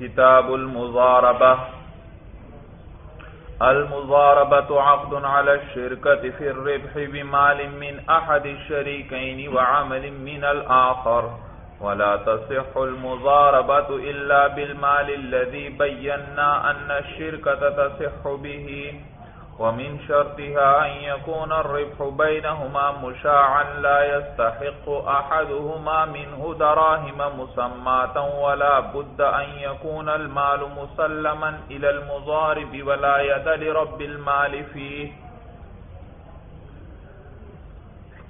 كتاب المضاربة. المضاربة عقد على الشركة في الربح بمال من أحد الشريكين وعمل من الآخر. ولا تصح المضاربة إلا بالمال الذي بينا أن الشركة تصح به. ومن شرطها أن يكون الربح بينهما مشاعا لا يستحق أحدهما منه دراهم مسماة ولا بد أن يكون المال مسلما إلى المضارب ولا يد لرب المال فيه.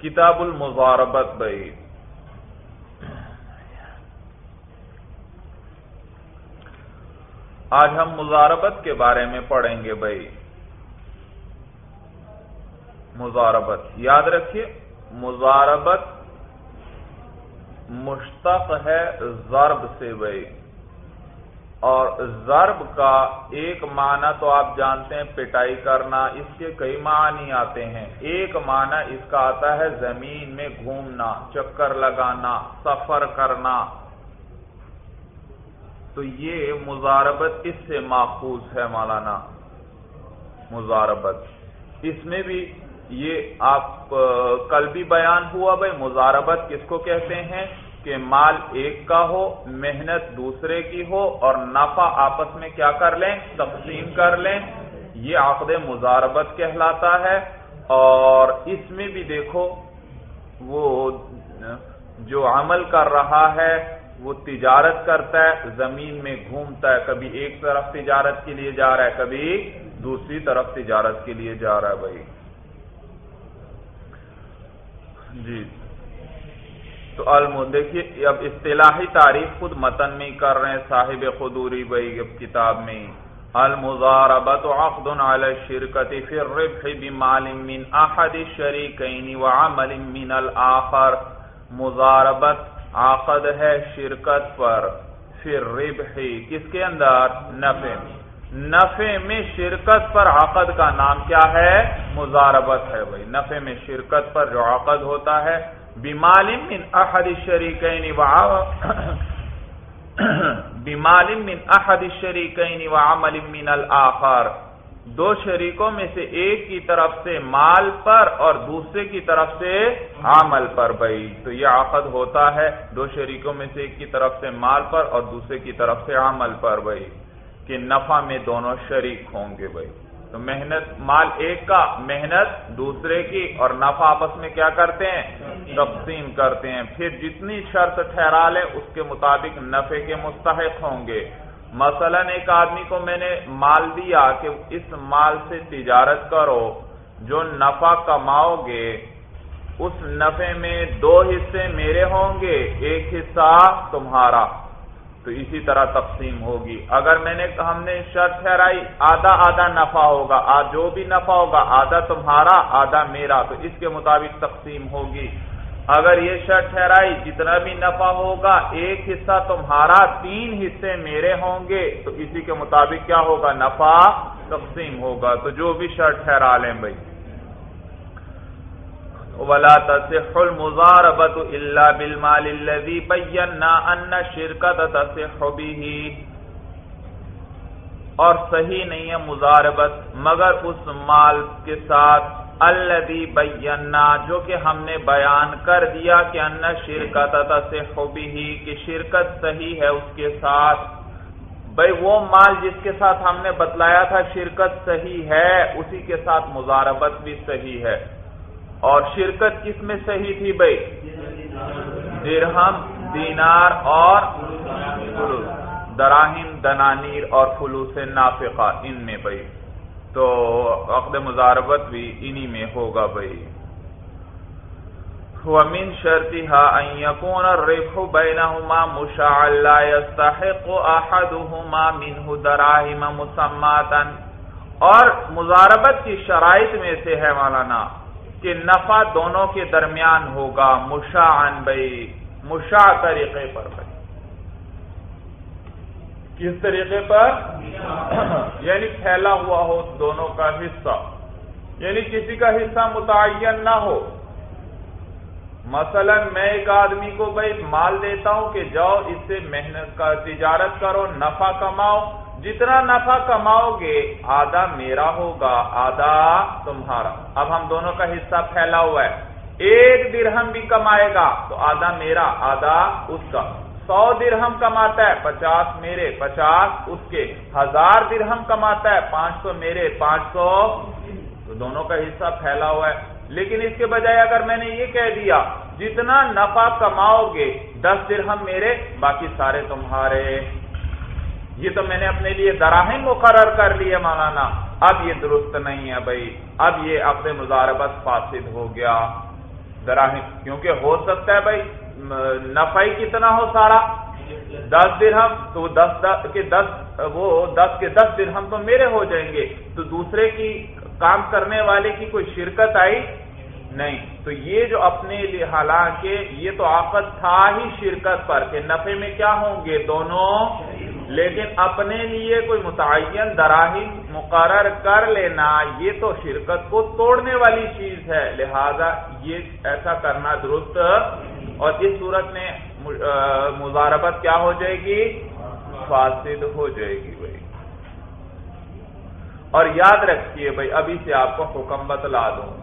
کتاب المضاربت بھائی آج ہم مزاربت کے بارے میں پڑھیں گے بھائی. مزاربت یاد رکھیے مزاربت مشتق ہے ضرب سے بھائی۔ اور ضرب کا ایک معنی تو آپ جانتے ہیں، پٹائی کرنا، اس کے کئی معنی آتے ہیں۔ ایک معنی اس کا آتا ہے، زمین میں گھومنا، چکر لگانا، سفر کرنا۔ تو یہ مزاربت اس سے ماخوذ ہے مولانا مزاربت اس میں بھی یہ آپ کل بھی بیان ہوا بھائی، مزاربت کس کو کہتے ہیں؟ کہ مال ایک کا ہو، محنت دوسرے کی ہو، اور نفع آپس میں کیا کر لیں؟ تقسیم کر لیں۔ یہ عقد مزاربت کہلاتا ہے۔ اور اس میں بھی دیکھو، وہ جو عمل کر رہا ہے، وہ تجارت کرتا ہے، زمین میں گھومتا ہے، کبھی ایک طرف تجارت کے لیے جا رہا ہے، کبھی دوسری طرف تجارت کے لیے جا رہا ہے بھائی۔ جی۔ تو الم دیکھیے، اب اصطلاحی تعریف خود متن میں کر رہے ہیں، صاحب خدوری بھائی کتاب میں المزاربت عقد على الشركة في الربح بمال من احد الشريكين وعمل من الاخر۔ مزاربت عقد ہے شرکت پر پھر ربح کس کے اندر؟ نفع میں۔ نفع میں شرکت پر عقد کا نام کیا ہے؟ مزاربت ہے بھائی۔ نفع میں شرکت پر جو عقد ہوتا ہے بیمال من احد شریقین بیمال من احد شریقین و عمل من الآخر دو شریکوں میں سے ایک کی طرف سے مال پر اور دوسرے کی طرف سے عمل پر۔ بھائی، تو یہ عقد ہوتا ہے، دو شریکوں میں سے ایک کی طرف سے مال پر اور دوسرے کی طرف سے عمل پر۔ بھائی کہ نفع میں دونوں شریک ہوں گے بھائی۔ تو محنت، مال ایک کا محنت دوسرے کی، اور نفع آپس میں کیا کرتے ہیں؟ تقسیم کرتے ہیں۔ پھر جتنی شرط ٹھہرا لے اس کے مطابق نفع کے مستحق ہوں گے۔ مثلا ایک آدمی کو میں نے مال دیا کہ اس مال سے تجارت کرو، جو نفع کماؤ گے، اس نفع میں دو حصے میرے ہوں گے، ایک حصہ تمہارا۔ تو اسی طرح تقسیم ہوگی۔ اگر میں نے ہم نے شرط ٹھہرائی، آدھا آدھا نفع ہوگا جو بھی نفع ہوگا، آدھا تمہارا، آدھا میرا، تو اس کے مطابق تقسیم ہوگی۔ اگر یہ شرط ٹھہرائی، جتنا بھی نفع ہوگا، ایک حصہ تمہارا، تین حصے میرے ہوں گے، تو اسی کے مطابق کیا ہوگا؟ نفع تقسیم ہوگا۔ تو جو بھی شرط ٹھہرا لیں بھائی۔ ولا تصح المضاربه الا بالمال الذي بينا ان الشركه تصح به. اور صحیح نہیں ہے مزاربت مگر اس مال کے ساتھ الذي بینا جو کہ ہم نے بیان کر دیا کہ ان شرکت تصح به، کہ شرکت صحیح ہے اس کے ساتھ۔ بھائی وہ مال جس کے ساتھ ہم نے بتلایا تھا شرکت صحیح ہے، اسی کے ساتھ مزاربت بھی صحیح ہے۔ اور شرکت کس میں صحیح تھی بھائی؟ درہم، دینار اور دراہم، دنانیر اور فلوس نافقہ، ان میں بھائی۔ تو عقد مزاربت بھی انہی میں ہوگا بھائی۔ ومن شرطها ان يكون الربح بينهما مشاعا لا يستحق احدهما منه دراهم مسماتا۔ اور مزاربت کی شرائط میں سے ہے مولانا کہ نفع دونوں کے درمیان ہوگا مشاعن بھائی مشاع طریقے پر بھائی کس طریقے پر؟ یعنی پھیلا ہوا ہو دونوں کا حصہ۔ یعنی کسی کا حصہ متعین نہ ہو۔ مثلا میں ایک آدمی کو بھائی مال دیتا ہوں کہ جاؤ اس سے محنت کا تجارت کرو نفع کماؤ جتنا نفع کماؤ گے آدھا میرا ہوگا، آدھا تمہارا۔ اب ہم دونوں کا حصہ پھیلا ہوا ہے۔ ایک درہم بھی کمائے گا تو آدھا میرا، آدھا اس کا۔ سو درہم کماتا ہے، پچاس میرے، پچاس اس کے۔ ہزار درہم کماتا ہے، پانچ سو میرے، پانچ سو۔ تو دونوں کا حصہ پھیلا ہوا ہے۔ لیکن اس کے بجائے اگر میں نے یہ کہہ دیا، جتنا نفع کماؤ گے دس درہم میرے، باقی سارے تمہارے۔ یہ تو میں نے اپنے لیے دراہم مقرر کر لیے مولانا۔ اب یہ درست نہیں ہے بھائی۔ اب یہ اپنے مزاربت فاسد ہو گیا۔ دراہم، کیونکہ ہو سکتا ہے بھائی، نفع ہی کتنا ہو سارا؟ دس درہم، تو دس کے دس، وہ دس کے دس درہم تو میرے ہو جائیں گے۔ تو دوسرے کی کام کرنے والے کی کوئی شرکت آئی؟ نہیں۔ تو یہ جو اپنے لیے، حالانکہ یہ تو آفت تھا ہی شرکت پر کہ نفے میں کیا ہوں گے؟ دونوں لیکن اپنے لیے کوئی متعین دراہی مقرر کر لینا، یہ تو شرکت کو توڑنے والی چیز ہے۔ لہذا یہ ایسا کرنا درست۔ اور اس صورت میں مزاربت کیا ہو جائے گی؟ فاسد ہو جائے گی بھائی۔ اور یاد رکھیے بھائی، ابھی سے آپ کو حکم بتلا دوں۔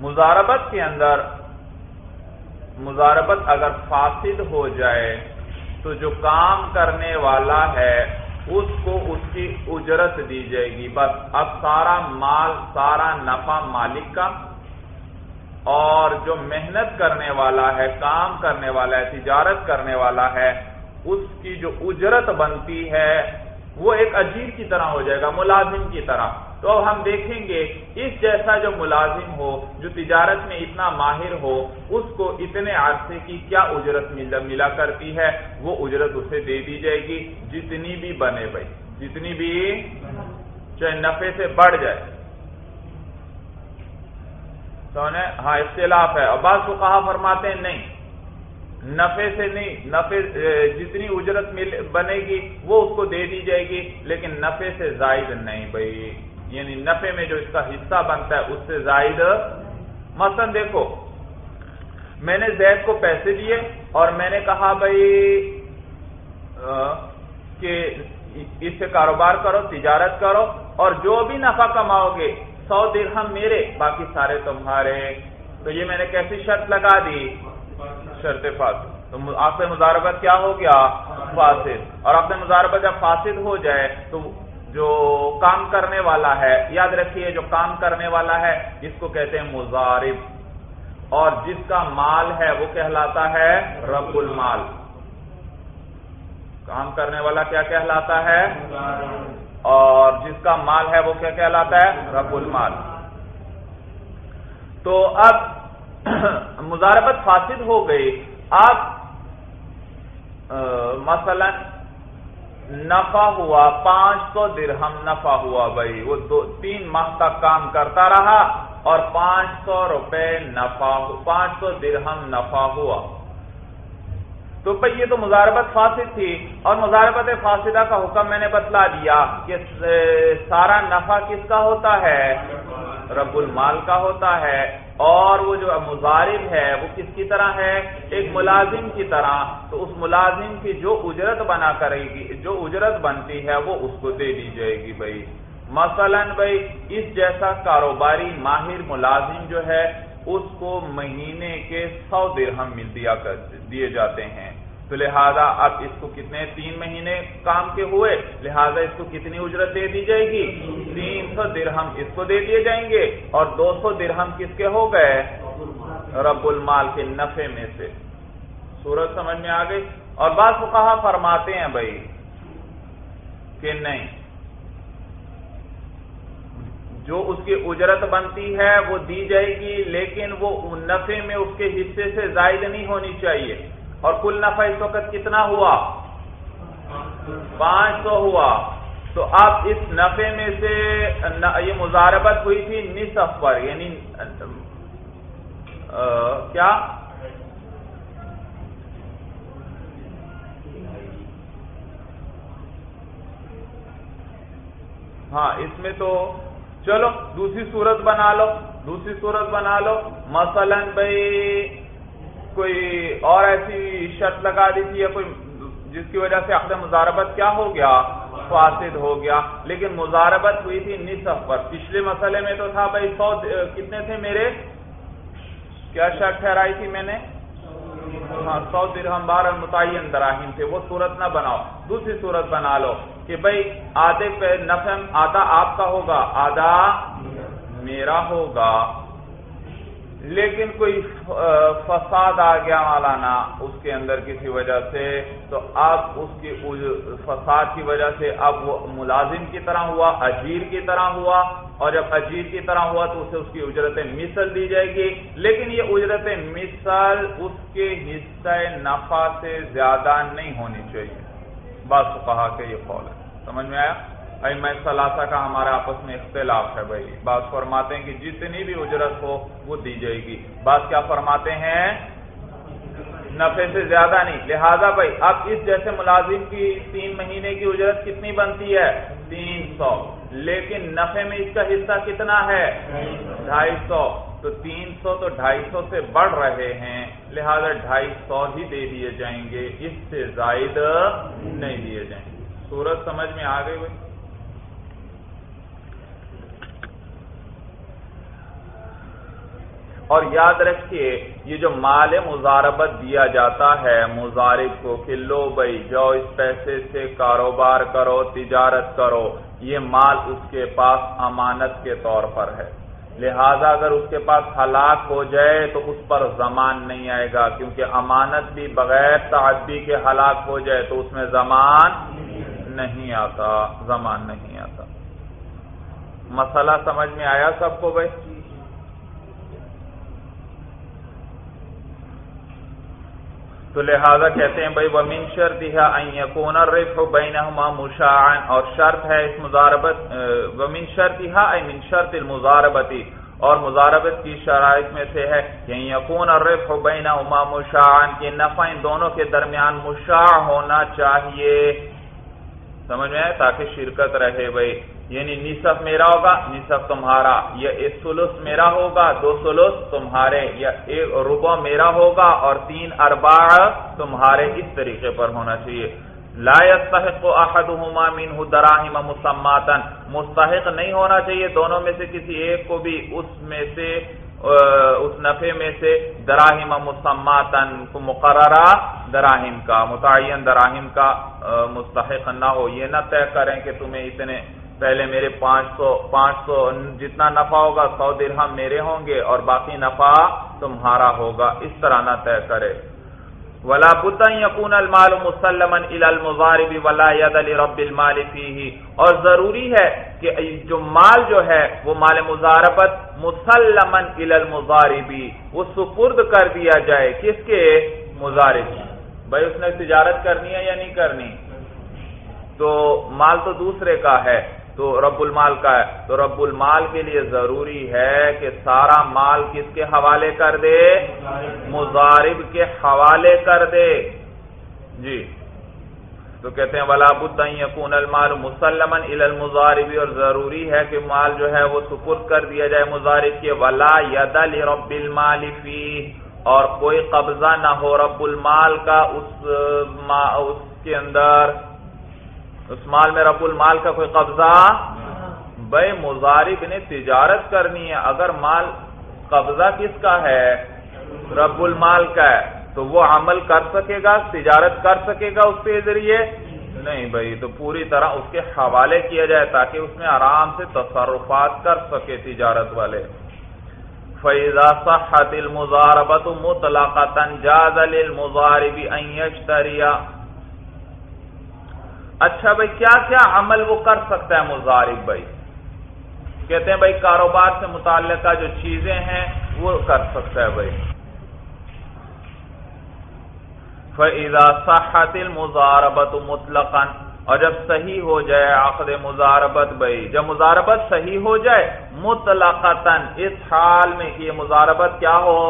مزاربت کے اندر مزاربت اگر فاسد ہو جائے تو جو کام کرنے والا ہے، اس کو اس کی اجرت دی جائے گی۔ بس اب سارا مال، سارا نفع مالک کا، اور جو محنت کرنے والا ہے، کام کرنے والا ہے، تجارت کرنے والا ہے، اس کی جو اجرت بنتی ہے، وہ ایک عجیب کی طرح ہو جائے گا، ملازم کی طرح۔ تو ہم دیکھیں گے اس جیسا جو ملازم ہو، جو تجارت میں اتنا ماہر ہو، اس کو اتنے عرصے کی کیا اجرت ملا کرتی ہے؟ وہ اجرت اسے دے دی جائے گی جتنی بھی بنے بھائی۔ جتنی بھی چاہے نفے سے بڑھ جائے۔ تو ہاں اختلاف ہے۔ اور بعض کو کہا فرماتے ہیں نہیں نفے سے نہیں نفے جتنی اجرت بنے گی وہ اس کو دے دی جائے گی، لیکن نفے سے زائد نہیں بھائی۔ یعنی نفے میں جو اس کا حصہ بنتا ہے، اس سے زائد مثلا دیکھو، میں نے زید کو پیسے دیے اور میں نے کہا بھائی کہ اس سے کاروبار کرو، تجارت کرو اور جو بھی نفع کماؤ گے، سو درہم میرے، باقی سارے تمہارے۔ تو یہ میں نے کیسی شرط لگا دی؟ شرط فاسد۔ تو آپ سے مزاربت کیا ہو گیا؟ فاسد۔ اور آپ سے مزاربت جب فاسد ہو جائے، تو جو کام کرنے والا ہے، یاد رکھیے جو کام کرنے والا ہے، جس کو کہتے ہیں مزارب اور جس کا مال ہے، وہ کہلاتا ہے رب المال۔ کام کرنے والا کیا کہلاتا ہے؟ اور جس کا مال ہے، وہ کیا کہلاتا ہے؟ رب المال۔ تو اب مزاربت فاسد ہو گئی۔ اب مثلا نفع ہوا، پانچ سو درہم نفع ہوا بھائی۔ وہ دو، تین ماہ تک کام کرتا رہا اور پانچ سو روپے نفع پانچ سو درہم نفع ہوا۔ تو بھائی یہ تو مزاربت فاسد تھی اور مزاربت فاسدہ کا حکم میں نے بتلا دیا کہ سارا نفع کس کا ہوتا ہے؟ رب المال کا ہوتا ہے۔ اور وہ جو مظارب ہے، وہ کس کی طرح ہے؟ ایک ملازم کی طرح۔ تو اس ملازم کی جو اجرت بنا کرے گی، جو اجرت بنتی ہے، وہ اس کو دے دی جائے گی بھائی۔ مثلا بھائی، اس جیسا کاروباری ماہر ملازم جو ہے، اس کو مہینے کے سو درہم مل دیا دیے جاتے ہیں۔ تو لہذا اب اس کو کتنے تین مہینے کام کے ہوئے، لہذا اس کو کتنی اجرت دے دی جائے گی؟ تین سو درہم اس کو دے دیے جائیں گے اور دو سو درہم کس کے ہو گئے؟ رب المال کے نفے میں سے۔ سورج سمجھ میں آ گئی؟ اور بعض کو کہا فرماتے ہیں بھائی کہ نہیں، جو اس کی اجرت بنتی ہے وہ دی جائے گی، لیکن وہ نفے میں اس کے حصے سے زائد نہیں ہونی چاہیے۔ اور کل نفع اس وقت کتنا ہوا؟ پانچ سو ہوا۔ تو اب اس نفے میں سے یہ مزاربت ہوئی تھی نصف پر یعنی کیا؟ ہاں اس میں تو، چلو، دوسری صورت بنا لو۔ دوسری صورت بنا لو۔ مثلا بھائی کوئی اور ایسی شرط لگا دی تھی یا کوئی جس کی وجہ سے عقد مزاربت کیا ہو گیا؟ فاسد ہو گیا۔ لیکن مزاربت ہوئی تھی نصف پر۔ پچھلے مسئلے میں تو تھا بھائی سو کتنے تھے میرے؟ کیا شرط ٹھہرائی تھی میں نے؟ ہاں سو درہم بار متعین دراہیم تھے۔ وہ صورت نہ بناؤ۔ دوسری صورت بنا لو کہ بھائی آدھے پہ نفع آدھا آپ کا ہوگا، آدھا میرا ہوگا۔ لیکن کوئی فساد آ گیا مولانا اس کے اندر کسی وجہ سے، تو اب اس کی فساد کی وجہ سے اب وہ ملازم کی طرح ہوا، اجیر کی طرح ہوا، اور جب اجیر کی طرح ہوا تو اسے اس کی اجرت مثل دی جائے گی۔ لیکن یہ اجرت مثل اس کے حصہ نفع سے زیادہ نہیں ہونی چاہیے۔ بس کہا کہ یہ قول ہے۔ سمجھ میں آیا؟ میں ثلاثہ کا ہمارا آپس میں اختلاف ہے بھائی۔ بعض فرماتے ہیں کہ جتنی بھی اجرت ہو، وہ دی جائے گی۔ بعض کیا فرماتے ہیں؟ نفے سے زیادہ نہیں۔ لہذا بھائی، اب اس جیسے ملازم کی تین مہینے کی اجرت کتنی بنتی ہے؟ تین سو۔ لیکن نفے میں اس کا حصہ کتنا ہے؟ ڈھائی سو۔ تو تین سو تو ڈھائی سو سے بڑھ رہے ہیں۔ لہذا ڈھائی سو ہی دے دیے جائیں گے۔ اس سے زائد نہیں دیے جائیں گے۔ سورج سمجھ میں آ گئی بھائی؟ اور یاد رکھیے، یہ جو مال مزاربت دیا جاتا ہے مزارب کو کہ لو بھائی جاؤ اس پیسے سے کاروبار کرو، تجارت کرو، یہ مال اس کے پاس امانت کے طور پر ہے۔ لہذا اگر اس کے پاس ہلاک ہو جائے تو اس پر زمان نہیں آئے گا، کیونکہ امانت بھی بغیر تعدی کے ہلاک ہو جائے تو اس میں زمان نہیں آتا، زمان نہیں آتا۔ مسئلہ سمجھ میں آیا سب کو بھائی؟ تو لہذا کہتے ہیں بھائی وہ من شرط یقون رف بینہما مشاعن اور شرط ہے اس مزاربت ومن شرط من شرط المزاربتی اور مزاربت کی شرائط میں سے ہے کہ یقون الرف بینہما مشاعن کہ نفع ان دونوں کے درمیان مشاع ہونا چاہیے۔ سمجھ میں تاکہ شرکت رہے بھائی۔ یعنی نصف میرا ہوگا، نصف تمہارا، یا ایک سلس میرا ہوگا، دو سلس تمہارے، یا ایک ربع میرا ہوگا، اور تین ارباع تمہارے اس طریقے پر ہونا چاہیے۔ لا يستحق احدهما منه دراهم مسماتن مستحق نہیں ہونا چاہیے دونوں میں سے کسی ایک کو بھی، اس میں سے اس نفع میں سے۔ دراہم مسماتن کو مقررہ دراہم کا، متعین دراہم کا مستحق نہ ہو۔ یہ نہ طے کریں کہ تمہیں اتنے پہلے میرے پانچ سو پانچ سو جتنا نفع ہوگا سو درہم میرے ہوں گے اور باقی نفع تمہارا ہوگا۔ اس طرح نہ طے کرے۔ ولا یقون المال مسلمن المزارب ولا ید رب المال فیہ اور ضروری ہے کہ جو مال جو ہے، وہ مال مزاربت مسلمن ال المزاربی وہ سپرد کر دیا جائے۔ کس کے؟ مزارب بھائی، اس نے تجارت کرنی ہے یا نہیں کرنی؟ تو مال تو دوسرے کا ہے۔ تو رب المال کا ہے۔ تو رب المال کے لیے ضروری ہے کہ سارا مال کس کے حوالے کر دے؟ مزارب کے حوالے کر دے۔ جی۔ تو کہتے ہیں ولا یقون المال مسلمن ال المزاربی اور ضروری ہے کہ مال جو ہے وہ سپرد کر دیا جائے مزارب کے۔ ولا ید رب المال فی اور کوئی قبضہ نہ ہو رب المال کا اس, اس کے اندر۔ اس مال میں رب المال کا کوئی قبضہ؟ بے مزارب نے تجارت کرنی ہے، اگر مال قبضہ کس کا ہے؟ رب المال کا ہے۔ تو وہ عمل کر سکے گا، تجارت کر سکے گا اس کے ذریعے؟ نہیں بھائی، تو پوری طرح اس کے حوالے کیا جائے تاکہ اس میں آرام سے تصرفات کر سکے تجارت والے۔ فیضا صحت المزاربت مطلقا جاز للمزارب ان یشتریا اچھا بھائی، کیا کیا عمل وہ کر سکتا ہے مزارب بھائی؟ کہتے ہیں بھائی، کاروبار سے متعلقہ جو چیزیں ہیں وہ کر سکتا ہے بھائی۔ فضا صحت المزاربت مطلقا، اور جب صحیح ہو جائے عقد مزاربت بھائی، جب مزاربت صحیح ہو جائے مطلقتا اس حال میں کہ یہ مزاربت کیا ہو؟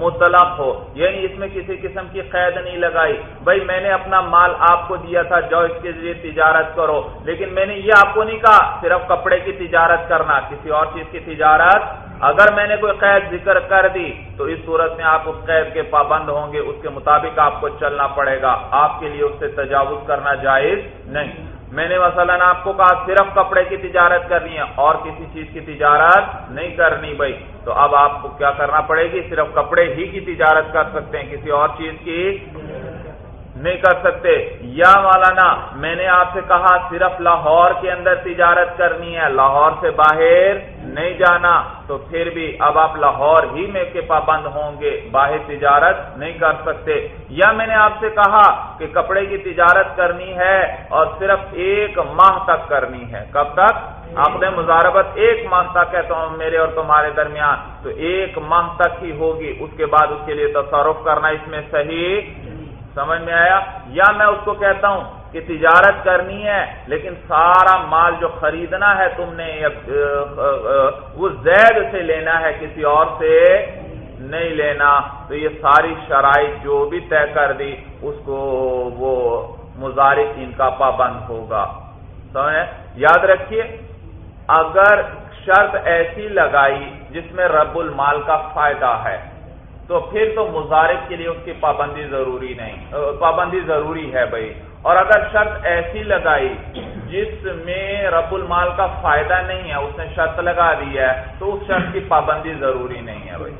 مطلق ہو۔ یعنی اس میں کسی قسم کی قید نہیں لگائی۔ بھائی میں نے اپنا مال آپ کو دیا تھا جو اس کے ذریعے تجارت کرو۔ لیکن میں نے یہ آپ کو نہیں کہا، صرف کپڑے کی تجارت کرنا، کسی اور چیز کی تجارت۔ اگر میں نے کوئی قید ذکر کر دی، تو اس صورت میں آپ اس قید کے پابند ہوں گے، اس کے مطابق آپ کو چلنا پڑے گا۔ آپ کے لیے اس سے تجاوز کرنا جائز نہیں۔ میں نے مثلا آپ کو کہا صرف کپڑے کی تجارت کرنی ہے، اور کسی چیز کی تجارت نہیں کرنی بھائی۔ تو اب آپ کو کیا کرنا پڑے گی؟ صرف کپڑے ہی کی تجارت کر سکتے ہیں، کسی اور چیز کی نہیں کر سکتے۔ یا مولانا، میں نے آپ سے کہا صرف لاہور کے اندر تجارت کرنی ہے، لاہور سے باہر نہیں جانا۔ تو پھر بھی اب آپ لاہور ہی میں کے پابند ہوں گے، باہر تجارت نہیں کر سکتے۔ یا میں نے آپ سے کہا کہ کپڑے کی تجارت کرنی ہے اور صرف ایک ماہ تک کرنی ہے۔ کب تک؟ آپ نے مزاربت ایک ماہ تک ہے تو میرے اور تمہارے درمیان۔ تو ایک ماہ تک ہی ہوگی، اس کے بعد اس کے لیے تصرف کرنا اس میں صحیح سمجھ میں آیا؟ یا میں اس کو کہتا ہوں کہ تجارت کرنی ہے، لیکن سارا مال جو خریدنا ہے تم نے وہ زید سے لینا ہے، کسی اور سے نہیں لینا۔ تو یہ ساری شرائط جو بھی طے کر دی، اس کو وہ مزارف ان کا پابند ہوگا۔ سمجھ یاد رکھیے، اگر شرط ایسی لگائی جس میں رب المال کا فائدہ ہے تو پھر تو مزارف کے لیے اس کی پابندی ضروری نہیں پابندی ضروری ہے بھائی۔ اور اگر شرط ایسی لگائی جس میں رب المال کا فائدہ نہیں ہے، اس نے شرط لگا دی ہے، تو اس شرط کی پابندی ضروری نہیں ہے بھائی۔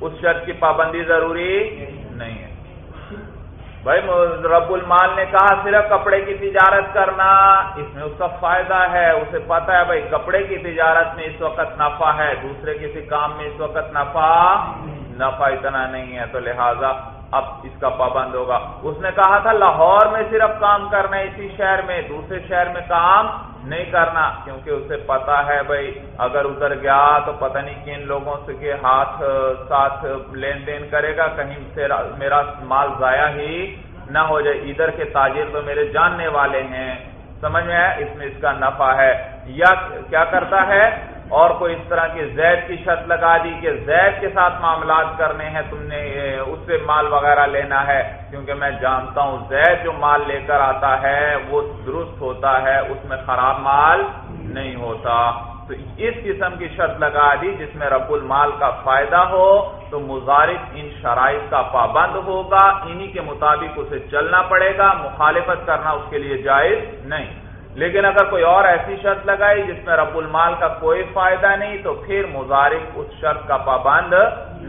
اس شرط کی پابندی ضروری نہیں ہے۔ بھائی، رب المال نے کہا، صرف کپڑے کی تجارت کرنا، اس میں اس کا فائدہ ہے، اسے پتا ہے بھائی، کپڑے کی تجارت میں اس وقت نفع ہے، دوسرے کسی کام میں اس وقت نفع نفع اتنا نہیں ہے، تو لہذا اب اس کا پابند ہوگا۔ اس نے کہا تھا، لاہور میں صرف کام کرنا ہے، اسی شہر میں، دوسرے شہر میں کام نہیں کرنا، کیونکہ اسے پتا ہے بھائی اگر ادھر گیا تو پتہ نہیں کن لوگوں سے کے ہاتھ، ساتھ لین دین کرے گا، کہیں سے میرا مال ضائع ہی نہ ہو جائے۔ ادھر کے تاجر تو میرے جاننے والے ہیں۔ سمجھ میں اس میں اس کا نفع ہے۔ یا کیا کرتا ہے؟ اور کوئی اس طرح کی زید کی شرط لگا دی کہ زید کے ساتھ معاملات کرنے ہیں، تم نے اس سے مال وغیرہ لینا ہے۔ کیونکہ میں جانتا ہوں زید جو مال لے کر آتا ہے، وہ درست ہوتا ہے، اس میں خراب مال نہیں ہوتا۔ تو اس قسم کی شرط لگا دی جس میں رب المال کا فائدہ ہو، تو مزارف ان شرائط کا پابند ہوگا۔ انہی کے مطابق اسے چلنا پڑے گا، مخالفت کرنا اس کے لیے جائز نہیں۔ لیکن اگر کوئی اور ایسی شرط لگائی جس میں رب المال کا کوئی فائدہ نہیں، تو پھر مزارف اس شرط کا پابند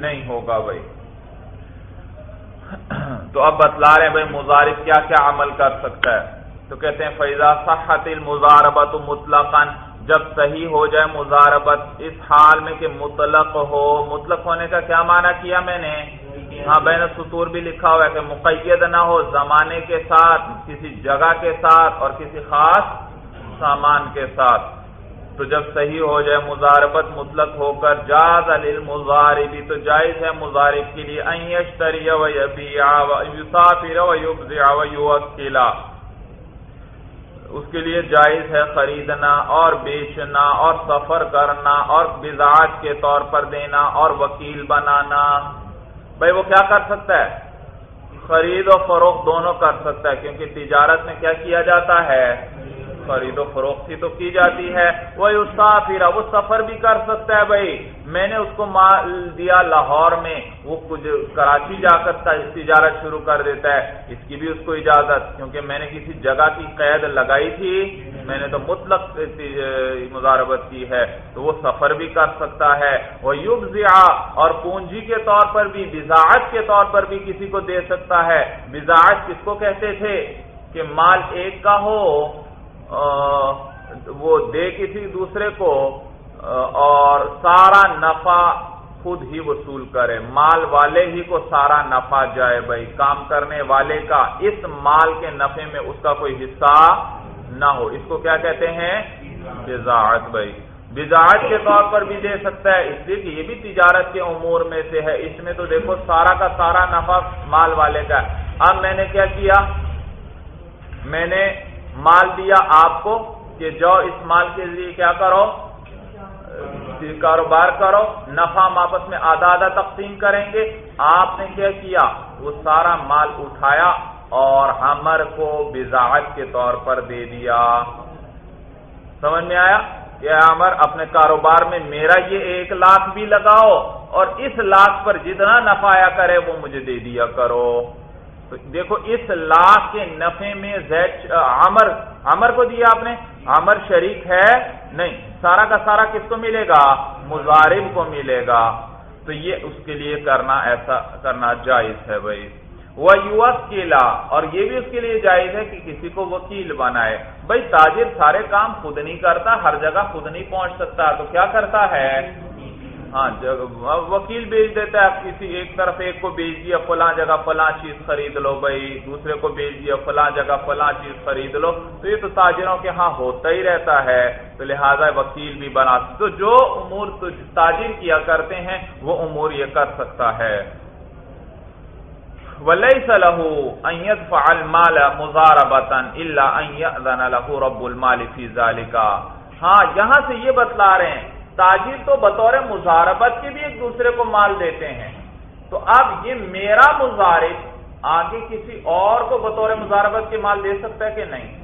نہیں ہوگا بھائی۔ تو اب بتلا رہے ہیں بھائی مزارف کیا کیا عمل کر سکتا ہے۔ تو کہتے ہیں فیضا صحت المزاربت مطلق جب صحیح ہو جائے مزاربت اس حال میں کہ مطلق ہو، مطلق ہونے کا کیا معنی کیا میں نے؟ ہاں بین سطور بھی لکھا ہوا ہے کہ مقید نہ ہو زمانے کے ساتھ، کسی جگہ کے ساتھ اور کسی خاص سامان کے ساتھ۔ تو جب صحیح ہو جائے مزاربت مطلق ہو کر جاز مزاربی تو جائز ہے مزارب کے لیے اس کے لیے جائز ہے خریدنا اور بیچنا اور سفر کرنا اور بزاج کے طور پر دینا اور وکیل بنانا۔ بھائی وہ کیا کر سکتا ہے؟ خرید و فروخت دونوں کر سکتا ہے، کیونکہ تجارت میں کیا کیا جاتا ہے؟ خرید و فروختی تو کی جاتی ہے۔ وہی اسافر وہ سفر بھی کر سکتا ہے بھائی۔ میں نے اس کو مال دیا لاہور میں، وہ کچھ کراچی جا کر تجارت شروع کر دیتا ہے۔ اس کی بھی اس کو اجازت، کیونکہ میں نے کسی جگہ کی قید لگائی تھی۔ میں نے تو مطلق مزاربت کی ہے، تو وہ سفر بھی کر سکتا ہے۔ وہ یوگ اور پونجی کے طور پر بھی، بزاعت کے طور پر بھی کسی کو دے سکتا ہے۔ بزاعت کس کو کہتے تھے؟ کہ مال ایک کا ہو وہ دے کسی دوسرے کو اور سارا نفع خود ہی وصول کرے۔ مال والے ہی کو سارا نفع جائے بھائی، کام کرنے والے کا۔ اس مال کے نفے میں اس کا کوئی حصہ نہ ہو۔ اس کو کیا کہتے ہیں؟ بزاعت بھائی۔ بزاعت کے طور پر بھی دے سکتا ہے۔ اس لیے کہ یہ بھی تجارت کے امور میں سے ہے۔ اس میں تو دیکھو، سارا کا سارا نفع مال والے کا اب میں نے کیا کیا؟ میں نے مال دیا آپ کو کہ جو اس مال کے لیے کیا کرو؟ کاروبار کرو۔ نفع آپس میں آدھا آدھا تقسیم کریں گے۔ آپ نے کیا کیا؟ وہ سارا مال اٹھایا۔ اور ہمر کو بزاعت کے طور پر دے دیا۔ سمجھ میں آیا؟ کہ عمر اپنے کاروبار میں میرا یہ ایک لاکھ بھی لگاؤ اور اس لاکھ پر جتنا نفایا کرے وہ مجھے دے دیا کرو۔ تو دیکھو، اس لاکھ کے نفے میں زید عمر عمر کو دیا آپ نے؟ عمر شریک ہے؟ نہیں، سارا کا سارا کس کو ملے گا؟ مزارب کو ملے گا۔ تو یہ اس کے لیے کرنا ایسا، کرنا جائز ہے بھائی۔ وہ یو اور یہ بھی اس کے لیے جائز ہے کہ کسی کو وکیل بنائے۔ بھائی تاجر سارے کام خود نہیں کرتا، ہر جگہ خود نہیں پہنچ سکتا، تو کیا کرتا ہے؟ ہاں وکیل بیچ دیتا ہے، کسی ایک طرف ایک کو بیچ دیا، فلاں جگہ فلاں چیز خرید لو بھائی، دوسرے کو بیچ دیا، فلاں جگہ فلاں چیز خرید لو، تو یہ تو تاجروں کے ہاں ہوتا ہی رہتا ہے، تو لہذا وکیل بھی بنا تو جو امور تاجر کیا کرتے ہیں، وہ امور یہ کر سکتا ہے۔ ولیس له ان يدفع المال مضاربه الا ان ياذن له رب المال في ذلك. ہاں یہاں سے یہ بتلا رہے ہیں، تاجر تو بطور مزاربت کے بھی ایک دوسرے کو مال دیتے ہیں۔ تو اب یہ میرا مزارب آگے کسی اور کو بطور مزاربت کے مال دے سکتا ہے کہ نہیں؟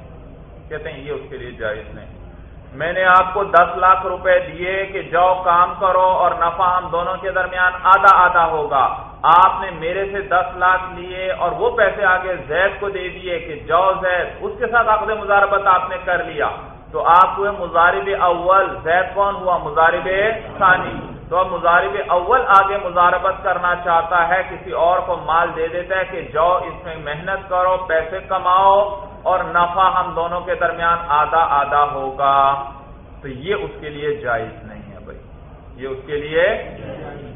کہتے ہیں یہ اس کے لیے جائز نہیں۔ میں نے آپ کو دس لاکھ روپے دیے کہ جاؤ کام کرو اور نفع ہم دونوں کے درمیان آدھا آدھا ہوگا۔ آپ نے میرے سے دس لاکھ لیے اور وہ پیسے آگے زید کو دے دیے کہ جاؤ زید، اس کے ساتھ عقد مزاربت آپ نے کر لیا۔ تو آپ ہوئے مزارب اول، زید کون ہوا؟ مزارب ثانی۔ تو اب مزارب اول آگے مزاربت کرنا چاہتا ہے، کسی اور کو مال دے دیتا ہے کہ جاؤ اس میں محنت کرو، پیسے کماؤ۔ اور نفع ہم دونوں کے درمیان آدھا آدھا ہوگا۔ تو یہ اس کے لیے جائز نہیں ہے بھائی۔ یہ اس کے لیے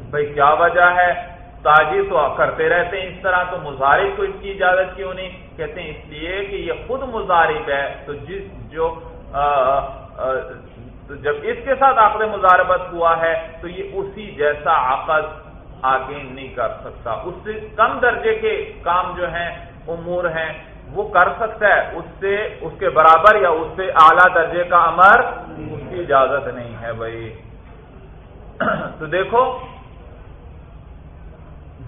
بھائی کیا وجہ ہے؟ تاجر تو کرتے رہتے ہیں اس طرح، تو مظاہر کو اس کی اجازت کیوں نہیں؟ کہتے ہیں اس لیے کہ یہ خود مظاہر ہے۔ تو جس جو جب اس کے ساتھ عقد مزاربت ہوا ہے، تو یہ اسی جیسا عقد آگے نہیں کر سکتا۔ اس سے کم درجے کے کام جو ہیں، امور ہیں وہ کر سکتا ہے، اس سے، اس کے برابر یا اس سے اعلی درجے کا امر اس کی اجازت نہیں ہے بھائی۔ تو دیکھو،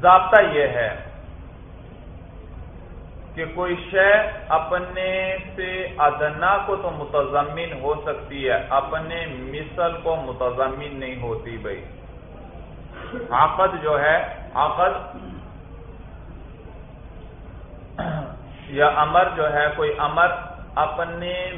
ضابطہ یہ ہے کہ کوئی شے اپنے سے ادنا کو تو متضمن ہو سکتی ہے، اپنے مثل کو متضمن نہیں ہوتی بھائی۔ آقد جو ہے آقد یا امر جو ہے، کوئی امر اپنے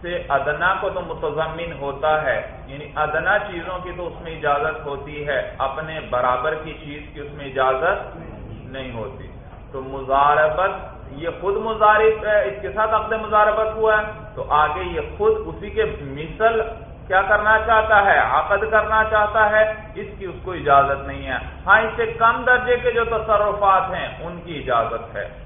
سے ادنا کو تو متضمن ہوتا ہے یعنی ادنا چیزوں کی تو اس میں اجازت ہوتی ہے، اپنے برابر کی چیز کی اس میں اجازت نہیں ہوتی۔ تو مزاربت یہ خود مزارف ہے، اس کے ساتھ اپنے مزاربت ہوا ہے۔ تو آگے یہ خود اسی کے مثل کیا کرنا چاہتا ہے، عقد کرنا چاہتا ہے، اس کی اس کو اجازت نہیں ہے۔ ہاں اس سے کم درجے کے جو تصرفات ہیں، ان کی اجازت ہے۔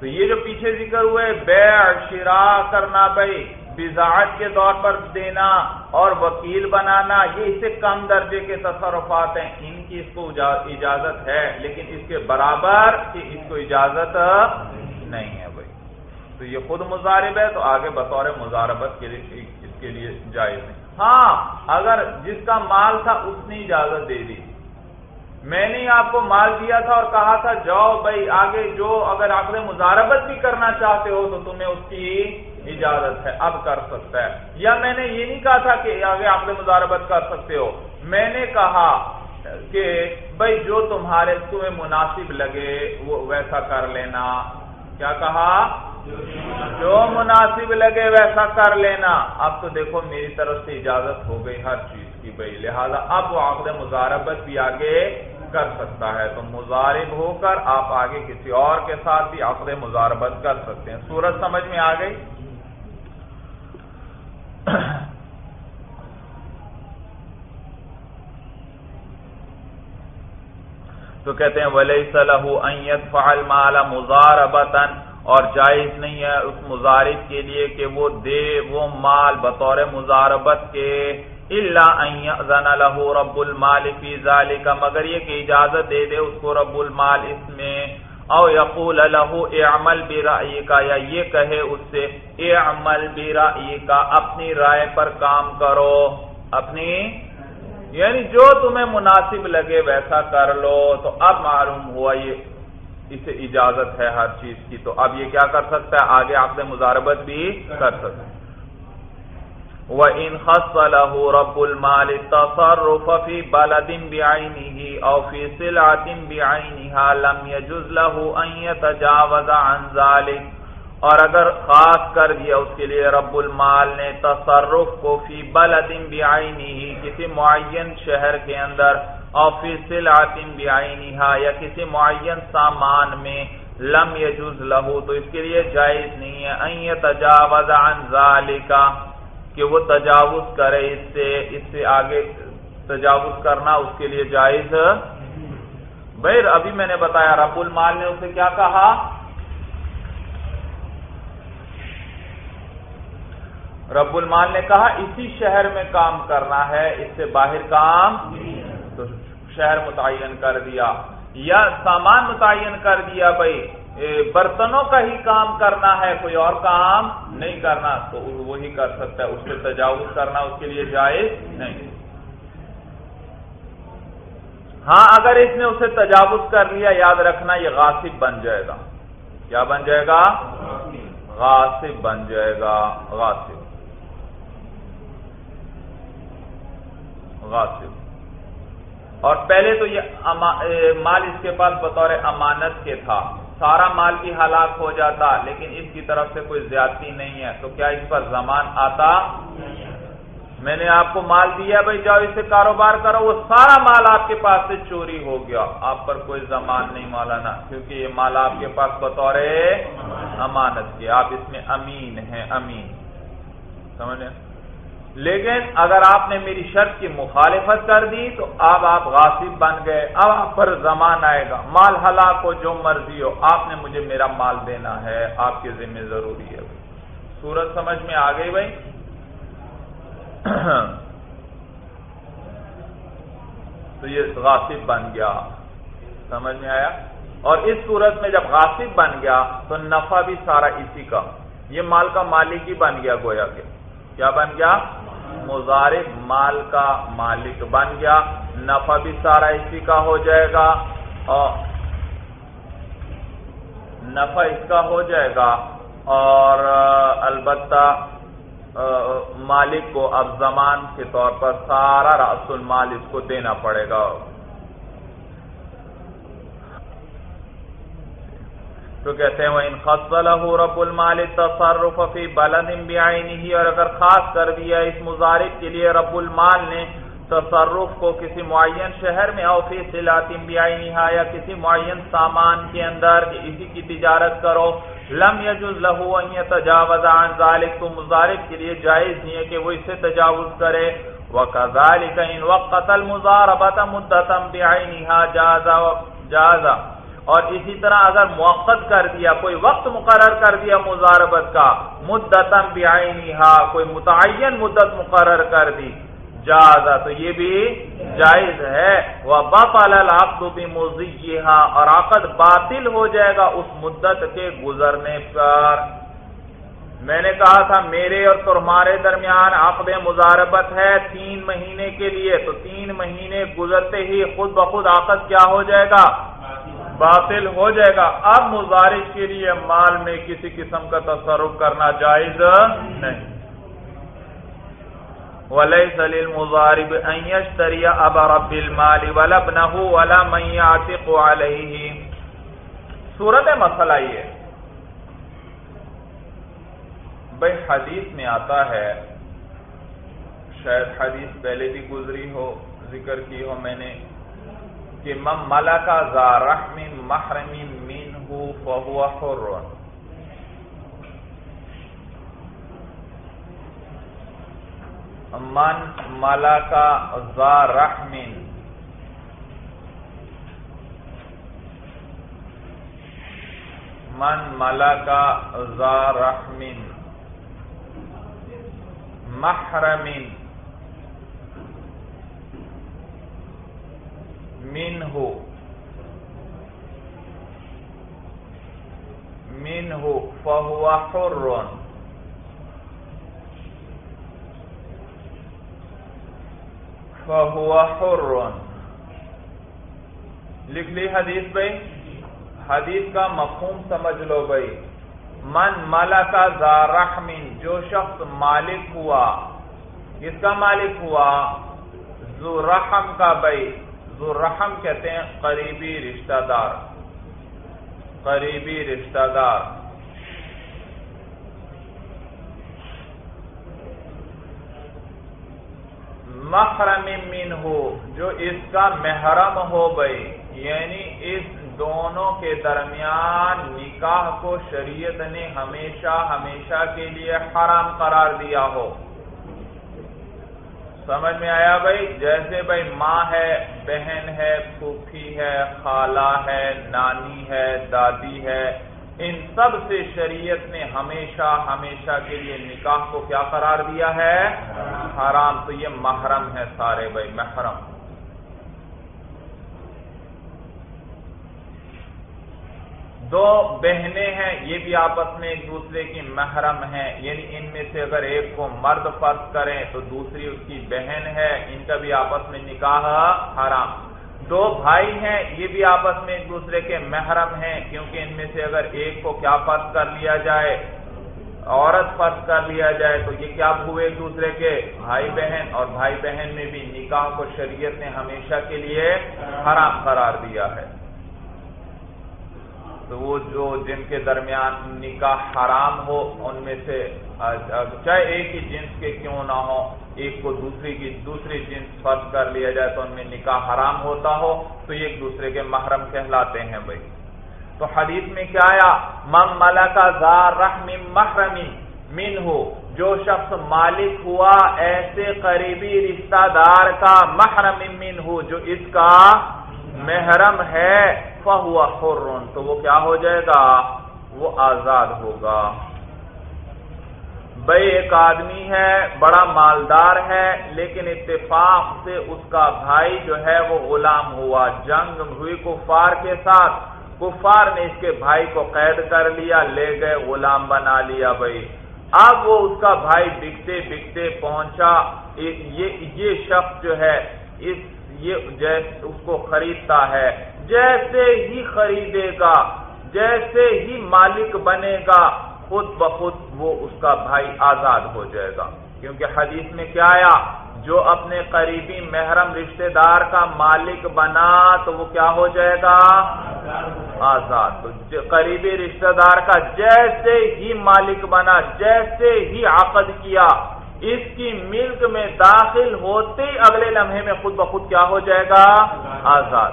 تو یہ جو پیچھے ذکر ہوئے بیع شرا کرنا بھائی، بزاعت کے طور پر دینا اور وکیل بنانا، یہ اس سے کم درجے کے تصرفات ہیں۔ ان کی اس کو اجازت ہے، لیکن اس کے برابر کی اس کو اجازت نہیں ہے بھائی۔ تو یہ خود مزارب ہے، تو آگے بطور مزاربت کے لیے، اس کے لیے جائز نہیں ہاں اگر جس کا مال تھا اس نے اجازت دے دی۔ میں نے آپ کو مال دیا تھا اور کہا تھا، جاؤ بھائی، آگے جو اگر آپ نے مزاربت بھی کرنا چاہتے ہو تو تمہیں اس کی اجازت ہے، اب کر سکتا ہے۔ یا میں نے یہ نہیں کہا تھا کہ آگے آپ نے مزاربت کر سکتے ہو۔ میں نے کہا کہ بھائی، جو تمہارے تمہیں مناسب لگے، وہ ویسا کر لینا۔ کیا کہا؟ جو مناسب لگے، ویسا کر لینا۔ اب تو دیکھو، میری طرف سے اجازت ہو گئی ہر چیز کی بھائی، لہذا اب وہ عقد مزاربت بھی آگے کر سکتا ہے، تو مزارب ہو کر آپ آگے کسی اور کے ساتھ بھی عقد مزاربت کر سکتے ہیں۔ سورج سمجھ میں آ گئی؟ تو کہتے ہیں ولی صلاح ایت فعل مالا مزاربتن اور جائز نہیں ہے اس مزارب کے لیے کہ وہ دے، وہ مال بطور مزاربت کے اللہ له رب المال فی ذالک مگر یہ کہ اجازت دے دے اس کو رب المال اس میں، او یقول له اعمل برائی کا یا یہ کہے اس سے، اعمل برائی کا اپنی رائے پر کام کرو، اپنی یعنی جو تمہیں مناسب لگے ویسا کر لو، تو اب معلوم ہوا یہ، اسے اجازت ہے ہر چیز کی، تو اب یہ کیا کر سکتا ہے؟ آگے آپ نے مزاربت بھی کر سکتے وَإِنْ خَصَّ لَهُ رَبُّ الْمَالِ التَّصَرُّفَ فِي بَلَدٍ بِعَيْنِهِ أَوْ فِي سِلْعَةٍ بِعَيْنِهَا لَمْ يَجُزْ لَهُ أَنْ يَتَجَاوَزَ عَنْ ذَلِكَ۔ اور اگر خاص کر دیا اس کے لیے رب المال نے تصرف کو فی بلد بعینی کسی معین شہر کے اندر اور فی سلعت بعینها یا کسی معین سامان میں لم یجوز لہو تو اس کے لیے جائز نہیں ہے ان یتجاوز عن ذالک کہ وہ تجاوز کرے، اس سے اس سے آگے تجاوز کرنا اس کے لیے جائز بھائی، ابھی میں نے بتایا، رب المال نے اسے کیا کہا؟ رب المال نے کہا، اسی شہر میں کام کرنا ہے، اس سے باہر کام تو شہر متعین کر دیا، یا سامان متعین کر دیا، بھائی۔ برتنوں کا ہی کام کرنا ہے، کوئی اور کام نہیں کرنا، تو وہی کر سکتا ہے، اس سے تجاوز کرنا اس کے لیے جائز نہیں۔ ہاں اگر اس نے اسے تجاوز کر لیا، یاد رکھنا یہ غاصب بن جائے گا۔ کیا بن جائے گا؟ غاصب بن جائے گا، غاصب۔ غاصب۔ اور پہلے تو یہ مال اس کے پاس بطور امانت کے تھا۔ سارا مال بھی ہلاک ہو جاتا، لیکن اس کی طرف سے کوئی زیادتی نہیں ہے۔ تو کیا اس پر زمان آتا؟ میں نے آپ کو مال دیا بھائی جاؤ اسے کاروبار کرو۔ وہ سارا مال آپ کے پاس سے چوری ہو گیا۔ آپ پر کوئی زمان نہیں مولانا، کیونکہ یہ مال آپ کے پاس بطور امانت کے۔ آپ اس میں امین ہیں، امین۔ سمجھ لیکن اگر آپ نے میری شرط کی مخالفت کر دی تو اب آپ غاصب بن گئے، اب آپ پر زمان آئے گا۔ مال ہلاک ہو، جو مرضی ہو، آپ نے مجھے میرا مال دینا ہے، آپ کے ذمہ ضروری ہے۔ سورج سمجھ میں آ گئی بھائی؟ تو یہ غاصب بن گیا۔ سمجھ میں آیا؟ اور اس صورت میں جب غاصب بن گیا تو نفع بھی سارا اسی کا۔ یہ مال کا مالک ہی بن گیا گویا کے کیا بن گیا؟ مزارب مال کا مالک بن گیا، نفع بھی سارا اسی کا ہو جائے گا، اور نفع اس کا ہو جائے گا، اور البتہ مالک کو اب زمان کے طور پر سارا راس المال اس کو دینا پڑے گا۔ تو کہتے ہیں وہ ان خصلہ رب المال تصرف فی بلد بعینہ اور اگر خاص کر دیا اس مضارب کے لیے رب المال نے تصرف کو کسی معین شہر میں او فی صلات بعینہ یا کسی معین سامان کے اندر اسی کی تجارت کرو، لم یجوز له ان يتجاوز عن ذلك تو مضارب کے لیے جائز نہیں ہے کہ وہ اس سے تجاوز کرے. وکذالک ان وقت المضاربه مدتا بعینها جاز جاز. اور اسی طرح اگر موقع کر دیا، کوئی وقت مقرر کر دیا مزاربت کا مدتم کوئی متعین مدت مقرر کر دی، جازا، تو یہ بھی جائز ہے۔ وہ باپال بھی مزیحا اور عقد باطل ہو جائے گا اس مدت کے گزرنے پر۔ میں نے کہا تھا، میرے اور تمہارے درمیان عقد مزاربت ہے تین مہینے کے لیے، تو تین مہینے گزرتے ہی خود بخود عقد کیا ہو جائے گا؟ باطل ہو جائے گا۔ اب مزارش کے لیے مال میں کسی قسم کا تصرف کرنا جائز نہیں۔ ولی سلیل مزارب ایشتریا اب رب المال ولب نہ ولا میاتق صورت مسئلہ یہ بھائی، حدیث میں آتا ہے۔ شاید حدیث پہلے بھی گزری ہو، ذکر کی ہو میں نے۔ کہ من ملکا ذا رحم محرم منه فهو حر۔ من ملکا ذا رحم من ملکا ذا رحم محرم من ہو من ہو فہوا حرون فہوا حرون لکھ لی حدیث بھائی۔ حدیث کا مفہوم سمجھ لو بھائی۔ من مالا کا زارحمن جو شخص مالک ہوا۔ کس کا مالک ہوا؟ رحم کا بھائی۔ رحم کہتے ہیں قریبی رشتہ دار۔ قریبی رشتہ دار۔ محرم من ہو جو اس کا محرم ہو بھائی یعنی اس دونوں کے درمیان نکاح کو شریعت نے ہمیشہ ہمیشہ کے لیے حرام قرار دیا ہو۔ سمجھ میں آیا بھائی؟ جیسے بھائی ماں ہے، بہن ہے، پھوپھی ہے، خالہ ہے، نانی ہے، دادی ہے، ان سب سے شریعت نے ہمیشہ ہمیشہ کے لیے نکاح کو کیا قرار دیا ہے؟ حرام. تو یہ محرم ہے سارے بھائی، محرم. دو بہنیں ہیں، یہ بھی آپس میں ایک دوسرے کی محرم ہیں۔ یعنی ان میں سے اگر ایک کو مرد فرض کریں تو دوسری اس کی بہن ہے، ان کا بھی آپس میں نکاح حرام۔ دو بھائی ہیں، یہ بھی آپس میں ایک دوسرے کے محرم ہیں، کیونکہ ان میں سے اگر ایک کو کیا فرض کر لیا جائے، عورت فرض کر لیا جائے، تو یہ کیا ہوئے ایک دوسرے کے؟ بھائی بہن۔ اور بھائی بہن میں بھی نکاح کو شریعت نے ہمیشہ کے لیے حرام قرار دیا ہے۔ تو وہ جو جن کے درمیان نکاح حرام ہو، ان میں سے چاہے ایک ہی جنس کے کیوں نہ ہو، ایک کو دوسری کی دوسری جنس فرض کر لیا جائے تو ان میں نکاح حرام ہوتا ہو، تو یہ ایک دوسرے کے محرم کہلاتے ہیں بھائی۔ تو حدیث میں کیا آیا؟ مم ملکا زار رحم محرم من ہو جو شخص مالک ہوا، ایسے قریبی رشتہ دار کا محرم من ہو جو اس کا محرم ہے فہو حرن تو وہ کیا ہو جائے گا؟ وہ آزاد ہوگا۔ بھائی ایک آدمی ہے، بڑا مالدار ہے، لیکن اتفاق سے اس کا بھائی جو ہے وہ غلام ہوا۔ جنگ ہوئی کفار کے ساتھ۔ کفار نے اس کے بھائی کو قید کر لیا، لے گئے، غلام بنا لیا بھائی اب وہ اس کا بھائی بکتے بکتے پہنچا۔ یہ شخص جو ہے، اس یہ اس کو خریدتا ہے، جیسے ہی خریدے گا، جیسے ہی مالک بنے گا، خود بخود وہ اس کا بھائی آزاد ہو جائے گا۔ کیونکہ حدیث میں کیا آیا؟ جو اپنے قریبی محرم رشتہ دار کا مالک بنا تو وہ کیا ہو جائے گا؟ آزاد۔ تو قریبی رشتہ دار کا جیسے ہی مالک بنا، جیسے ہی عقد کیا اس کی ملک میں داخل ہوتے اگلے لمحے میں خود بخود کیا ہو جائے گا؟ آزاد۔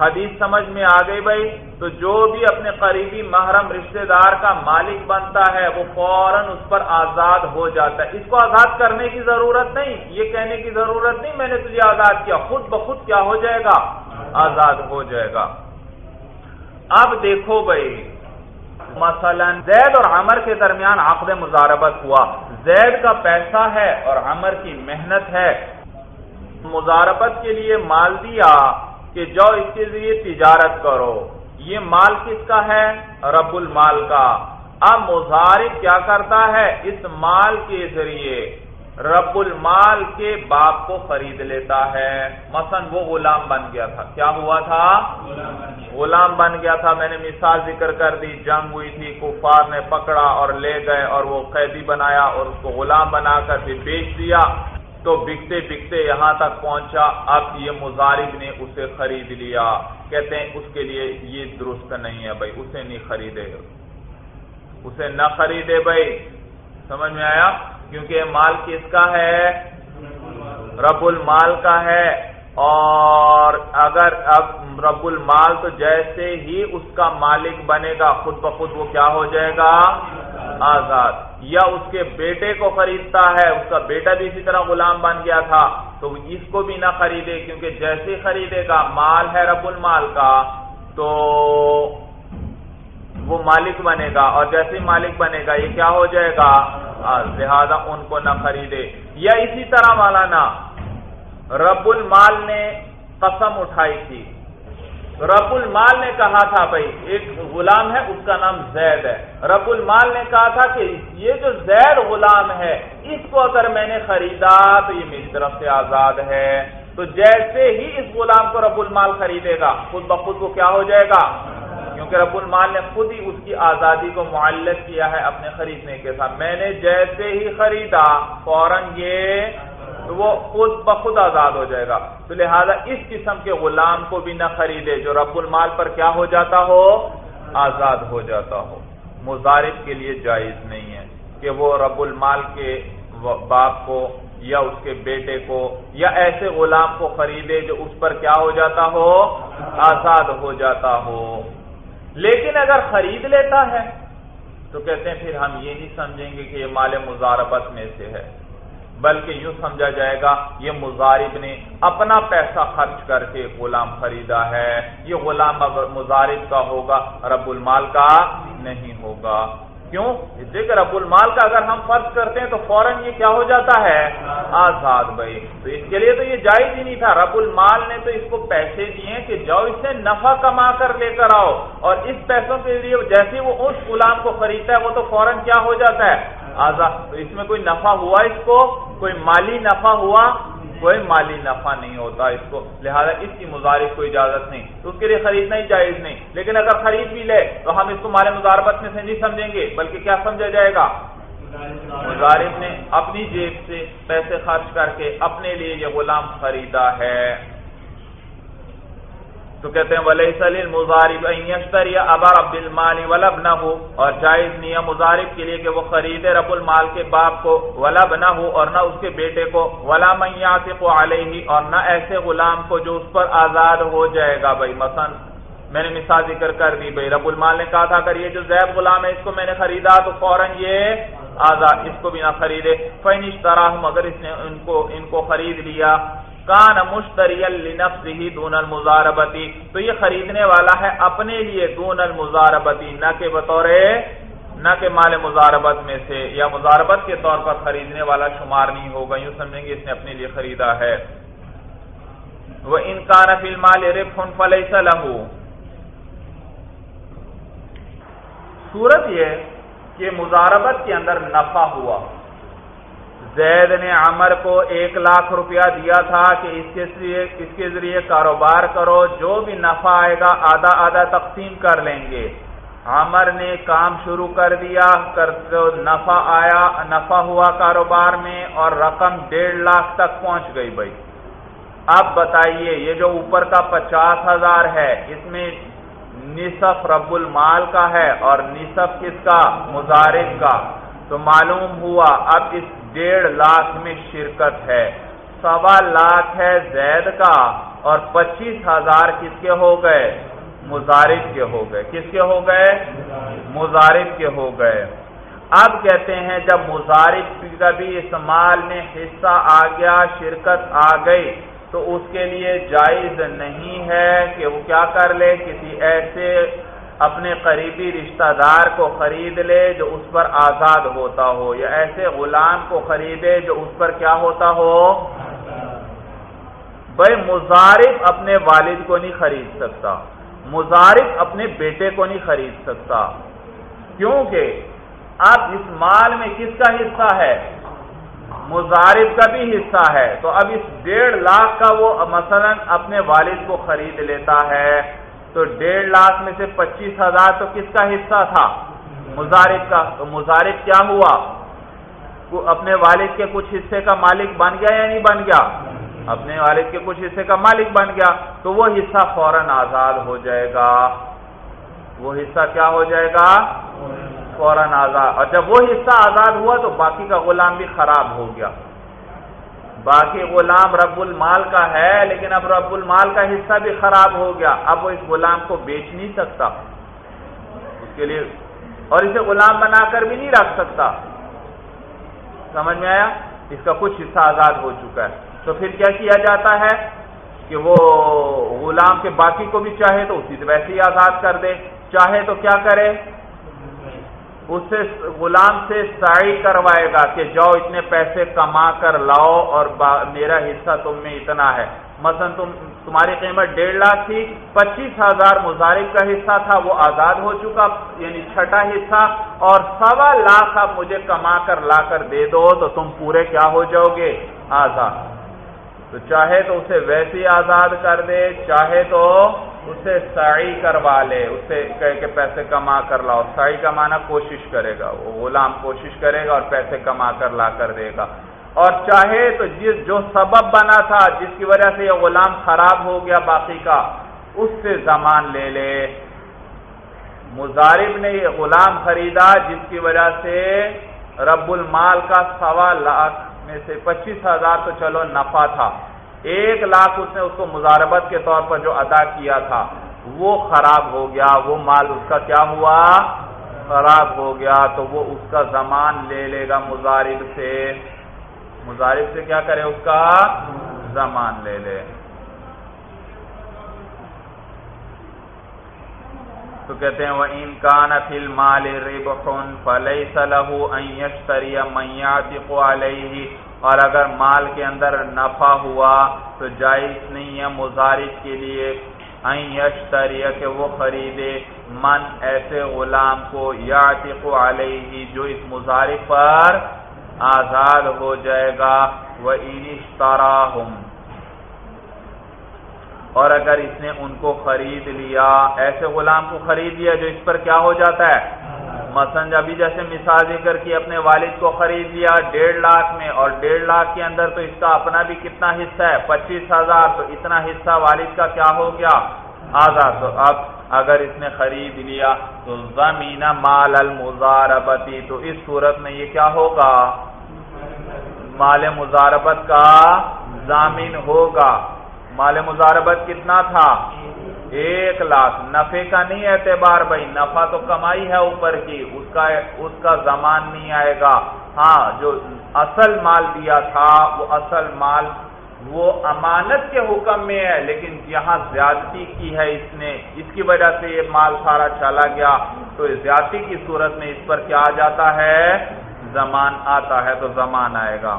حدیث سمجھ میں آ گئی بھائی، تو جو بھی اپنے قریبی محرم رشتہ دار کا مالک بنتا ہے، وہ فوراً اس پر آزاد ہو جاتا ہے۔ اس کو آزاد کرنے کی ضرورت نہیں، یہ کہنے کی ضرورت نہیں، میں نے تجھے آزاد کیا۔ خود بخود کیا ہو جائے گا؟ آزاد ہو جائے گا۔ اب دیکھو بھائی مثلا زید اور عمر کے درمیان عقد مزاربت ہوا۔ زید کا پیسہ ہے اور عمر کی محنت ہے۔ مزاربت کے لیے مال دیا کہ جاؤ اس کے ذریعے تجارت کرو۔ یہ مال کس کا ہے؟ رب المال کا۔ اب مظاہر کیا کرتا ہے؟ اس مال کے ذریعے۔ رب المال کے باپ کو خرید لیتا ہے۔ مثلا وہ غلام بن گیا تھا۔ کیا ہوا تھا؟ غلام بن گیا تھا۔ میں نے مثال ذکر کر دی۔ جنگ ہوئی تھی، کفار نے پکڑا اور لے گئے اور وہ قیدی بنایا اور اس کو غلام بنا کر بھی بیچ دیا۔ تو بکتے بکتے یہاں تک پہنچا۔ اب یہ مزارب نے اسے خرید لیا۔ کہتے ہیں اس کے لیے یہ درست نہیں ہے بھائی، اسے نہیں خریدے۔ اسے نہ خریدے بھائی۔ سمجھ میں آیا؟ کیونکہ مال کس کا ہے؟ رب المال کا ہے۔ اور اگر اب رب المال تو جیسے ہی اس کا مالک بنے گا، خود بخود وہ کیا ہو جائے گا؟ آزاد۔ یا اس کے بیٹے کو خریدتا ہے، اس کا بیٹا بھی اسی طرح غلام بن گیا تھا، تو اس کو بھی نہ خریدے، کیونکہ جیسے خریدے گا، مال ہے رب المال کا، تو وہ مالک بنے گا۔ اور جیسے مالک بنے گا، یہ کیا ہو جائے گا؟ لہذا ان کو نہ خریدے۔ یا اسی طرح والا نا رب المال نے قسم اٹھائی تھی۔ رب المال نے کہا تھا، بھائی، ایک غلام ہے، اس کا نام زید ہے۔ رب المال نے کہا تھا کہ یہ جو زید غلام ہے، اس کو اگر میں نے خریدا تو یہ میری طرف سے آزاد ہے۔ تو جیسے ہی اس غلام کو رب المال خریدے گا، خود بخود وہ کیا ہو جائے گا؟ کیونکہ رب المال نے خود ہی اس کی آزادی کو معلق کیا ہے اپنے خریدنے کے ساتھ۔ میں نے جیسے ہی خریدا فوراً یہ تو وہ خود بخود آزاد ہو جائے گا۔ تو لہذا اس قسم کے غلام کو بھی نہ خریدے جو رب المال پر کیا ہو جاتا ہو؟ آزاد ہو جاتا ہو۔ مزارف کے لیے جائز نہیں ہے کہ وہ رب المال کے باپ کو یا اس کے بیٹے کو یا ایسے غلام کو خریدے جو اس پر کیا ہو جاتا ہو؟ آزاد ہو جاتا ہو۔ لیکن اگر خرید لیتا ہے، تو کہتے ہیں پھر ہم یہ نہیں سمجھیں گے کہ یہ مال مزاربت میں سے ہے۔ بلکہ یوں سمجھا جائے گا، یہ مزارب نے اپنا پیسہ خرچ کر کے غلام خریدا ہے۔ یہ غلام اگر مزارب کا ہوگا، رب المال کا نہیں ہوگا۔ کیوں؟ کہ رب المال کا اگر ہم فرض کرتے ہیں تو فوراً یہ کیا ہو جاتا ہے؟ آزاد بھائی۔ تو اس کے لیے تو یہ جائز ہی نہیں تھا۔ رب المال نے تو اس کو پیسے دیے کہ جاؤ اس سے نفع کما کر لے کر آؤ۔ اور اس پیسوں کے لیے جیسے وہ اس غلام کو خریدتا ہے، وہ تو فوراً کیا ہو جاتا ہے؟ آزاد۔ تو اس میں کوئی نفع ہوا اس کو؟ کوئی مالی نفع ہوا؟ کوئی مالی نفع نہیں ہوتا اس کو، لہذا اس کی مزارف کو اجازت نہیں۔ تو اس کے لیے خریدنا ہی جائز نہیں۔ لیکن اگر خرید بھی لے، تو ہم اس کو مارے مزاربت میں سے نہیں سمجھیں گے، بلکہ کیا سمجھا جائے گا؟ مظارف نے اپنی جیب سے پیسے خرچ کر کے اپنے لیے یہ غلام خریدا ہے۔ تو کہتے ہیں ولی سلیل مزارب یا ابا رب المال ولب نہ ہو اور جائز نہیں ہے مزارب کے لیے کہ وہ خریدے رب المال کے باپ کو ولب نہ ہو اور نہ اس کے بیٹے کو، ولا میات علیہ اور نہ ایسے غلام کو جو اس پر آزاد ہو جائے گا۔ بھائی، مثلا میں نے مثال ذکر کر دی، بھائی، رب المال نے کہا تھا، اگر یہ جو زیب غلام ہے، اس کو میں نے خریدا تو فوراً یہ آزاد، اس کو بھی نہ خریدے۔ فینش طرح مگر اس نے ان کو ان کو خرید لیا کان مشتری لنفسه دون المزاربتی تو یہ خریدنے والا ہے اپنے لیے دون المزاربتی نہ کہ بطور نہ کہ مال مزاربت میں سے، یا مزاربت کے طور پر خریدنے والا شمار نہیں ہوگا، یوں سمجھیں گے اس نے اپنے لیے خریدا ہے۔ وہ ان کا مال رف فلیس لہو۔ صورت یہ کہ مزاربت کے اندر نفع ہوا۔ زید نے عمر کو ایک لاکھ روپیہ دیا تھا کہ اس کے ذریعے اس کے ذریعے کاروبار کرو، جو بھی نفع آئے گا آدھا آدھا تقسیم کر لیں گے۔ عمر نے کام شروع کر دیا، کر نفع آیا، نفع ہوا کاروبار میں اور رقم ڈیڑھ لاکھ تک پہنچ گئی بھائی۔ اب بتائیے، یہ جو اوپر کا پچاس ہزار ہے، اس میں نصف رب المال کا ہے اور نصف کس کا؟ مزارف کا۔ تو معلوم ہوا، اب اس ڈیڑھ لاکھ میں شرکت ہے۔ سوا لاکھ ہے زید کا اور پچیس ہزار کس کے ہو گئے؟ مزارف کے ہو گئے۔ کس کے ہو گئے؟ مزارف کے ہو گئے۔ اب کہتے ہیں جب مزارف کا بھی اس مال میں حصہ آ گیا، شرکت آ گئی، تو اس کے لیے جائز نہیں ہے کہ وہ کیا کر لے، کسی ایسے اپنے قریبی رشتہ دار کو خرید لے جو اس پر آزاد ہوتا ہو، یا ایسے غلام کو خریدے جو اس پر کیا ہوتا ہو؟ بھائی مزارف اپنے والد کو نہیں خرید سکتا۔ مزارف اپنے بیٹے کو نہیں خرید سکتا۔ کیونکہ اب اس مال میں کس کا حصہ ہے؟ مزارف کا بھی حصہ ہے۔ تو اب اس ڈیڑھ لاکھ کا وہ مثلا اپنے والد کو خرید لیتا ہے۔ تو ڈیڑھ لاکھ میں سے پچیس ہزار تو کس کا حصہ تھا؟ مزارف کا۔ تو مزارف کیا ہوا؟ اپنے والد کے کچھ حصے کا مالک بن گیا یا نہیں بن گیا؟ اپنے والد کے کچھ حصے کا مالک بن گیا۔ تو وہ حصہ فوراً آزاد ہو جائے گا۔ وہ حصہ کیا ہو جائے گا؟ فوراً آزاد۔ اور جب وہ حصہ آزاد ہوا تو باقی کا غلام بھی خراب ہو گیا۔ باقی غلام رب المال کا ہے، لیکن اب رب المال کا حصہ بھی خراب ہو گیا۔ اب وہ اس غلام کو بیچ نہیں سکتا۔ اس کے لیے اور اسے غلام بنا کر بھی نہیں رکھ سکتا۔ سمجھ میں آیا؟ اس کا کچھ حصہ آزاد ہو چکا ہے۔ تو پھر کیا کیا جاتا ہے؟ کہ وہ غلام کے باقی کو بھی چاہے تو اسی سے ویسے ہی آزاد کر دے۔ چاہے تو کیا کرے؟ اس سے غلام سے سائی کروائے گا کہ جاؤ اتنے پیسے کما کر لاؤ اور میرا حصہ تم میں اتنا ہے۔ مثلا تم، تمہاری قیمت ڈیڑھ لاکھ تھی، پچیس ہزار مزارف کا حصہ تھا، وہ آزاد ہو چکا یعنی چھٹا حصہ، اور سوا لاکھ اب مجھے کما کر لا کر دے دو، تو تم پورے کیا ہو جاؤ گے؟ آزاد۔ تو چاہے تو اسے ویسے آزاد کر دے، چاہے تو اسے سعی کروا لے، اسے کہہ کے پیسے کما کر لاؤ۔ سعی کا معنی کوشش کرے گا۔ وہ غلام کوشش کرے گا اور پیسے کما کر لا کر دے گا۔ اور چاہے تو جس جو سبب بنا تھا، جس کی وجہ سے یہ غلام خراب ہو گیا باقی کا، اس سے زمان لے لے۔ مزارب نے یہ غلام خریدا، جس کی وجہ سے رب المال کا سوا لاکھ میں سے پچیس ہزار تو چلو، نفع تھا۔ ایک لاکھ اس نے اس کو مزاربت کے طور پر جو ادا کیا تھا، وہ خراب ہو گیا، وہ مال اس کا کیا ہوا؟ خراب ہو گیا، تو وہ اس کا زمان لے لے گا مزارب سے۔ مزارب سے کیا کرے اس کا؟ زمان لے لے۔ تو کہتے ہیں وہ انکان فل مال ربحن فلیس له ان يشتري من يعتق عليه اور اگر مال کے اندر نفع ہوا تو جائز نہیں ہے مظاہرف کے لیے۔ یشتریہ کہ وہ خریدے۔ من ایسے غلام کو یا علیہ جو اس مظاہرف پر آزاد ہو جائے گا۔ وہ انشتراہم اور اگر اس نے ان کو خرید لیا، ایسے غلام کو خرید لیا جو اس پر کیا ہو جاتا ہے؟ مثلا ابھی جیسے مثال ذکر کی اپنے والد کو خرید لیا ڈیڑھ لاکھ میں، اور ڈیڑھ لاکھ کے اندر تو اس کا اپنا بھی کتنا حصہ ہے؟ پچیس ہزار، تو اتنا حصہ والد کا کیا ہو گیا؟ آزاد۔ تو اب اگر اس نے خرید لیا تو زمین مال المزاربتی تو اس صورت میں یہ کیا ہوگا؟ مال مزاربت کا ضامین ہوگا۔ مال مزاربت کتنا تھا؟ ایک لاکھ۔ نفے کا نہیں اعتبار بھائی، نفع تو کمائی ہے اوپر کی، اس کا اس کا زمان نہیں آئے گا۔ ہاں جو اصل مال دیا تھا، وہ اصل مال وہ امانت کے حکم میں ہے، لیکن یہاں زیادتی کی ہے اس نے۔ اس کی وجہ سے یہ مال سارا چلا گیا۔ تو زیادتی کی صورت میں اس پر کیا آ جاتا ہے؟ زمان آتا ہے تو زمان آئے گا۔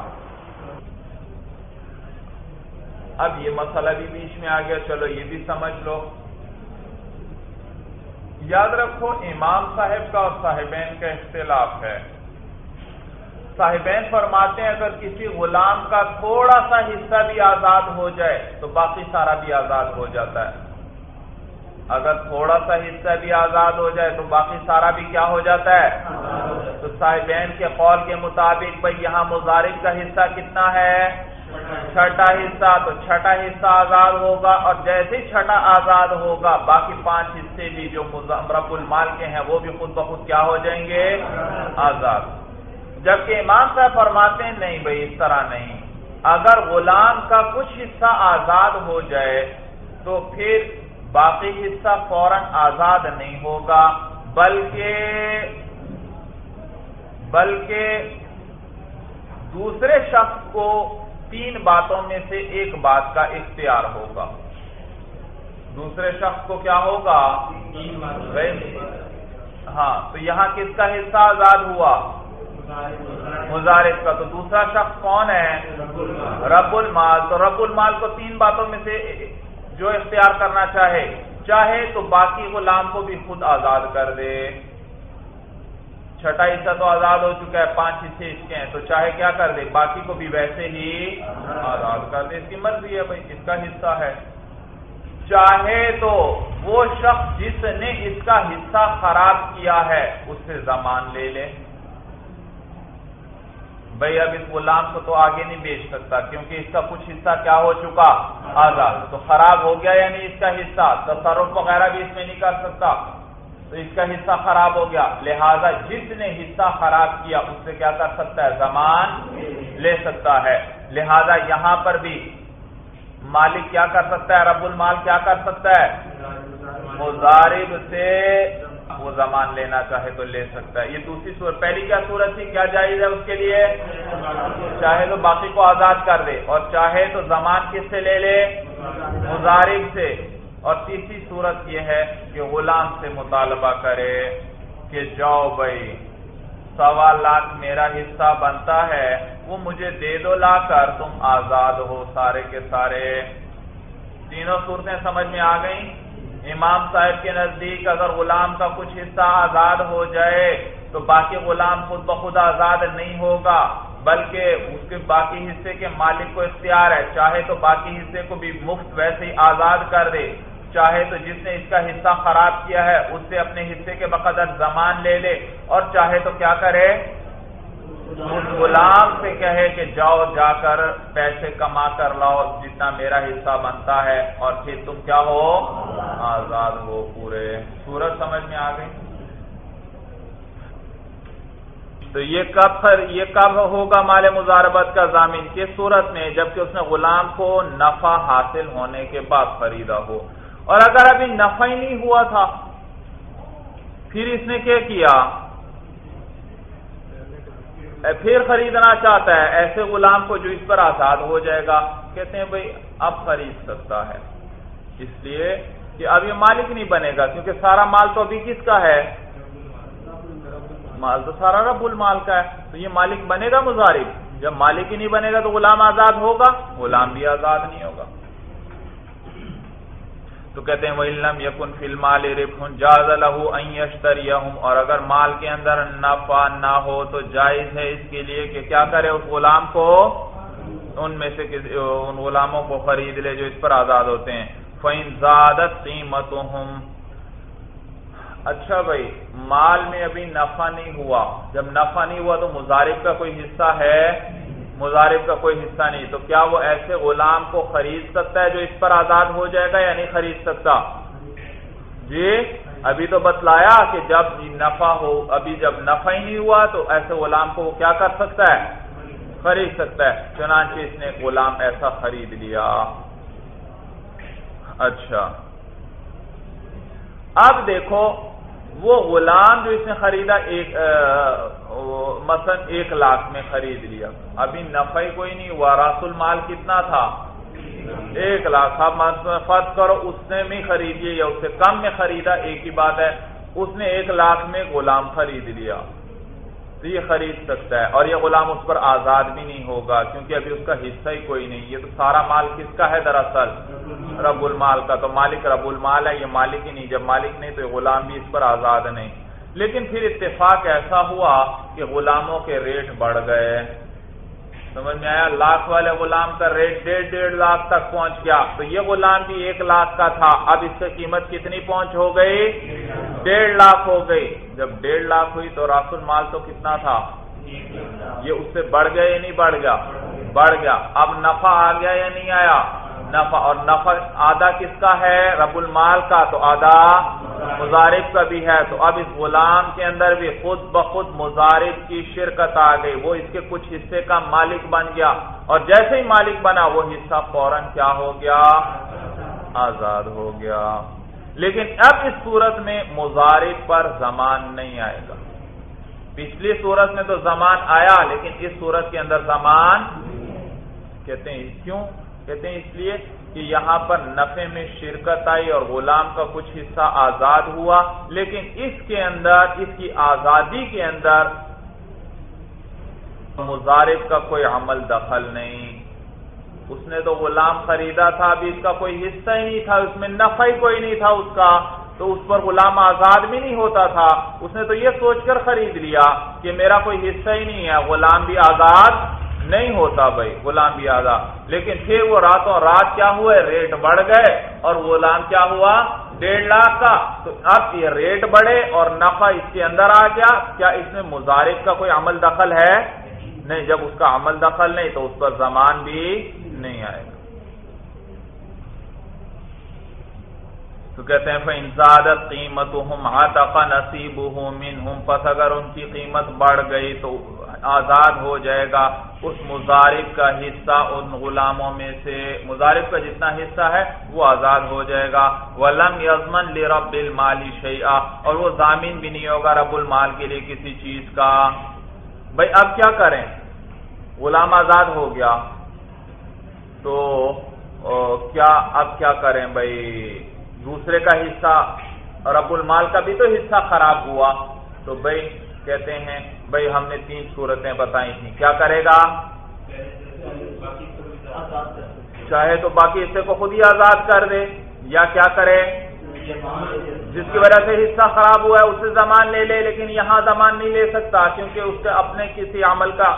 اب یہ مسئلہ بھی بیچ میں آ گیا، چلو یہ بھی سمجھ لو۔ یاد رکھو، امام صاحب کا اور صاحبین کا اختلاف ہے۔ صاحبین فرماتے ہیں، اگر کسی غلام کا تھوڑا سا حصہ بھی آزاد ہو جائے تو باقی سارا بھی آزاد ہو جاتا ہے۔ اگر تھوڑا سا حصہ بھی آزاد ہو جائے تو باقی سارا بھی کیا ہو جاتا ہے؟ تو صاحبین کے قول کے مطابق، بھائی یہاں مزارف کا حصہ کتنا ہے؟ چھٹا حصہ تو چھٹا حصہ آزاد ہوگا اور جیسے چھٹا آزاد ہوگا، باقی پانچ حصے بھی جو رب المال کے ہیں وہ بھی خود بخود کیا ہو جائیں گے؟ آزاد۔ جبکہ امام صاحب فرماتے ہیں، نہیں بھائی، اس طرح نہیں۔ اگر غلام کا کچھ حصہ آزاد ہو جائے تو پھر باقی حصہ فوراً آزاد نہیں ہوگا، بلکہ بلکہ دوسرے شخص کو تین باتوں میں سے ایک بات کا اختیار ہوگا۔ دوسرے شخص کو کیا ہوگا؟ ہاں تو یہاں کس کا حصہ آزاد ہوا؟ مزارف کا۔ تو دوسرا شخص کون ہے؟ رب المال۔ تو رب المال کو تین باتوں میں سے جو اختیار کرنا چاہے چاہے تو باقی غلام کو بھی خود آزاد کر دے۔ چھٹا حصہ تو آزاد ہو چکا ہے، پانچ حصے اس کے ہیں۔ تو چاہے کیا کر دے باقی کو بھی ویسے ہی آزاد کر دے اس کی مرضی ہے بھائی، اس کا حصہ ہے۔ چاہے تو وہ شخص جس نے اس کا حصہ خراب کیا ہے، اس سے زمان لے لے۔ بھائی، اب اس غلام کو تو آگے نہیں بیچ سکتا، کیونکہ اس کا کچھ حصہ کیا ہو چکا؟ آزاد۔ تو خراب ہو گیا یعنی اس کا حصہ؟ تصرف وغیرہ بھی اس میں نہیں کر سکتا۔ تو اس کا حصہ خراب ہو گیا۔ لہذا جس نے حصہ خراب کیا، اس سے کیا کر سکتا ہے؟ زمان لے سکتا ہے۔ لہذا یہاں پر بھی مالک کیا کر سکتا ہے؟ رب المال کیا کر سکتا ہے؟ مزارب سے وہ زمان لینا چاہے تو لے سکتا ہے۔ یہ دوسری صورت، پہلی کیا صورت تھی؟ کیا جائز ہے اس کے لیے؟ چاہے تو باقی کو آزاد کر دے۔ اور چاہے تو زمان کس سے لے لے؟ مزارب سے۔ اور تیسری صورت یہ ہے کہ غلام سے مطالبہ کرے کہ جاؤ بھائی سوا لاکھ میرا حصہ بنتا ہے، وہ مجھے دے دو، لا کر تم آزاد ہو سارے کے سارے۔ تینوں صورتیں سمجھ میں آ گئیں؟ امام صاحب کے نزدیک اگر غلام کا کچھ حصہ آزاد ہو جائے تو باقی غلام خود بخود آزاد نہیں ہوگا، بلکہ اس کے باقی حصے کے مالک کو اختیار ہے، چاہے تو باقی حصے کو بھی مفت ویسے ہی آزاد کر دے۔ چاہے تو جس نے اس کا حصہ خراب کیا ہے، اس سے اپنے حصے کے بقدر زمان لے لے۔ اور چاہے تو کیا کرے؟ اس غلام سے کہے کہ جاؤ، جا کر پیسے کما کر لاؤ، جتنا میرا حصہ بنتا ہے۔ اور پھر تم کیا ہو؟ آزاد ہو پورے۔ سورج سمجھ میں آ گئی؟ تو یہ کب یہ کب ہوگا مال مزاربت کا ضامن کس صورت میں؟ جبکہ اس نے غلام کو نفع حاصل ہونے کے بعد خریدا ہو۔ اور اگر ابھی نفع ہی نہیں ہوا تھا، پھر اس نے کیا کیا؟ پھر خریدنا چاہتا ہے۔ ایسے غلام کو جو اس پر آزاد ہو جائے گا، کہتے ہیں بھائی، اب خرید سکتا ہے۔ اس لیے کہ اب یہ مالک نہیں بنے گا، کیونکہ سارا مال تو ابھی کس کا ہے؟ مال تو سارا رب المال کا ہے۔ تو یہ مالک بنے گا مظاہر جب مالک ہی نہیں بنے گا تو غلام آزاد ہوگا، غلام بھی آزاد نہیں ہوگا۔ تو کہتے ہیں وہ علم یقن فلم جاز اور اگر مال کے اندر نفع نہ ہو تو جائز ہے اس کے لیے کہ کیا کرے اس غلام کو؟ ان میں سے ان غلاموں کو خرید لے جو اس پر آزاد ہوتے ہیں۔ فَإِن زَادَتْ قِيمَتُهُمْ۔ اچھا بھائی، مال میں ابھی نفع نہیں ہوا۔ جب نفع نہیں ہوا تو مزارف کا کوئی حصہ ہے مزارف کا کوئی حصہ نہیں۔ تو کیا وہ ایسے غلام کو خرید سکتا ہے جو اس پر آزاد ہو جائے گا یا نہیں خرید سکتا؟ جی ابھی تو بتلایا کہ جب نفع ہو، ابھی جب نفع ہی نہیں ہوا تو ایسے غلام کو وہ کیا کر سکتا ہے؟ خرید سکتا ہے۔ چنانچہ اس نے غلام ایسا خرید لیا۔ اچھا۔ اب دیکھو وہ غلام جو اس نے خریدا ایک مثلا ایک لاکھ میں خرید لیا۔ ابھی نفع کوئی نہیں ہوا راس المال کتنا تھا؟ ایک لاکھ۔ اب فرض کرو، اس نے بھی خریدی یا اس سے کم میں خریدا، ایک ہی بات ہے، اس نے ایک لاکھ میں غلام خرید لیا۔ تو یہ خرید سکتا ہے اور یہ غلام اس پر آزاد بھی نہیں ہوگا، کیونکہ ابھی اس کا حصہ ہی کوئی نہیں۔ یہ تو سارا مال کس کا ہے دراصل؟ رب المال کا۔ تو مالک رب المال ہے، یہ مالک ہی نہیں۔ جب مالک نہیں تو یہ غلام بھی اس پر آزاد نہیں۔ لیکن پھر اتفاق ایسا ہوا کہ غلاموں کے ریٹ بڑھ گئے۔ سمجھ میں آیا؟ لاکھ والے غلام کا ریٹ ڈیڑھ ڈیڑھ لاکھ تک پہنچ گیا۔ تو یہ غلام بھی ایک لاکھ کا تھا۔ اب اس کی قیمت کتنی پہنچ ہو گئی؟ ڈیڑھ لاکھ ہو گئی۔ جب ڈیڑھ لاکھ ہوئی تو راس المال تو کتنا تھا؟ یہ اس سے بڑھ گیا یا نہیں بڑھ گیا؟ بڑھ گیا۔ اب نفع آ گیا یا نہیں آیا؟ نفع اور نفع آدھا کس کا ہے؟ رب المال کا، تو آدھا مزارف کا بھی ہے۔ تو اب اس غلام کے اندر بھی خود بخود مزارف کی شرکت آ گئی۔ وہ اس کے کچھ حصے کا مالک بن گیا۔ اور جیسے ہی مالک بنا، وہ حصہ فوراً کیا ہو گیا؟ آزاد ہو گیا۔ لیکن اب اس صورت میں مزارف پر زمان نہیں آئے گا۔ پچھلی صورت میں تو زمان آیا، لیکن اس صورت کے اندر زمان کہتے ہیں کیوں؟ کہتے ہیں اس لیے کہ یہاں پر نفے میں شرکت آئی اور غلام کا کچھ حصہ آزاد ہوا، لیکن اس کے اندر، اس کی آزادی کے اندر مزارف کا کوئی عمل دخل نہیں۔ اس نے تو غلام خریدا تھا، ابھی اس کا کوئی حصہ ہی نہیں تھا، اس میں نفع ہی کوئی نہیں تھا اس کا۔ تو اس پر غلام آزاد بھی نہیں ہوتا تھا۔ اس نے تو یہ سوچ کر خرید لیا کہ میرا کوئی حصہ ہی نہیں ہے، غلام بھی آزاد نہیں ہوتا بھائی، غلام بھی آزاد لیکن پھر وہ راتوں رات کیا ہوئے؟ ریٹ بڑھ گئے اور غلام کیا ہوا؟ ڈیڑھ لاکھ کا۔ تو اب یہ ریٹ بڑھے اور نفع اس کے اندر آ گیا۔ کیا اس میں مزارف کا کوئی عمل دخل ہے؟ نہیں، جب اس کا عمل دخل نہیں تو اس پر زمان بھی نہیں آئے گا۔ تو کہتے ہیں، فَإِن قِيمَتُهُمْ عَتَقَ نَصِيبُهُ مِنْهُمْ، پس اگر ان کی قیمت بڑھ گئی تو آزاد ہو جائے گا، اس مزارف کا حصہ ان غلاموں میں سے مزارف کا جتنا حصہ ہے، وہ آزاد ہو جائے گا۔ ولم یزمن لرب المال شیئا اور وہ ضامین بھی نہیں ہوگا رب المال کے لیے کسی چیز کا۔ بھائی، اب کیا کریں؟ غلام آزاد ہو گیا۔ تو کیا، اب کیا کریں بھائی؟ دوسرے کا حصہ، رب المال کا بھی تو حصہ خراب ہوا۔ تو بھائی، کہتے ہیں بھائی ہم نے تین صورتیں بتائی تھیں۔ کیا کرے گا؟ چاہے تو باقی حصے کو خود ہی آزاد کر دے۔ یا کیا کرے؟ جس کی وجہ سے حصہ خراب ہوا ہے، اسے زمان لے لے، لیکن یہاں زمان نہیں لے سکتا، کیونکہ اس سے اپنے کسی عمل کا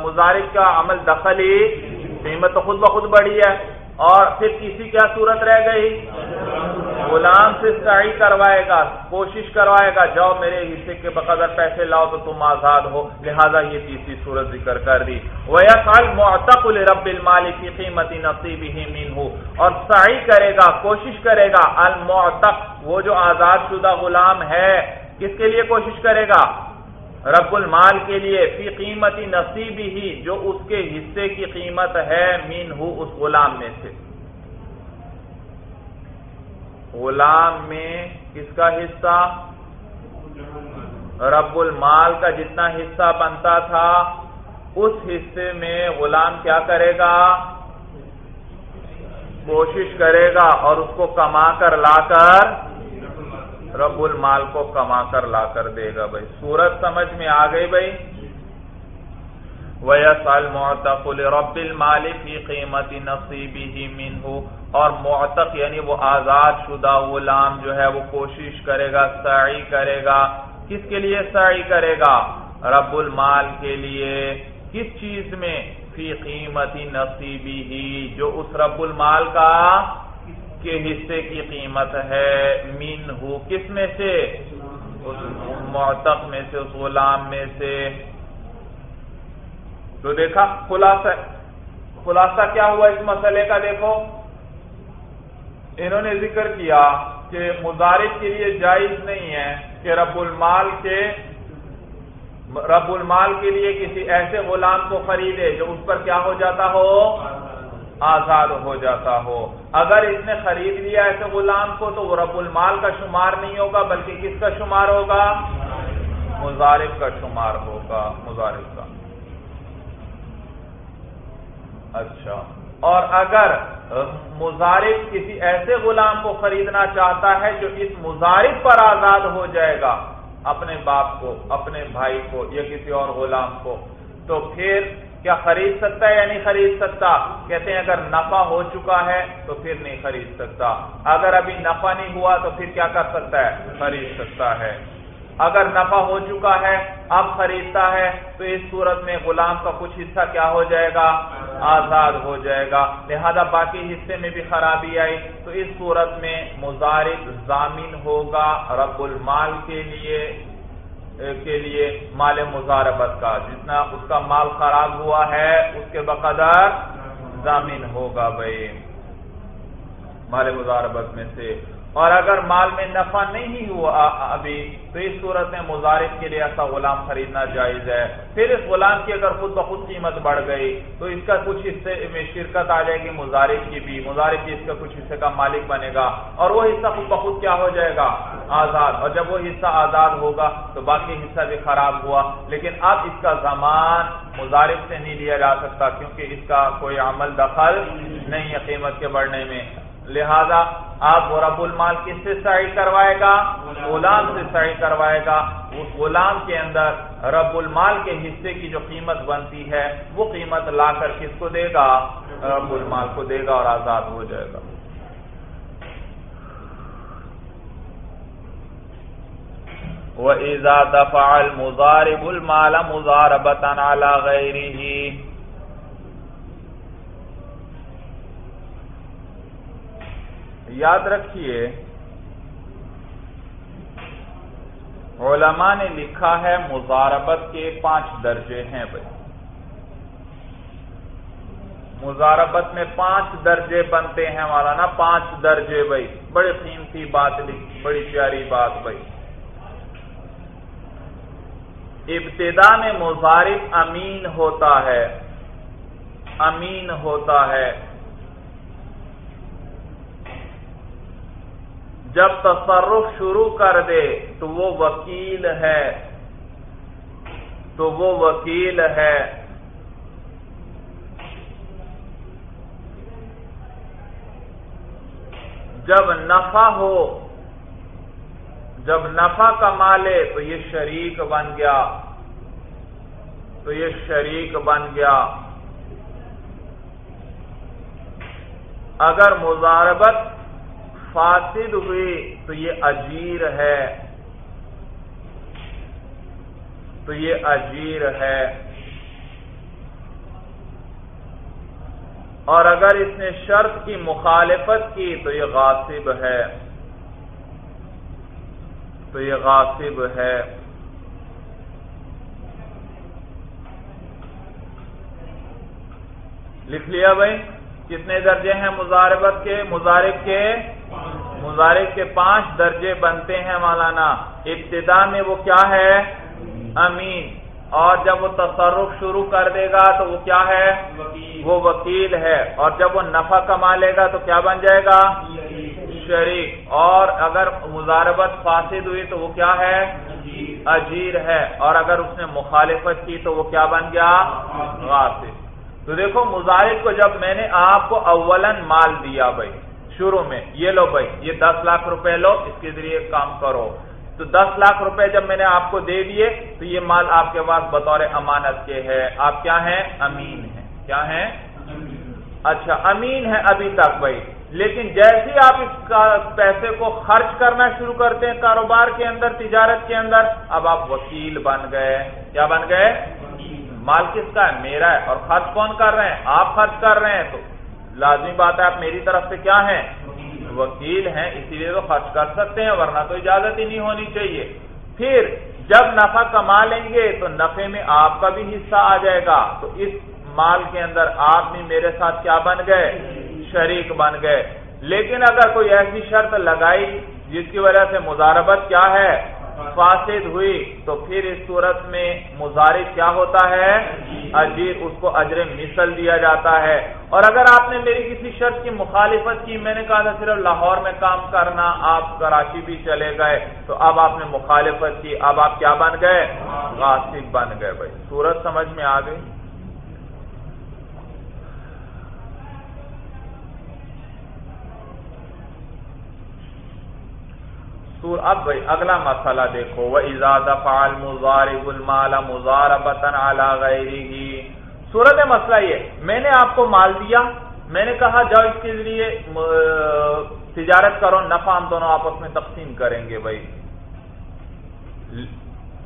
مزارف کا عمل دخل ہی قیمت تو خود بخود بڑھی ہے۔ اور پھر کسی کیا صورت رہ گئی؟ غلام سے سعی کروائے گا، کوشش کروائے گا، جاؤ میرے حصے کے بقدر پیسے لاؤ تو تم آزاد ہو۔ لہذا یہ تیسری صورت ذکر کر دی۔ معتق الرب المال کی قیمتی نصیب ہی مین ہو اور سعی کرے گا، کوشش کرے گا۔ المعتق، وہ جو آزاد شدہ غلام ہے، کس کے لیے کوشش کرے گا؟ رب المال کے لیے۔ فی قیمتی نصیب ہی جو اس کے حصے کی قیمت ہے مین ہو اس غلام میں سے۔ غلام میں کس کا حصہ؟ رب المال کا جتنا حصہ بنتا تھا، اس حصے میں غلام کیا کرے گا؟ کوشش کرے گا اور اس کو کما کر لا کر رب المال کو کما کر لا کر دے گا بھائی۔ سورت سمجھ میں آ گئی بھائی۔ وَيَسْأَلْ مُعْتَقُ لِرَبِّ الْمَالِ فِي قِيمَةِ نَصِيبِهِ مِنْهُ اور معتق یعنی وہ آزاد شدہ غلام جو ہے وہ کوشش کرے گا، سعی کرے گا۔ کس کے لیے سعی کرے گا؟ رب المال کے لیے۔ کس چیز میں؟ فی قیمتی نصیبی ہی، جو اس رب المال کا کے حصے کی قیمت ہے۔ مین ہو کس میں سے؟ اس معتق میں سے، اس غلام میں سے۔ تو دیکھا خلاصہ خلاصہ کیا ہوا اس مسئلے کا دیکھو؟ انہوں نے ذکر کیا کہ مدارک کے لیے جائز نہیں ہے کہ رب المال کے رب المال کے لیے کسی ایسے غلام کو خریدے جو اس پر کیا ہو جاتا ہو؟ آزاد ہو جاتا ہو۔ اگر اس نے خرید لیا ایسے غلام کو تو وہ رب المال کا شمار نہیں ہوگا، بلکہ کس کا شمار ہوگا؟ مزارف کا شمار ہوگا مزارف کا۔ اچھا۔ اور اگر مزارف کسی ایسے غلام کو خریدنا چاہتا ہے جو اس مزارف پر آزاد ہو جائے گا اپنے باپ کو، اپنے بھائی کو یا کسی اور غلام کو، تو پھر کیا خرید سکتا ہے یا نہیں خرید سکتا؟ کہتے ہیں اگر نفع ہو چکا ہے تو پھر نہیں خرید سکتا۔ اگر ابھی نفع نہیں ہوا تو پھر کیا کر سکتا ہے؟ خرید سکتا ہے۔ اگر نفع ہو چکا ہے، اب خریدتا ہے، تو اس صورت میں غلام کا کچھ حصہ کیا ہو جائے گا؟ آزاد ہو جائے گا۔ لہذا باقی حصے میں بھی خرابی آئی۔ تو اس صورت میں مزارد ضامن ہوگا رب المال کے لیے کے لیے مال مزاربت کا۔ جتنا اس کا مال خراب ہوا ہے، اس کے بقدر ضامن ہوگا بھائی۔ مال مزاربت میں سے اور اگر مال میں نفع نہیں ہوا ابھی، تو اس صورت میں مزارف کے لیے ایسا غلام خریدنا جائز ہے۔ پھر اس غلام کی اگر خود بخود قیمت بڑھ گئی، تو اس کا کچھ حصے میں شرکت آ جائے گی مزارف کی بھی۔ مزارف کی اس کا کچھ حصے کا مالک بنے گا۔ اور وہ حصہ خود بخود کیا ہو جائے گا؟ آزاد۔ اور جب وہ حصہ آزاد ہوگا، تو باقی حصہ بھی خراب ہوا۔ لیکن اب اس کا زمان مزارف سے نہیں لیا جا سکتا، کیونکہ اس کا کوئی عمل دخل نہیں ہے قیمت کے بڑھنے میں۔ لہذا آپ رب المال کس سے سعی کروائے گا؟ غلام سے سعی کروائے گا۔ اس غلام کے اندر رب المال کے حصے کی جو قیمت بنتی ہے، وہ قیمت لا کر کس کو دے گا؟ رب المال کو دے گا اور آزاد ہو جائے گا۔ وَإِذَا دَفَعَ الْمُضَارِبُ الْمَالَ مُضَارَبَةً عَلَى غَيْرِهِ یاد رکھیے، علماء نے لکھا ہے مزاربت کے پانچ درجے ہیں بھائی۔ مزاربت میں پانچ درجے بنتے ہیں مولانا، پانچ درجے بھائی۔ بڑی قیمتی بات لکھی، بڑی پیاری بات بھائی۔ ابتدا میں مزارب امین ہوتا ہے، امین ہوتا ہے۔ جب تصرف شروع کر دے تو وہ وکیل ہے۔ تو وہ وکیل ہے۔ جب نفع ہو، جب نفع کما لے تو یہ شریک بن گیا۔ تو یہ شریک بن گیا۔ اگر مزاربت فاسد ہوئی تو یہ اجیر ہے۔ تو یہ اجیر ہے۔ اور اگر اس نے شرط کی مخالفت کی تو یہ غاصب ہے۔ تو یہ غاصب ہے۔ لکھ لیا بھائی، کتنے درجے ہیں مزاربت کے؟ مزارب کے مزارب کے پانچ درجے بنتے ہیں مولانا۔ ابتدا میں وہ کیا ہے؟ امین۔ اور جب وہ تصرف شروع کر دے گا تو وہ کیا ہے؟ وہ وکیل ہے۔ اور جب وہ نفع کما لے گا تو کیا بن جائے گا؟ شریک۔ اور اگر مزاربت فاسد ہوئی تو وہ کیا ہے؟ اجیر۔ ہے۔ اور اگر اس نے مخالفت کی تو وہ کیا بن گیا؟ غاصب تو دیکھو مظاہر کو جب میں نے آپ کو اولن مال دیا بھائی شروع میں یہ لو بھائی یہ دس لاکھ روپے لو اس کے ذریعے کام کرو۔ تو دس لاکھ روپے جب میں نے آپ کو دے دیے تو یہ مال آپ کے پاس بطور امانت کے ہے۔ آپ کیا ہیں؟ امین ہیں۔ کیا ہیں؟ اچھا امین ہے ابھی تک بھائی۔ لیکن جیسے ہی آپ اس پیسے کو خرچ کرنا شروع کرتے ہیں کاروبار کے اندر تجارت کے اندر اب آپ وکیل بن گئے۔ کیا بن گئے۔ مال کس کا ہے؟ میرا ہے۔ اور خرچ کون کر رہے ہیں؟ آپ خرچ کر رہے ہیں۔ تو لازمی بات ہے، آپ میری طرف سے کیا ہیں؟ وکیل ہیں، اسی لیے تو خرچ کر سکتے ہیں، ورنہ تو اجازت ہی نہیں ہونی چاہیے۔ پھر جب نفع کما لیں گے تو نفے میں آپ کا بھی حصہ آ جائے گا۔ تو اس مال کے اندر آپ بھی میرے ساتھ کیا بن گئے؟ شریک بن گئے۔ لیکن اگر کوئی ایسی شرط لگائی جس کی وجہ سے مزاربت کیا ہے فاسد ہوئی تو پھر اس صورت میں مظاہرے کیا ہوتا ہے؟ اجیر، اس کو اجر مثل دیا جاتا ہے۔ اور اگر آپ نے میری کسی شرط کی مخالفت کی، میں نے کہا تھا صرف لاہور میں کام کرنا، آپ کراچی بھی چلے گئے، تو اب آپ نے مخالفت کی، اب آپ کیا بن گئے؟ غاصب بن گئے بھائی۔ صورت سمجھ میں آ گئی؟ اب بھائی اگلا مسئلہ دیکھو وہ ازاد فال مزار المال مزار بطن اعلی صورت مسئلہ یہ میں نے آپ کو مال دیا میں نے کہا جاؤ اس کے ذریعے تجارت کرو نفع ہم دونوں آپس میں تقسیم کریں گے بھائی۔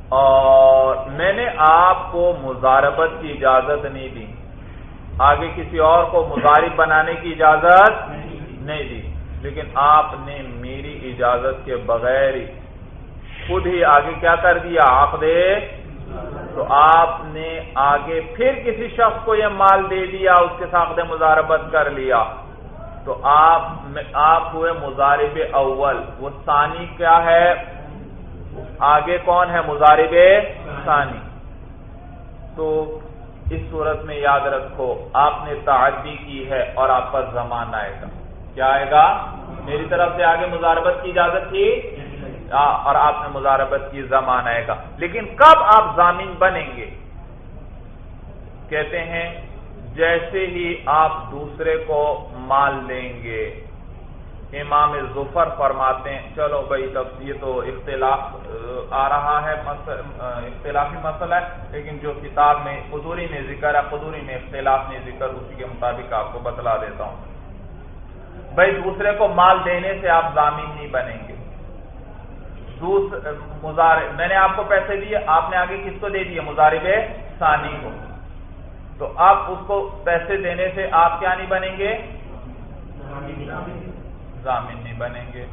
اور میں نے آپ کو مزاربت کی اجازت نہیں دی۔ آگے کسی اور کو مزارب بنانے کی اجازت نہیں دی۔ لیکن آپ نے اجازت کے بغیر ہی خود ہی آگے کیا کر دیا؟ آپ دے تو آپ نے آگے پھر کسی شخص کو یہ مال دے دیا، اس کے ساتھ مزاربت کر لیا۔ تو آپ آپ ہوئے مزارب اول۔ وہ ثانی کیا ہے؟ آگے کون ہے؟ مزارب ثانی۔ تو اس صورت میں یاد رکھو، آپ نے تعدی کی ہے اور آپ پر زمان آئے گا۔ کیا آئے گا؟ میری طرف سے آگے مزاربت کی اجازت تھی؟ ہاں، اور آپ نے مزاربت کی زمان آئے گا لیکن کب آپ ضامین بنیں گے؟ کہتے ہیں، جیسے ہی آپ دوسرے کو مال لیں گے۔ امام ظفر فرماتے ہیں، چلو بھائی، تب یہ تو اختلاف، آ رہا ہے اختلافی مسئلہ ہے۔ لیکن جو کتاب میں قدوری میں ذکر ہے قدوری میں اختلاف میں ذکر، اسی کے مطابق آپ کو بتلا دیتا ہوں۔ بھائی دوسرے کو مال دینے سے آپ ضامین نہیں بنیں گے۔ مزار میں نے آپ کو پیسے دیے، آپ نے آگے کس کو دے دیے؟ مزارب ثانی کو۔ تو آپ اس کو پیسے دینے سے آپ کیا نہیں بنیں گے؟ ضامین نہیں بنیں گے۔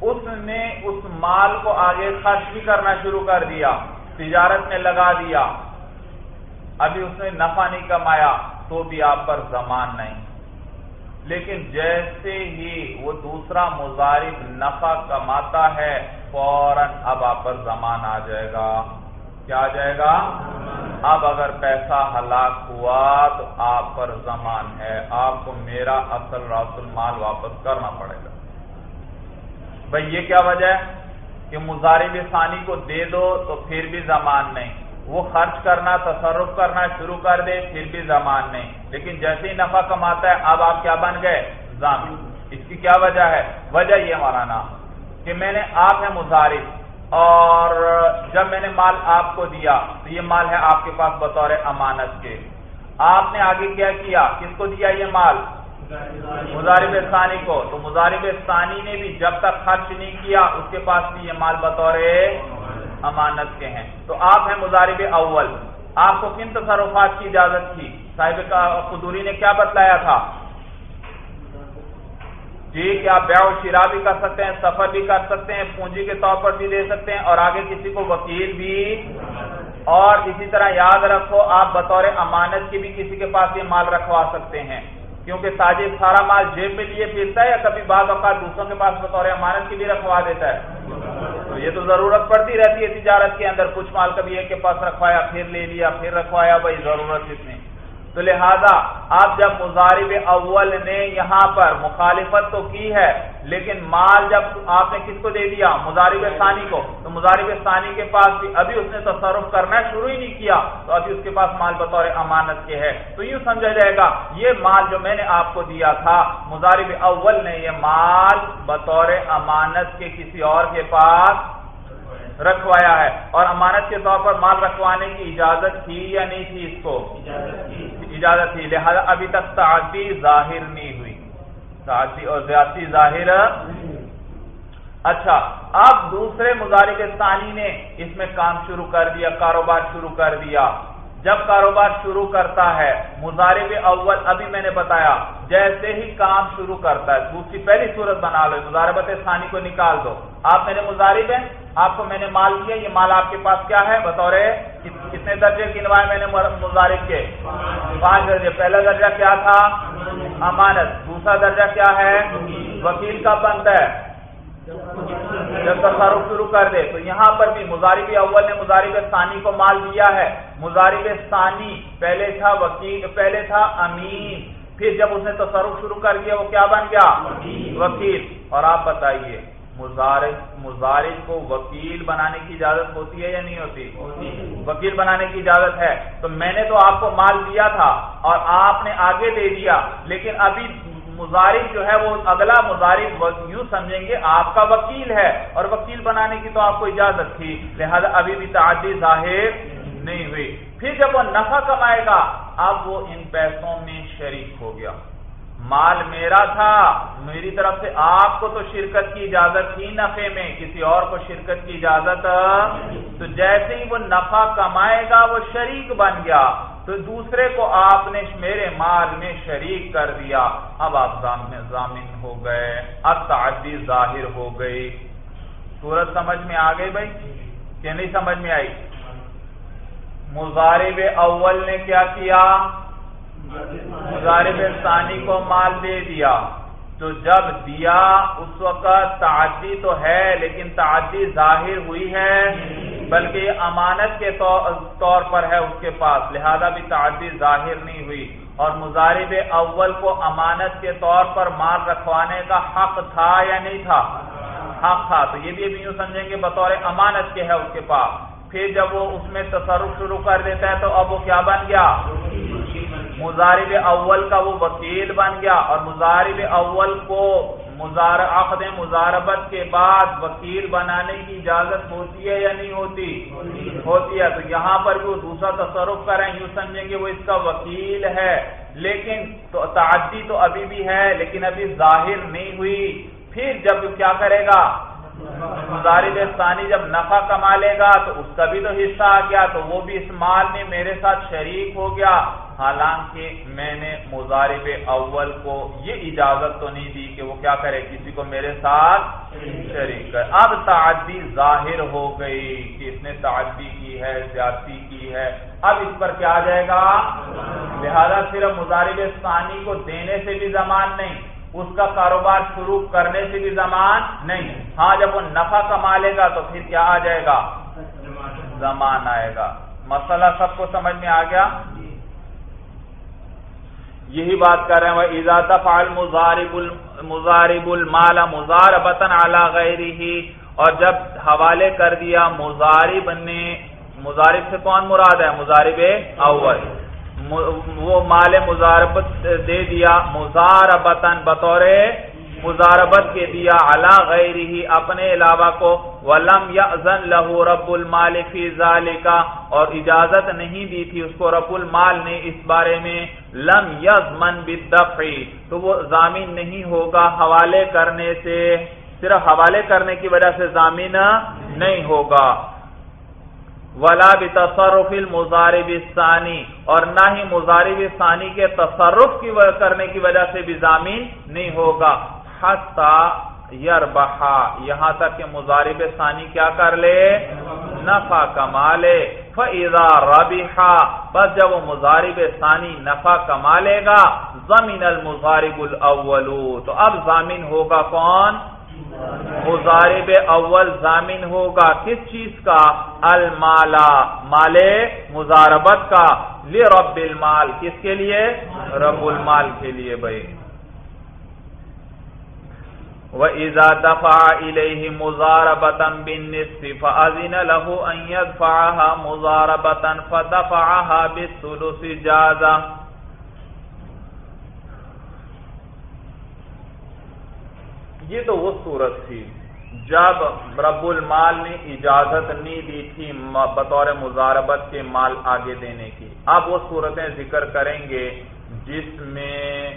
اس نے اس مال کو آگے خرچ بھی کرنا شروع کر دیا، تجارت میں لگا دیا۔ ابھی اس نے نفع نہیں کمایا، تو بھی آپ پر زمان نہیں۔ لیکن جیسے ہی وہ دوسرا مزارب نفع کماتا ہے، فوراً اب آپ پر زمان آ جائے گا۔ کیا آ جائے گا؟ اب اگر پیسہ ہلاک ہوا تو آپ پر زمان ہے۔ آپ کو میرا اصل راس المال واپس کرنا پڑے گا۔ بھائی، یہ کیا وجہ ہے؟ کہ مزارب ثانی کو دے دو تو پھر بھی زمان نہیں۔ وہ خرچ کرنا، تصرف کرنا شروع کر دے، پھر بھی زمان نہیں۔ لیکن جیسے ہی نفع کماتا ہے، اب آپ کیا بن گئے؟ زامن۔ اس کی کیا وجہ ہے؟ وجہ یہ ہمارا نام کہ میں نے آپ ہے مظاہر اور جب میں نے مال آپ کو دیا تو یہ مال ہے آپ کے پاس بطور امانت کے۔ آپ نے آگے کیا کیا؟ کس کو دیا یہ مال؟ مزارب ثانی کو۔ تو مزارب ثانی نے بھی جب تک خرچ نہیں کیا، اس کے پاس بھی یہ مال بطور امانت کے ہیں۔ تو آپ ہیں مزارب اول۔ آپ کو کن تصرفات کی اجازت تھی؟ صاحب قدوری نے کیا بتلایا تھا؟ جی کیا بیع و شرا بھی کر سکتے ہیں، سفر بھی کر سکتے ہیں، پونجی کے طور پر بھی دے سکتے ہیں اور آگے کسی کو وکیل بھی۔ اور اسی طرح یاد رکھو، آپ بطور امانت کی بھی کسی کے پاس یہ مال رکھوا سکتے ہیں۔ کیونکہ تاجر سارا مال جیب میں لیے پھرتا ہے یا کبھی بعض اوقات دوسروں کے پاس بطور امانت کی بھی رکھوا دیتا ہے؟ تو یہ تو ضرورت پڑتی رہتی ہے تجارت کے اندر، کچھ مال کبھی ایک کے پاس رکھوایا، پھر لے لیا، پھر رکھوایا، بھائی ضرورت اتنی تو لہذا آپ جب مظاہر اول نے یہاں پر مخالفت تو کی ہے، لیکن مال جب آپ نے کس کو دے دیا؟ مظاہر ثانی کو۔ تو مظاہر ثانی کے پاس بھی ابھی اس نے تصرف کرنا شروع ہی نہیں کیا، تو ابھی اس کے پاس مال بطور امانت کے ہے۔ تو یوں سمجھا جائے گا، یہ مال جو میں نے آپ کو دیا تھا مظاہر اول نے یہ مال بطور امانت کے کسی اور کے پاس رکھوایا ہے۔ اور امانت کے طور پر مال رکھوانے کی اجازت تھی یا نہیں تھی اس کو؟ اجازت تھی۔ لہذا ابھی تک تعدی ظاہر نہیں ہوئی۔ تعدی اور زیادتی ظاہر۔ اچھا اب دوسرے مظاہرے ثانی نے اس میں کام شروع کر دیا، کاروبار شروع کر دیا۔ جب کاروبار شروع کرتا ہے مظاہرے اول ابھی میں نے بتایا، جیسے ہی کام شروع کرتا ہے، دوسری پہلی صورت بنا لو مظاہربت ثانی کو نکال دو۔ آپ میرے مظاہرے ہیں آپ کو میں نے مال دیا، یہ مال آپ کے پاس کیا ہے؟ بطور کتنے درجے گنوائے میں نے مظاہر کے؟ پانچ درجے۔ پہلا درجہ کیا تھا؟ امانت۔ دوسرا درجہ کیا ہے؟ وکیل کا بند ہے۔ جب تصارف شروع کر دے تو یہاں پر بھی مظاہر اول نے مظاہر ثانی کو مال دیا ہے۔ مظاہر ثانی پہلے تھا وکیل پہلے تھا امین۔ پھر جب اس نے تصرف شروع کر دیا وہ کیا بن گیا؟ وکیل۔ اور آپ بتائیے مزارج کو وکیل بنانے کی اجازت ہوتی ہے یا نہیں ہوتی؟ وکیل بنانے کی اجازت ہے۔ تو میں نے تو آپ کو مال دیا تھا اور آپ نے آگے دے دیا لیکن ابھی مزارف جو ہے وہ اگلا مزارف یوں سمجھیں گے، آپ کا وکیل ہے اور وکیل بنانے کی تو آپ کو اجازت تھی، لہذا ابھی بھی تعدی ظاہر نہیں ہوئی۔ پھر جب وہ نفع کمائے گا، اب وہ ان پیسوں میں شریک ہو گیا۔ مال میرا تھا، میری طرف سے آپ کو تو شرکت کی اجازت تھی نفے میں، کسی اور کو شرکت کی اجازت تو جیسے ہی وہ نفع کمائے گا، وہ شریک بن گیا۔ تو دوسرے کو آپ نے میرے مال میں شریک کر دیا۔ اب آپ ضامن ہو گئے، اب تعدی ظاہر ہو گئی۔ سورج سمجھ میں آ گئی بھائی؟ کہ نہیں سمجھ میں آئی؟ مزارب اول نے کیا کیا؟ مظاہر ثانی کو مال دے دیا۔ تو جب دیا، اس وقت تعدی تو ہے، لیکن تعدی ظاہر ہوئی ہے۔ بلکہ یہ امانت کے طور پر ہے اس کے پاس۔ لہذا بھی تعدی ظاہر نہیں ہوئی۔ اور مظاہر اول کو امانت کے طور پر مال رکھوانے کا حق تھا یا نہیں تھا؟ حق تھا۔ تو یہ بھی ابھی یوں سمجھیں گے بطور امانت کے ہے اس کے پاس۔ پھر جب وہ اس میں تصرف شروع کر دیتا ہے تو اب وہ کیا بن گیا؟ مزارب اول کا وہ وکیل بن گیا۔ اور مزارب اول کو عقد مزاربت کے بعد وکیل بنانے کی اجازت ہوتی ہے یا نہیں ہوتی؟ ہوتی ہے۔ تو یہاں پر بھی وہ دوسرا تصرف کریں، یوں سمجھیں گے وہ اس کا وکیل ہے۔ لیکن تو تعدی تو ابھی بھی ہے، لیکن ابھی ظاہر نہیں ہوئی۔ پھر جب کیا کرے گا؟ مزارب ثانی جب نفع کما لے گا تو اس کا بھی تو حصہ آ گیا تو وہ بھی اس مال میں میرے ساتھ شریک ہو گیا۔ حالانکہ میں نے مزارب اول کو یہ اجازت تو نہیں دی کہ وہ کیا کرے، کسی کو میرے ساتھ شریک کر اب تعدی ظاہر ہو گئی کہ اس نے تعدی کی ہے، زیادتی کی ہے۔ اب اس پر کیا آ جائے گا؟ لہذا صرف مزارب ثانی کو دینے سے بھی زمان نہیں۔ اس کا کاروبار شروع کرنے سے بھی زمان نہیں۔ ہاں جب وہ نفع کما لے گا تو پھر کیا آ جائے گا؟ زمان آئے گا۔ مسئلہ سب کو سمجھ میں آ گیا؟ یہی بات کر رہے ہیں۔ وہ ایزاد فعال مزارب المال مزار بطن اعلی غیر ہی اور جب حوالے کر دیا مزارب نے مزارب سے کون مراد ہے؟ مزارب اول۔ وہ مال مزاربت دے دیا مزاربتن بطور مزاربت کے دیا علا غیر ہی اپنے علاوہ کو، ولم یأذن لہو رب المال فی ذالکا اور اجازت نہیں دی تھی اس کو رب المال نے اس بارے میں، لم یزمن بالدفع۔ تو وہ ضامین نہیں ہوگا حوالے کرنے سے، صرف حوالے کرنے کی وجہ سے ضامین نہیں ہوگا۔ ولا بتصرف المزارب ثانی اور نہ ہی مزارب ثانی کے تصرف کی کرنے کی وجہ سے بھی ضامین نہیں ہوگا۔ حتا یربحا یہاں تک کہ مزارب ثانی کیا کر لے؟ نفع کما لے۔ فضا ربیحا بس جب وہ مزارب ثانی نفع کما لے گا زمین المزارب الاولو۔ تو اب ضامن ہوگا کون؟ مزارب اول ضامن ہوگا کس چیز کا؟ المالا، مال مزاربت کا۔ رب المال، کس کے لیے؟ رب المال کے لیے بھائی۔ وہ وَإِذَا دَفَعَ إِلَيْهِ مُزَارَبَةً بِالنِّصْفِ فَأَذِنَ لَهُ أَن يَدْفَعَهَا مُزَارَبَةً فَدَفَعَهَا بِالثُّلُثِ جَازَ یہ تو وہ صورت تھی جب رب المال نے اجازت نہیں دی تھی بطور مزاربت کے مال آگے دینے کی۔ اب وہ صورتیں ذکر کریں گے جس میں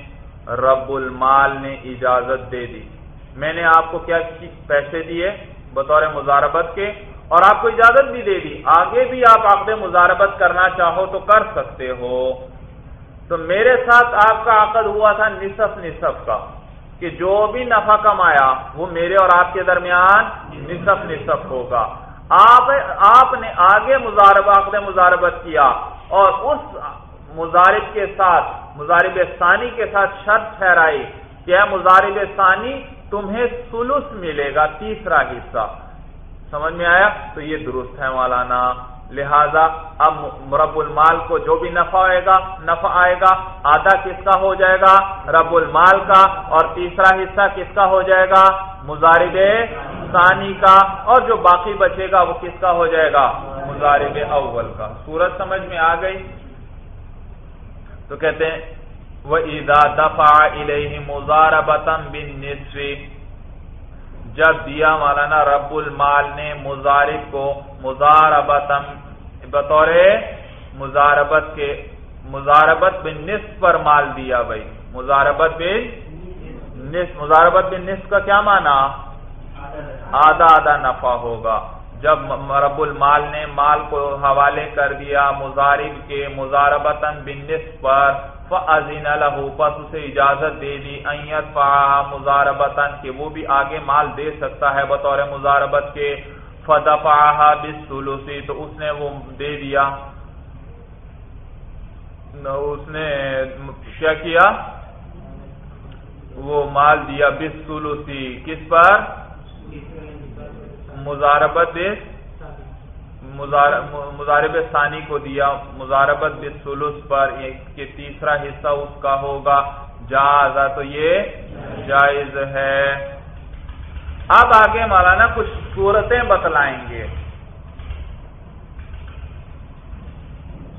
رب المال نے اجازت دے دی۔ میں نے آپ کو کیا پیسے دیے بطور مزاربت کے اور آپ کو اجازت بھی دے دی۔ آگے بھی آپ عقد مزاربت کرنا چاہو تو کر سکتے ہو۔ تو میرے ساتھ آپ کا عقد ہوا تھا نصف نصف کا۔ کہ جو بھی نفع کمایا وہ میرے اور آپ کے درمیان نصف نصف ہوگا۔ آپ آپ نے آگے مزارب عقد مزاربت کیا اور اس مزارب کے ساتھ مزارب ثانی کے ساتھ شرط ٹھہرائی کہ مزارب ثانی، تمہیں سلس ملے گا، تیسرا حصہ۔ سمجھ میں آیا؟ تو یہ درست ہے مولانا۔ لہذا اب رب المال کو جو بھی نفع آئے گا، نفع آئے گا، آدھا کس کا ہو جائے گا؟ رب المال کا، اور تیسرا حصہ کس کا ہو جائے گا؟ مزارب ثانی کا، اور جو باقی بچے گا وہ کس کا ہو جائے گا؟ مزارب اول کا۔ سورج سمجھ میں آ گئی؟ تو کہتے ہیں، وَإِذَا دَفَعَ إِلَيْهِ مُزَارَبَةً بِالنِّسْوِ جب دیا مولانا رب المال نے مزارب کو مزاربتم بطور مزاربت کے مزاربت بن نصف پر مال دیا بھائی۔ مزاربت بن نصف مزاربت بن نصف کا کیا مانا آدھا آدھا نفع ہوگا۔ جب رب المال نے مال کو حوالے کر دیا مزارب کے مزاربتن بن نصف پر فَأَذِنَ لَهُ پس اسے اجازت دے دی ایت فَعَا کہ وہ بھی آگے مال دے سکتا ہے بطور مزاربت کے۔ فَدَفَعَهَا بِالسُّلُسِ تو اس نے وہ دے دیا۔ اس نے کیا کیا؟ وہ مال دیا۔ بِالسُّلُسِ کس پر؟ مزاربت مزارب ثانی کو دیا، مزاربت بالثلث پر کہ تیسرا حصہ اس کا ہوگا۔ جازا تو یہ جائز ہے۔ اب آگے مولانا کچھ صورتیں بتلائیں گے۔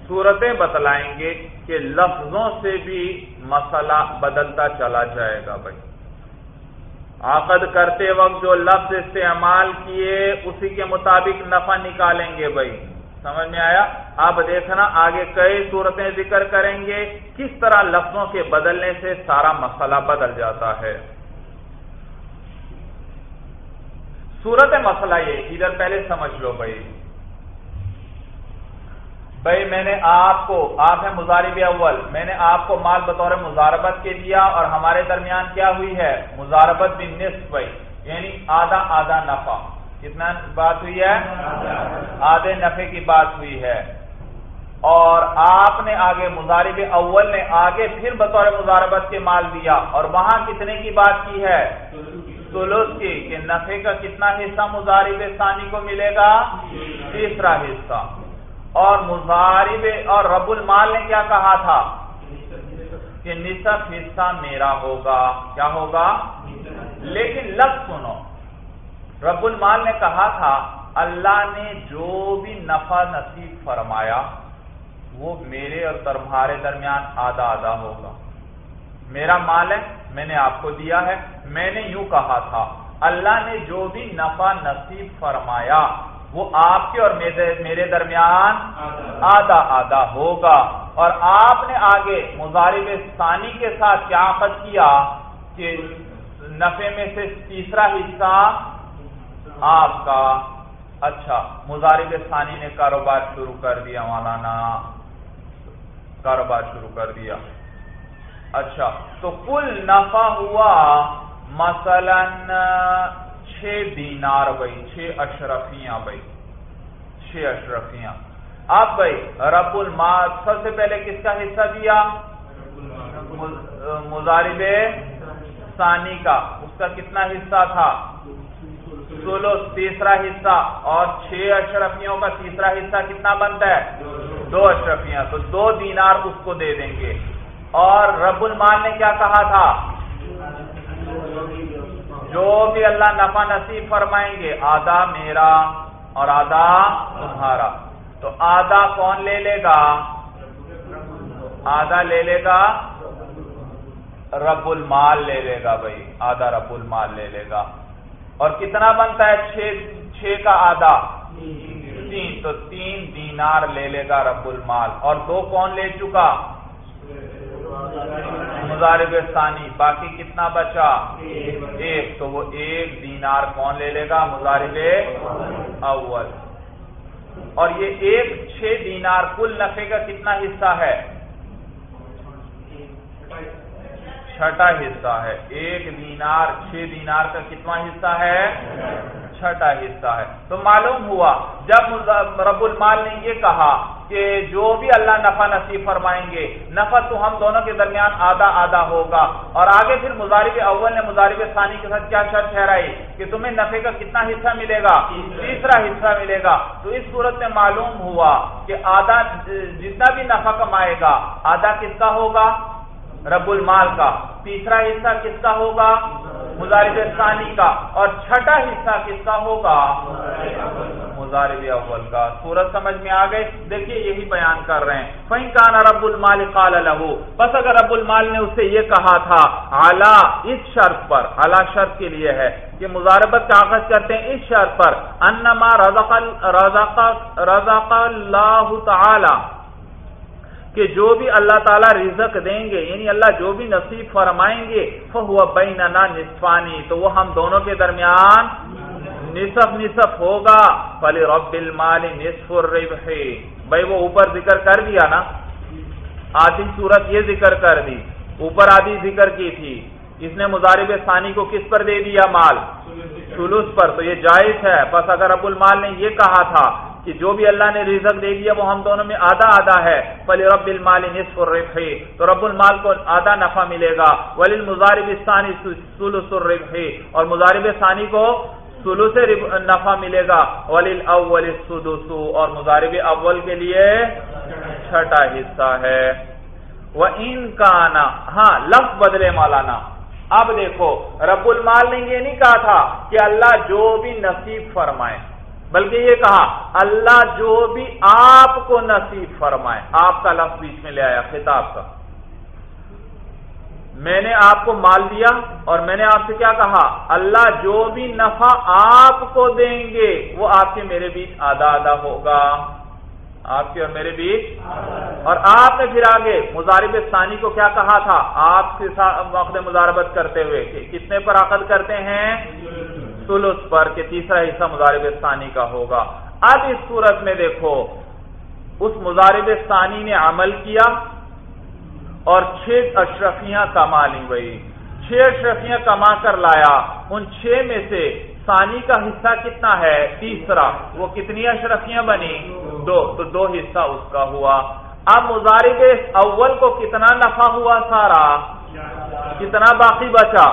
صورتیں بتلائیں گے کہ لفظوں سے بھی مسئلہ بدلتا چلا جائے گا بھائی۔ عقد کرتے وقت جو لفظ استعمال کیے، اسی کے مطابق نفع نکالیں گے بھائی۔ سمجھ میں آیا؟ آپ دیکھنا، آگے کئی صورتیں ذکر کریں گے۔ کس طرح لفظوں کے بدلنے سے سارا مسئلہ بدل جاتا ہے۔ صورت مسئلہ یہ ادھر پہلے سمجھ لو بھائی۔ بھائی میں نے آپ کو، آپ ہے مزارب اول، میں نے آپ کو مال بطور مزاربت کے دیا اور ہمارے درمیان کیا ہوئی ہے؟ مزاربت بھی نصف، بھائی یعنی آدھا آدھا نفع۔ کتنا بات ہوئی ہے؟ آدھے نفے کی بات ہوئی ہے۔ اور آپ نے آگے مزارب اول نے آگے پھر بطور مزاربت کے مال دیا۔ اور وہاں کتنے کی بات کی ہے؟ سلوس کی، کہ نفے کا کتنا حصہ مزارب ثانی کو ملے گا؟ تیسرا حصہ۔ اور مزارب اور رب المال نے کیا کہا تھا؟ کہ نصف حصہ میرا ہوگا۔ کیا ہوگا؟ لیکن لفظ سنو۔ رب المال نے کہا تھا، اللہ نے جو بھی نفع نصیب فرمایا، وہ میرے اور تمہارے درمیان آدھا آدھا ہوگا۔ میرا مال ہے، میں نے آپ کو دیا ہے، میں نے یوں کہا تھا۔ اللہ نے جو بھی نفع نصیب فرمایا وہ آپ کے اور میرے درمیان آدھا۔ آدھا ہوگا۔ اور آپ نے آگے مزارب ثانی کے ساتھ کیا عقد کیا کہ نفے میں سے تیسرا حصہ آپ کا۔ اچھا مزارب ثانی نے کاروبار شروع کر دیا مولانا۔ کاروبار شروع کر دیا۔ اچھا تو کل نفع ہوا مثلا چھ دینار بھائی چھ اشرفیاں بھائی۔ چھ اشرفیاں۔ اب بھائی، رب المال، سب سے پہلے کس کا حصہ دیا؟ مزارب ثانی کا۔ اس کا کتنا حصہ تھا؟ سولو تیسرا حصہ۔ اور چھ اشرفیوں کا تیسرا حصہ کتنا بنتا ہے؟ دو اشرفیاں۔ تو دو دینار اس کو دے دیں گے۔ اور رب المال نے کیا کہا تھا؟ جو بھی اللہ نفع نصیب فرمائیں گے، آدھا میرا اور آدھا تمہارا۔ تو آدھا کون لے لے گا؟ آدھا لے لے گا؟ رب المال لے لے گا بھائی۔ آدھا رب المال لے لے گا۔ اور کتنا بنتا ہے؟ چھ چھ کا آدھا۔ تین۔ تو تین دینار لے لے گا رب المال۔ اور دو کون لے چکا؟ مزارب ثانی، باقی کتنا بچا؟ ایک. تو وہ ایک دینار کون لے لے گا؟ مزارب اول. اور یہ ایک چھ دینار کل نفے کا کتنا حصہ ہے؟ چھٹا حصہ ہے. ایک دینار، چھ دینار کا کتنا حصہ ہے؟ چھٹا حصہ ہے. تو معلوم ہوا، جب رب المال نے یہ کہا کہ جو بھی اللہ نفع نصیب فرمائیں گے، نفع تو ہم دونوں کے درمیان آدھا آدھا ہوگا۔ اور آگے پھر مزارب اول نے مزارب ثانی کے ساتھ کیا شرط ٹھہرائی؟ کہ تمہیں نفے کا کتنا حصہ ملے گا تیسرا حصہ ملے گا تو اس صورت میں معلوم ہوا کہ آدھا جتنا بھی نفع کمائے گا، آدھا کس کا ہوگا؟ رب المال کا۔ تیسرا حصہ کس کا ہوگا؟ مزارب ثانی کا۔ اور چھٹا حصہ کس کا ہوگا؟ مزارب اول. کا سورج سمجھ میں آ گئے؟ دیکھیے یہی بیان کر رہے ہیں. فین کان رب المال قال له. بس اگر رب المال نے اسے یہ کہا تھا اعلی اس شرط پر اعلی شرط کے لیے ہے کہ مزاربت کا آغاز کرتے ہیں اس شرط پر. انما رزق رزق رزق اللہ تعالی کہ جو بھی اللہ تعالیٰ رزق دیں گے یعنی اللہ جو بھی نصیب فرمائیں گے فہو بیننا نصفانی تو وہ ہم دونوں کے درمیان نصف نصف ہوگا فلی رب المال نصف الربح۔ بھائی وہ اوپر ذکر کر دیا نا۔ آدھی صورت یہ ذکر کر دی۔ اوپر آدھی ذکر کی تھی۔ اس نے مزارب ثانی کو کس پر دے دیا مال؟ سلوس پر۔ تو یہ جائز ہے۔ بس اگر ابو المال نے یہ کہا تھا کہ جو بھی اللہ نے رزق دے دیا، وہ ہم دونوں میں آدھا آدھا ہے۔ ولی رب المال نصف الربح۔ تو رب المال کو آدھا نفع ملے گا۔ ولی المزارب ثانی سلس الربح۔ اور مزارب ثانی کو سلو سے نفع ملے گا۔ ولی الاول السدس۔ اور مزارب اول کے لیے چھٹا حصہ ہے۔ وہ ان کا نا ہاں لفظ بدلے مولانا۔ اب دیکھو، رب المال نے یہ نہیں کہا تھا کہ اللہ جو بھی نصیب فرمائے، بلکہ یہ کہا، اللہ جو بھی آپ کو نصیب فرمائے۔ آپ کا لفظ بیچ میں لے آیا، خطاب کا۔ میں نے آپ کو مال دیا اور میں نے آپ سے کیا کہا؟ اللہ جو بھی نفع آپ کو دیں گے، وہ آپ کے میرے بیچ آدھا آدھا ہوگا۔ آپ کے اور میرے بیچ؟ اور آپ نے پھر آگے مزارب ثانی کو کیا کہا تھا؟ آپ کے ساتھ وقت مزاربت کرتے ہوئے کہ کتنے پر عقد کرتے ہیں؟ سلس پر، کہ تیسرا حصہ مزارب ثانی کا ہوگا۔ اب اس صورت میں دیکھو، اس مزارب ثانی نے عمل کیا۔ اور چھ اشرفیاں کما لی گئی چھ اشرفیاں کما کر لایا، ان چھ میں سے ثانی کا حصہ کتنا ہے؟ تیسرا۔ وہ کتنی اشرفیاں بنی دو۔ تو دو حصہ اس کا ہوا۔ اب مزارب اول کو کتنا نفع ہوا سارا؟ کتنا باقی بچا؟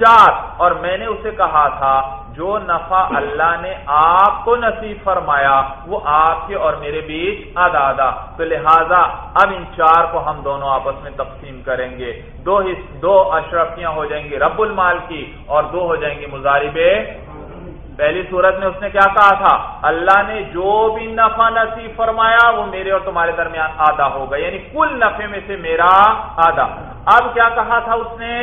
چار۔ اور میں نے اسے کہا تھا، جو نفع اللہ نے آپ کو نصیب فرمایا، وہ آپ کے اور میرے بیچ آدھا آدھا تو لہذا اب ان چار کو ہم دونوں آپس میں تقسیم کریں گے۔ دو دو اشرفیاں ہو جائیں گی رب المال کی اور دو ہو جائیں گی مزاربے پہلی صورت میں اس نے کیا کہا تھا؟ اللہ نے جو بھی نفع نصیب فرمایا وہ میرے اور تمہارے درمیان آدھا ہوگا یعنی کل نفے میں سے میرا آدھا۔ اب کیا کہا تھا اس نے؟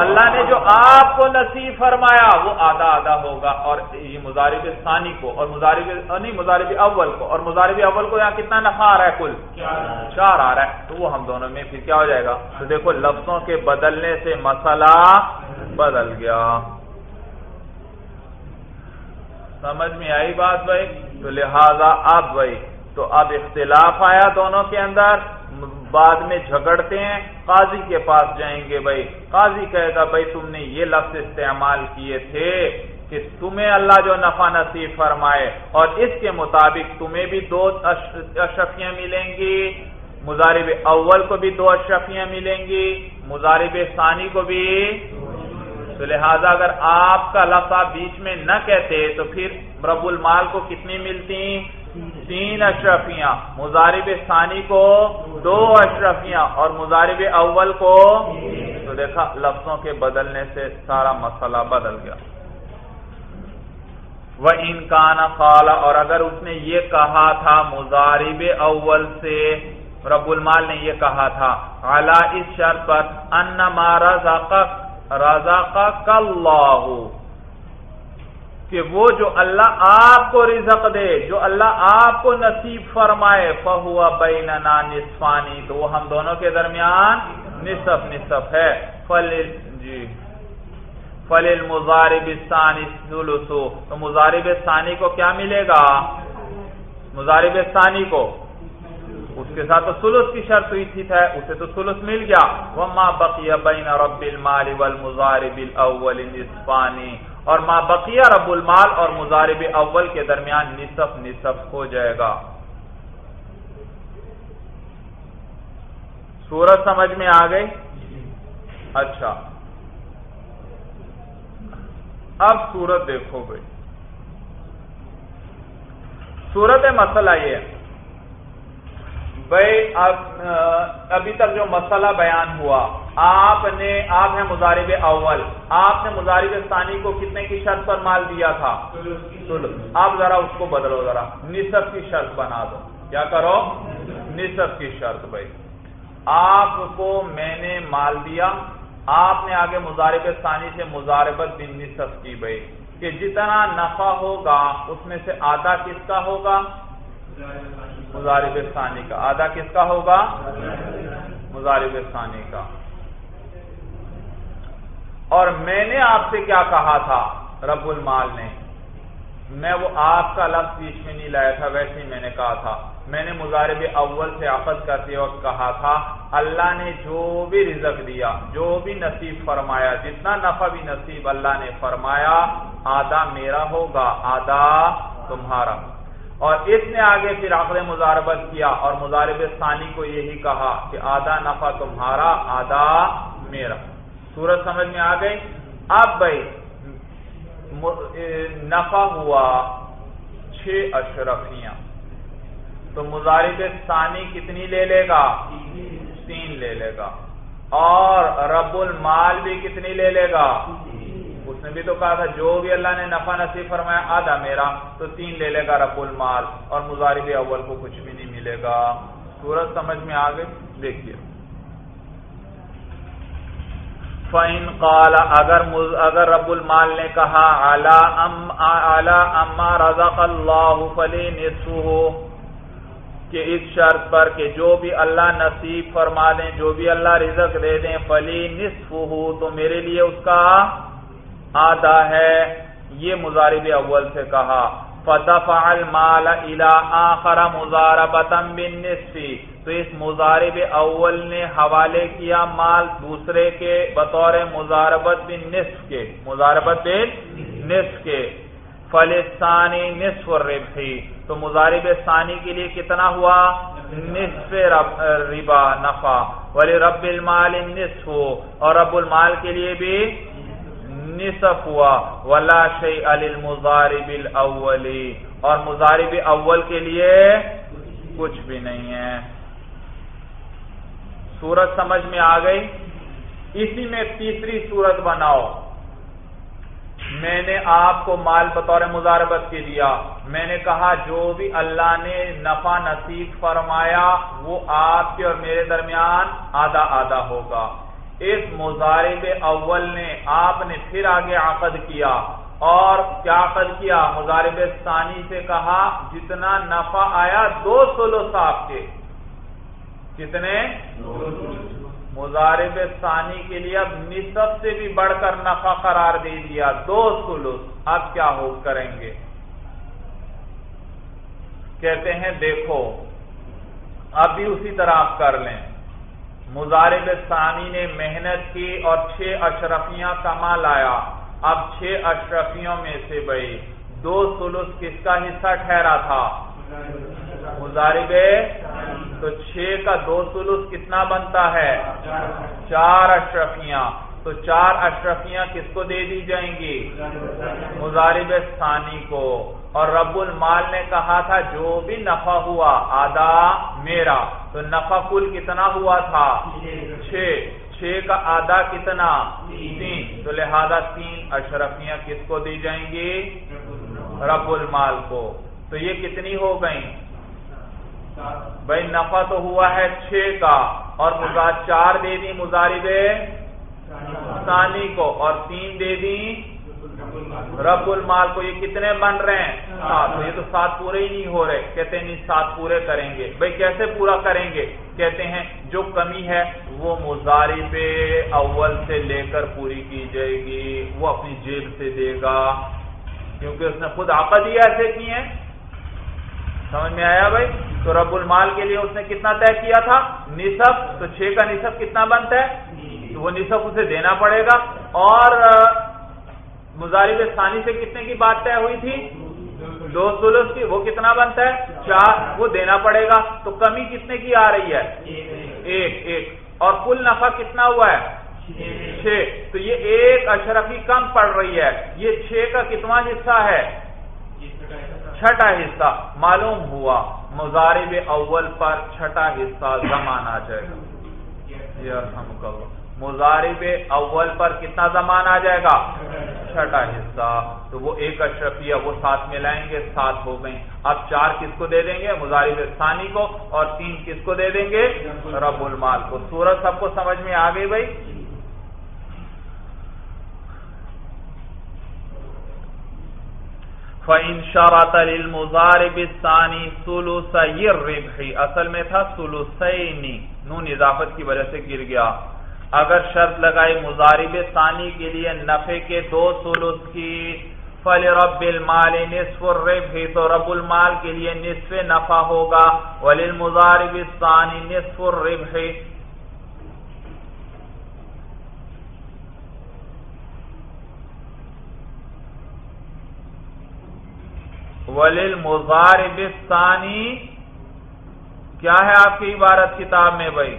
اللہ نے جو آپ کو نصیب فرمایا وہ آدھا آدھا ہوگا، اور یہ مزارب ثانی کو، اور مزارب نہیں مزارب اول کو، اور مزارب اول کو یہاں کتنا نفع آ رہا ہے کل؟ چار آ رہا ہے۔ تو وہ ہم دونوں میں پھر کیا ہو جائے گا؟ تو دیکھو، لفظوں کے بدلنے سے مسئلہ بدل گیا۔ سمجھ میں آئی بات بھائی؟ تو لہذا اب بھائی، تو اب اختلاف آیا دونوں کے اندر۔ بعد میں جھگڑتے ہیں۔ قاضی کے پاس جائیں گے بھائی۔ قاضی کہے گا بھائی تم نے یہ لفظ استعمال کیے تھے کہ تمہیں اللہ جو نفع نصیب فرمائے، اور اس کے مطابق تمہیں بھی دو اشرفیاں ملیں گی۔ مزارب اول کو بھی دو اشرفیاں ملیں گی۔ مزارب ثانی کو بھی تو لہذا اگر آپ کا لفظ آپ بیچ میں نہ کہتے تو پھر رب المال کو کتنی ملتی؟ تین اشرفیاں۔ مزارب ثانی کو دو اشرفیاں اور مزارب اول کو تو دیکھا لفظوں کے بدلنے سے سارا مسئلہ بدل گیا۔ وہ انکان خالا اور اگر اس نے یہ کہا تھا مزارب اول سے رب المال نے یہ کہا تھا اعلی اس شرط پر ان مارا رضا کا کہ وہ جو اللہ آپ کو رزق دے، جو اللہ آپ کو نصیب فرمائے فہوا بیننا نصفانی تو وہ ہم دونوں کے درمیان نصف نصف ہے۔ فل جی۔ فل مزارب ثانی تو مزارب ثانی کو کیا ملے گا؟ مزارب ثانی کو۔ اس کے ساتھ تو سلس کی شرط ہوئی تھی تھا اسے تو سلس مل گیا۔ وما بقیہ بین رب المال والمزارب الاول نصفانی اور ما بقیہ رب المال اور مزارب اول کے درمیان نصف نصف ہو جائے گا۔ سورج سمجھ میں آ گئی؟ اچھا۔ اب سورت دیکھو بھائی۔ سورت مسئلہ یہ ہے۔ بھائی ابھی تک جو مسئلہ بیان ہوا، آپ نے، آپ ہیں مزارب اول، آپ نے مزارب ثانی کو کتنے کی شرط پر مال دیا تھا؟ آپ ذرا اس کو بدلو، ذرا۔ نصف کی شرط بنا دو۔ کیا کرو؟ نصف کی شرط، بھائی۔ آپ کو میں نے مال دیا، آپ نے آگے مزارب ثانی سے مزاربت بھی نصف کی، بھائی۔ کہ جتنا نفع ہوگا، اس میں سے آدھا کس کا ہوگا؟ مزارب ثانی کا۔ آدھا کس کا ہوگا؟ مزارب ثانی کا۔ اور میں نے آپ سے کیا کہا تھا؟ رب المال نے۔ میں وہ آپ کا لفظ بیچ میں نہیں لایا تھا، ویسے ہی میں نے کہا تھا۔ میں نے مزارب اول سے عقد کرتے وقت کہا تھا، اللہ نے جو بھی رزق دیا، جو بھی نصیب فرمایا، جتنا نفع بھی نصیب اللہ نے فرمایا، آدھا میرا ہوگا، آدھا تمہارا۔ اور اس نے آگے پھر عقل مزاربت کیا اور مزارب ثانی کو یہی کہا کہ آدھا نفع تمہارا، آدھا میرا۔ سورج سمجھ میں آ گئی؟ اب بھائی نفع ہوا چھ اشرفیاں۔ تو مزارب ثانی کتنی لے لے گا؟ تین لے لے گا۔ اور رب المال بھی کتنی لے لے گا؟ اس نے بھی تو کہا تھا، جو بھی اللہ نے نفع نصیب فرمایا، آدھا میرا، تو تین لے لے گا رب المال، اور مزارب اول کو کچھ بھی نہیں ملے گا۔ سورج سمجھ میں آ گئی؟ دیکھیے۔ فائن قال، اگر اگر رب المال نے کہا اعلی اما رزق اللہ فلی نسو کہ اس شرط پر کہ جو بھی اللہ نصیب فرما دیں، جو بھی اللہ رزق دے دیں فلی نصف ہو تو میرے لیے اس کا آدھا ہے۔ یہ مزارب اول سے کہا فتح المال الى آخر مزاربتا بالنصف۔ تو اس مزارب اول نے حوالے کیا مال دوسرے کے بطور مزاربت بالنصف کے۔ مزاربت بالنصف کے۔ فلسانی نصف الربحی تو مزارب ثانی کے لیے کتنا ہوا؟ نصف رب ربا، نفع۔ ولی رب المال نصف اور رب المال کے لیے بھی نصف ہوا، ولا شی المزارب الاولی اور مزارب اول کے لیے کچھ بھی نہیں ہے۔ سورت سمجھ میں آ گئی؟ اسی میں تیسری سورت بناؤ۔ میں نے آپ کو مال بطور مزاربت کے دیا۔ میں نے کہا، جو بھی اللہ نے نفع نصیب فرمایا، وہ آپ کے اور میرے درمیان آدھا آدھا ہوگا۔ اس مزارب اول نے آپ نے پھر آگے عقد کیا اور کیا عقد کیا؟ مزارب ثانی سے کہا، جتنا نفع آیا دو سولو صاحب کے۔ کتنے؟ مزارب ثانی کے لیے اب نصف سے بھی بڑھ کر نفع قرار دے دیا، دو سلوس اب کیا ہو کریں گے؟ کہتے ہیں، دیکھو اب بھی اسی طرح آپ کر لیں۔ مزارب ثانی نے محنت کی اور چھ اشرفیاں کما لایا۔ اب چھ اشرفیوں میں سے بھائی دو سلس کس کا حصہ ٹھہرا تھا؟ مزارب تو چھ کا دو سلس کتنا بنتا ہے؟ چار اشرفیاں۔ تو چار اشرفیاں کس کو دے دی جائیں گی؟ مزارب ثانی کو۔ اور رب المال نے کہا تھا، جو بھی نفع ہوا، آدھا میرا۔ تو نفع کل کتنا ہوا تھا؟ چھ۔ چھ۔ کا آدھا کتنا؟ تین۔ تو لہذا تین اشرفیاں کس کو دی جائیں گی؟ رب المال کو۔ تو یہ کتنی ہو گئیں؟ بھائی نفع تو ہوا ہے چھ کا۔ اور چار دے دی مزارب ثانی کو۔ اور تین دے دی رب المال کو یہ کتنے بن رہے ہیں؟ سات۔ یہ تو سات پورے ہی نہیں ہو رہے۔ کہتے ہیں نہیں، سات پورے کریں گے۔ بھائی کیسے پورا کریں گے؟ کہتے ہیں، جو کمی ہے وہ مزارب اول سے لے کر پوری کی جائے گی۔ وہ اپنی جیب سے دے گا۔ کیونکہ اس نے خود آقد ہی ایسے کی ہیں۔ سمجھ میں آیا بھائی؟ تو رب المال کے لیے اس نے کتنا طے کیا تھا؟ نصف۔ تو چھ کا نصف کتنا بنتا ہے؟ وہ نصف اسے دینا پڑے گا۔ اور مزارب ثانی سے کتنے کی بات طے ہوئی تھی؟ دو سلس کی، وہ کتنا بنتا ہے؟ چار، وہ دینا پڑے گا۔ تو کمی کتنے کی آ رہی ہے؟ ایک ایک۔ اور کل نفع کتنا ہوا ہے؟ چھ۔ تو یہ ایک اشرفی کم پڑ رہی ہے۔ یہ چھ کا کتنا حصہ ہے؟ چھٹا حصہ۔ معلوم ہوا۔ مزارب اول پر چھٹا حصہ زمان آ جائے گا۔ مزارب اول پر کتنا زمان آ جائے گا؟ چھٹا حصہ۔ تو وہ ایک اشرفیہ وہ ساتھ ملائیں گے سات ہو گئیں۔ اب چار کس کو دے دیں گے؟ مزارب ثانی کو اور تین کس کو دے دیں گے؟ رب المال کو۔ سورج سب کو سمجھ میں آ گئی بھائی؟ فَإِن شَرَطَ لِلْمُضَارِبِ الثَّانِي ثُلُثَيِ الرِّبْحِ۔ اصل میں تھا ثُلُثَيْنِ۔ نون اضافت کی وجہ سے گر گیا۔ اگر شرط لگائی مضارب ثانی کے لیے نفع کے دو ثلث کی، فَلِرَبِّ الْمَالِ نِصْفُ الرِّبْحِ، تو رب المال کے لیے نصف نفع ہوگا ولی وَلِلْمُضَارِبِ الثَّانِي نِصْفُ الرِّبْحِ۔ ولیل مزارب ثانی کیا ہے آپ کی عبارت کتاب میں بھائی؟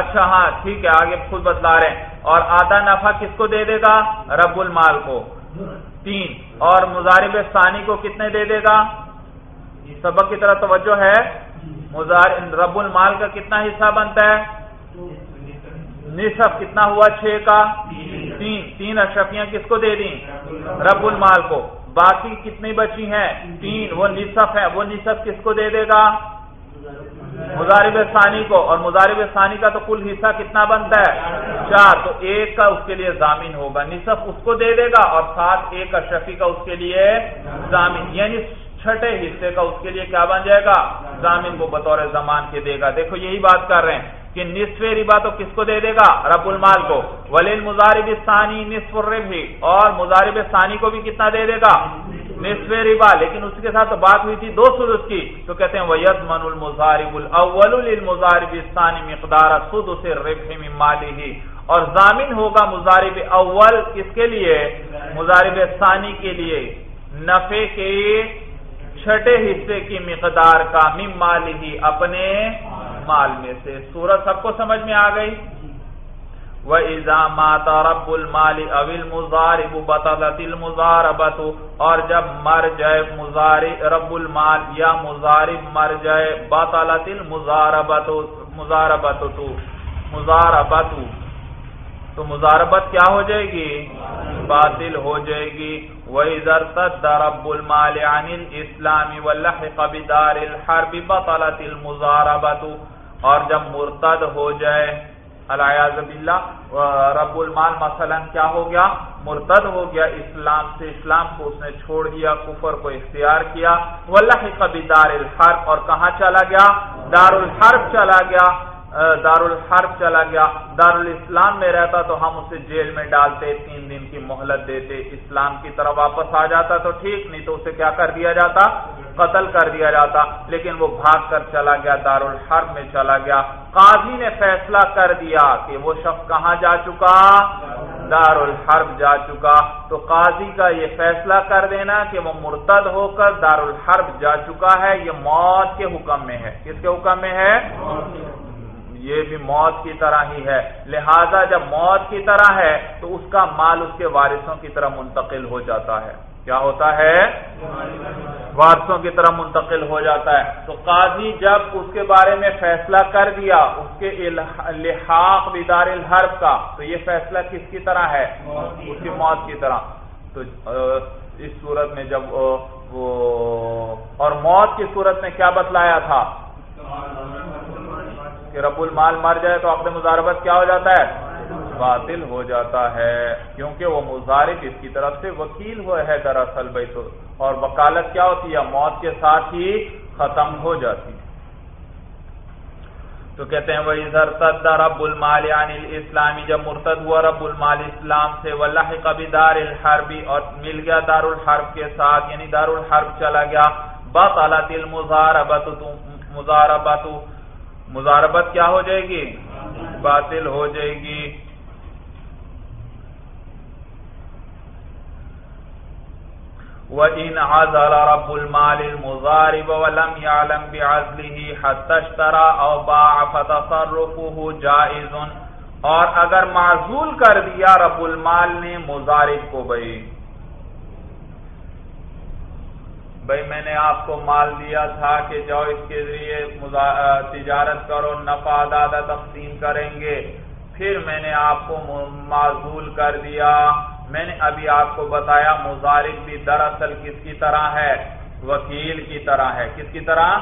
اچھا ہاں ٹھیک ہے، آگے خود بتلا رہے ہیں۔ اور آدھا نفع کس کو دے دے گا؟ رب المال کو۔ تین۔ اور مزارب ثانی کو کتنے دے دے گا؟ سبق کی طرح توجہ ہے۔ رب المال کا کتنا حصہ بنتا ہے؟ نصف۔ کتنا ہوا؟ چھ کا۔ تین۔ تین اشرفیاں کس کو دے دیں؟ رب المال کو۔ باقی کتنی بچی ہیں؟ تین۔ وہ نصف ہے وہ نصف کس کو دے دے گا؟ مزارب ثانی کو، اور مزارب ثانی کا تو کل حصہ کتنا بنتا ہے؟ چار، تو ایک کا اس کے لیے ضامین ہوگا، نصف اس کو دے دے گا، اور ساتھ ایک اشرفی کا اس کے لیے ضامین یعنی چھٹے حصے کا اس کے لیے کیا بن جائے گا؟ ضامین کو بطور زمان کے دے گا۔ دیکھو یہی بات کر رہے ہیں کہ نصف ربا تو کس کو دے دے گا؟ رب المال کو۔ ولیل مزارب ثانی نصف الربی اور مزارب ثانی کو بھی کتنا دے دے گا؟ نصف ربا، لیکن اس کے ساتھ بات ہوئی تھی دو سلس کی، تو کہتے ہیں وَيَضْمَنُ الْمُزَارِبُ الْأَوَّلُ لِلْمُزَارِبِ الثَّانِ مِقْدَارَ سُدُسِ الرِّبْحِ مِن مَالِهِ۔ اور ضامن ہوگا مزارب اول کس کے لیے؟ مزارب ثانی کے لیے۔ نفع کے چھٹے حصے کی مقدار کا مم مالہ اپنے مال میں سے۔ سورت سب کو سمجھ میں آ گئی؟ وہ الزامات رب المال اول مزارب بطلت المزاربت اور جب مر جائے مزار رب المال یا مزارب مر جائے، بطلت المزاربت مزاربت تو مزاربت۔ تو مزاربت کیا ہو جائے گی؟ باطل ہو جائے گی۔ وَإِذَا ارْتَدَّ رَبُّ الْمَالِ عَنِ الْإِسْلَامِ وَلَّحِقَ بِدَارِ الْحَرْبِ بَطَلَتِ الْمُزَارَبَةُ۔ اور جب مرتد ہو جائے علیہ باللہ رب المال مثلا کیا ہو گیا؟ مرتد ہو گیا، اسلام سے اسلام کو اس نے چھوڑ دیا، کفر کو اختیار کیا واللہ کبھی دار الحرب اور کہاں چلا گیا؟ دار الحرب چلا گیا دار الحرب چلا گیا۔ دار الاسلام میں رہتا تو ہم اسے جیل میں ڈالتے، تین دن کی مہلت دیتے، اسلام کی طرف واپس آ جاتا تو ٹھیک، نہیں تو اسے کیا کر دیا جاتا؟ قتل کر دیا جاتا، لیکن وہ بھاگ کر چلا گیا، دارالحرب میں چلا گیا۔ قاضی نے فیصلہ کر دیا کہ وہ شخص کہاں جا چکا؟ دارالحرب جا چکا۔ تو قاضی کا یہ فیصلہ کر دینا کہ وہ مرتد ہو کر دارالحرب جا چکا ہے، یہ موت کے حکم میں ہے۔ کس کے حکم میں ہے؟ یہ بھی موت کی طرح ہی ہے۔ لہذا جب موت کی طرح ہے، تو اس کا مال اس کے وارثوں کی طرح منتقل ہو جاتا ہے۔ کیا ہوتا ہے؟ وارثوں کی طرح منتقل ہو جاتا ہے۔ تو قاضی جب اس کے بارے میں فیصلہ کر دیا، اس کے لحاق بیدار الحرب کا، تو یہ فیصلہ کس کی طرح ہے؟ اس کی موت کی طرح۔ تو اس صورت میں جب وہ، اور موت کی صورت میں کیا بتلایا تھا؟ کہ رب المال مر جائے تو اپنے مزاربت کیا ہو جاتا ہے؟ باطل ہو جاتا ہے، کیونکہ وہ مزارب اس کی طرف سے وکیل ہوئے ہے دراصل بھائی تو اور وکالت کیا ہوتی ہے؟ موت کے ساتھ ہی ختم ہو جاتی ہے۔ تو کہتے ہیں وہ ادھر رب المال یعنی اسلامی جب مرتد ہوا رب المال اسلام سے واللہ کبھی دار الحربی اور مل گیا دار الحرب کے ساتھ یعنی دار الحرب چلا گیا۔ بس اللہ مزاربت مزاربت مزاربت کیا ہو جائے گی؟ باطل ہو جائے گی۔ وَإِنْ عَزَلَ رَبُّ الْمَالِ الْمُضَارِبَ وَلَمْ يَعْلَمْ بِعَزْلِهِ حَتَّى اشْتَرَى أَوْ بَاعَ فَتَصَرُّفُهُ جَائِزٌ۔ اور اگر معزول کر دیا رب المال نے مضارب کو بھئی۔ بھئی میں نے آپ کو مال دیا تھا کہ جاؤ اس کے ذریعے تجارت کرو، نفع دادا تقسیم کریں گے۔ پھر میں نے آپ کو معزول کر دیا۔ میں نے ابھی آپ کو بتایا مزارک بھی دراصل کس کی طرح ہے؟ وکیل کی طرح ہے۔ کس کی طرح۔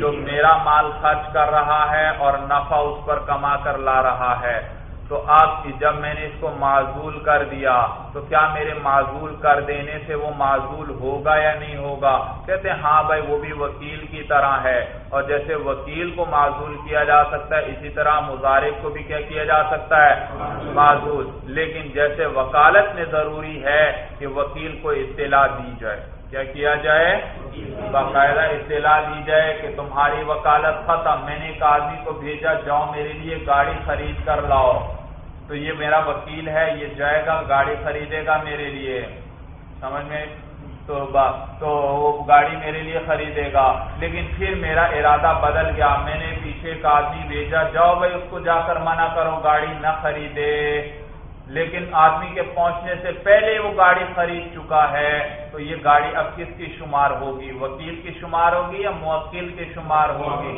جو میرا مال خرچ کر رہا ہے اور نفع اس پر کما کر لا رہا ہے۔ تو آپ جب میں نے اس کو معذول کر دیا، تو کیا میرے معذول کر دینے سے وہ معذول ہوگا یا نہیں ہوگا؟ کہتے ہیں ہاں بھائی، وہ بھی وکیل کی طرح ہے۔ اور جیسے وکیل کو معذول کیا جا سکتا ہے، اسی طرح مظاہرے کو بھی کیا کیا جا سکتا ہے؟ معذول۔ لیکن جیسے وکالت میں ضروری ہے کہ وکیل کو اطلاع دی جائے۔ کیا کیا جائے؟ باقاعدہ اطلاع دی جائے کہ تمہاری وکالت ختم۔ میں نے ایک آدمی کو بھیجا، جاؤ میرے لیے گاڑی خرید کر لاؤ۔ تو یہ میرا وکیل ہے، یہ جائے گا، گاڑی خریدے گا میرے لیے۔ سمجھ میں؟ تو تو وہ گاڑی میرے لیے خریدے گا۔ لیکن پھر میرا ارادہ بدل گیا۔ میں نے پیچھے کا آدمی بھیجا، جاؤ بھائی اس کو جا کر منع کرو، گاڑی نہ خریدے۔ لیکن آدمی کے پہنچنے سے پہلے وہ گاڑی خرید چکا ہے، تو یہ گاڑی اب کس کی شمار ہوگی؟ وکیل کی شمار ہوگی یا موکل کی شمار ہوگی؟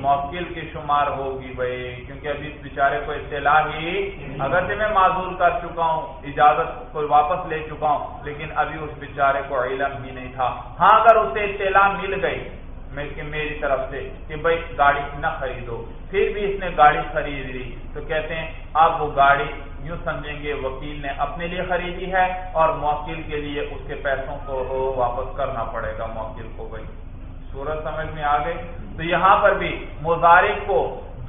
موکل کی شمار ہوگی بھائی، کیونکہ ابھی اس بیچارے کو اطلاع ہی اگر سے میں معذور کر چکا ہوں، اجازت کو واپس لے چکا ہوں، لیکن ابھی اس بیچارے کو علم ہی نہیں تھا۔ ہاں اگر اسے اطلاع مل گئی میری طرف سے کہ بھائی گاڑی نہ خریدو، پھر بھی اس نے گاڑی خرید لی۔ تو کہتے ہیں، اب وہ گاڑی یوں سمجھیں گے وکیل نے اپنے لیے خریدی ہے اور موکل کے لیے اس کے پیسوں کو واپس کرنا پڑے گا موکل کو بھائی۔ سورج سمجھ میں آ گئی؟ تو یہاں پر بھی مزارک کو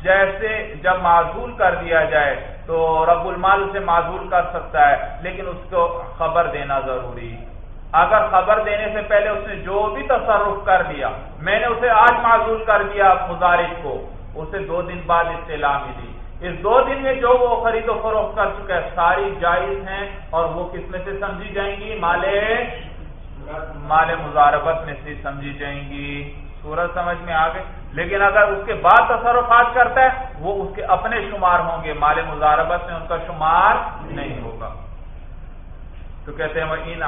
جیسے جب معذول کر دیا جائے تو رب المال اسے معذول کر سکتا ہے، لیکن اس کو خبر دینا ضروری۔ اگر خبر دینے سے پہلے اس نے جو بھی تصرف کر دیا میں نے اسے آج معذول کر دیا مزارک کو، اسے دو دن بعد اطلاع ملی۔ اس دو دن میں جو وہ خرید و فروخت کر چکا ہے، ساری جائز ہیں اور وہ کس میں سے سمجھی جائیں گی؟ مالے مال مزاربت میں سے سمجھی جائیں گی۔ سورج سمجھ میں آ لیکن اگر اس کے بعد تصرفات کرتا ہے، وہ اس کے اپنے شمار ہوں گے۔ مال مزاربت میں ان کا شمار نہیں ہوگا۔ تو کہتے ہیں ان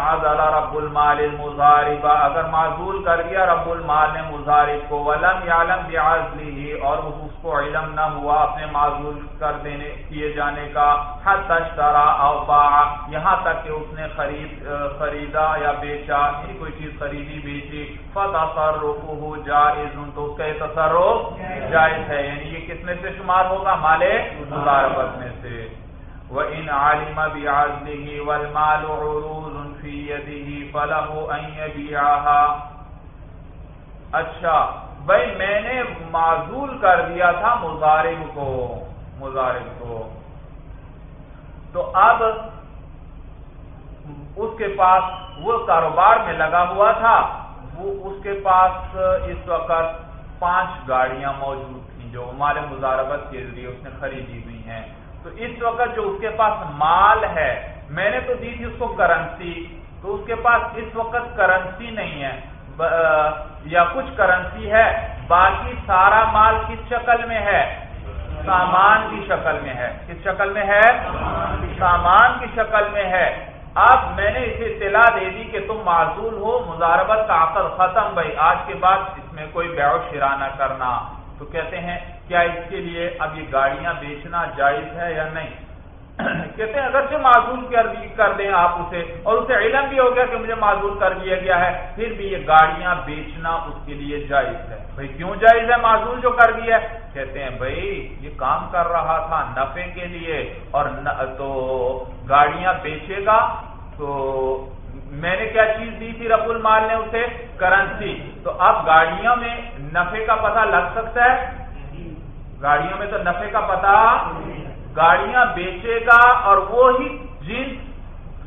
رب المال المزاربہ اگر معذول کر دیا رب المال نے مزارب کو ولم یعلم بعزلی اور کو علم نہ ہوا اپنے معذول کر دینے، کیے جانے کا۔ حتی اشترا او باع، یہاں تک کہ اس نے خرید خریدا یا بیچا ہی کوئی چیز خریدی، بیچی۔ فتصرفہ جائز، تو اس کا یہ تصرف جائز ہے۔ یعنی یہ کس میں سے شمار ہوگا؟ مال مزاربت میں سے۔ وَإِنْ عَلِمَ بِعَزْلِهِ وَالْمَالُ عُرُوضٌ فِي يَدِهِ فَلَهُ أَنْ يَبِيعَهَا۔ اچھا بھائی میں نے معذول کر دیا تھا مزارب کو مزارب کو۔ تو اب اس کے پاس وہ کاروبار میں لگا ہوا تھا، وہ اس کے پاس اس وقت پانچ گاڑیاں موجود تھیں جو مال مزاربت کے لیے اس نے خریدی ہوئی ہیں۔ تو اس وقت جو اس کے پاس مال ہے، میں نے تو دی تھی اس کو کرنسی تو اس کے پاس اس وقت کرنسی نہیں ہے۔ یا کچھ کرنسی ہے، باقی سارا مال کس شکل میں ہے؟ سامان کی شکل میں ہے۔ کس شکل میں ہے؟ سامان کی شکل میں ہے۔ اب میں نے اسے اطلاع دے دی کہ تم معذول ہو مزاربت کا عقد ختم بھائی آج کے بعد اس میں کوئی بیع شرا نہ کرنا۔ تو کہتے ہیں، کیا اس کے لیے اب یہ گاڑیاں بیچنا جائز ہے یا نہیں؟ کہتے ہیں، اگرچہ معذول کر دیں آپ اسے، اور اسے علم بھی ہو گیا کہ مجھے معذول کر دیا گیا ہے، پھر بھی یہ گاڑیاں بیچنا اس کے لیے جائز ہے۔ بھائی کیوں جائز ہے معذول جو کر دیا ہے؟ کہتے ہیں، بھائی یہ کام کر رہا تھا نفے کے لیے، اور تو گاڑیاں بیچے گا۔ تو میں نے کیا چیز دی تھی رب المال نے اسے؟ کرنسی۔ تو اب گاڑیوں میں نفے کا پتہ لگ سکتا ہے؟ گاڑیوں میں تو نفے کا پتہ گاڑیاں بیچے گا اور وہی جنس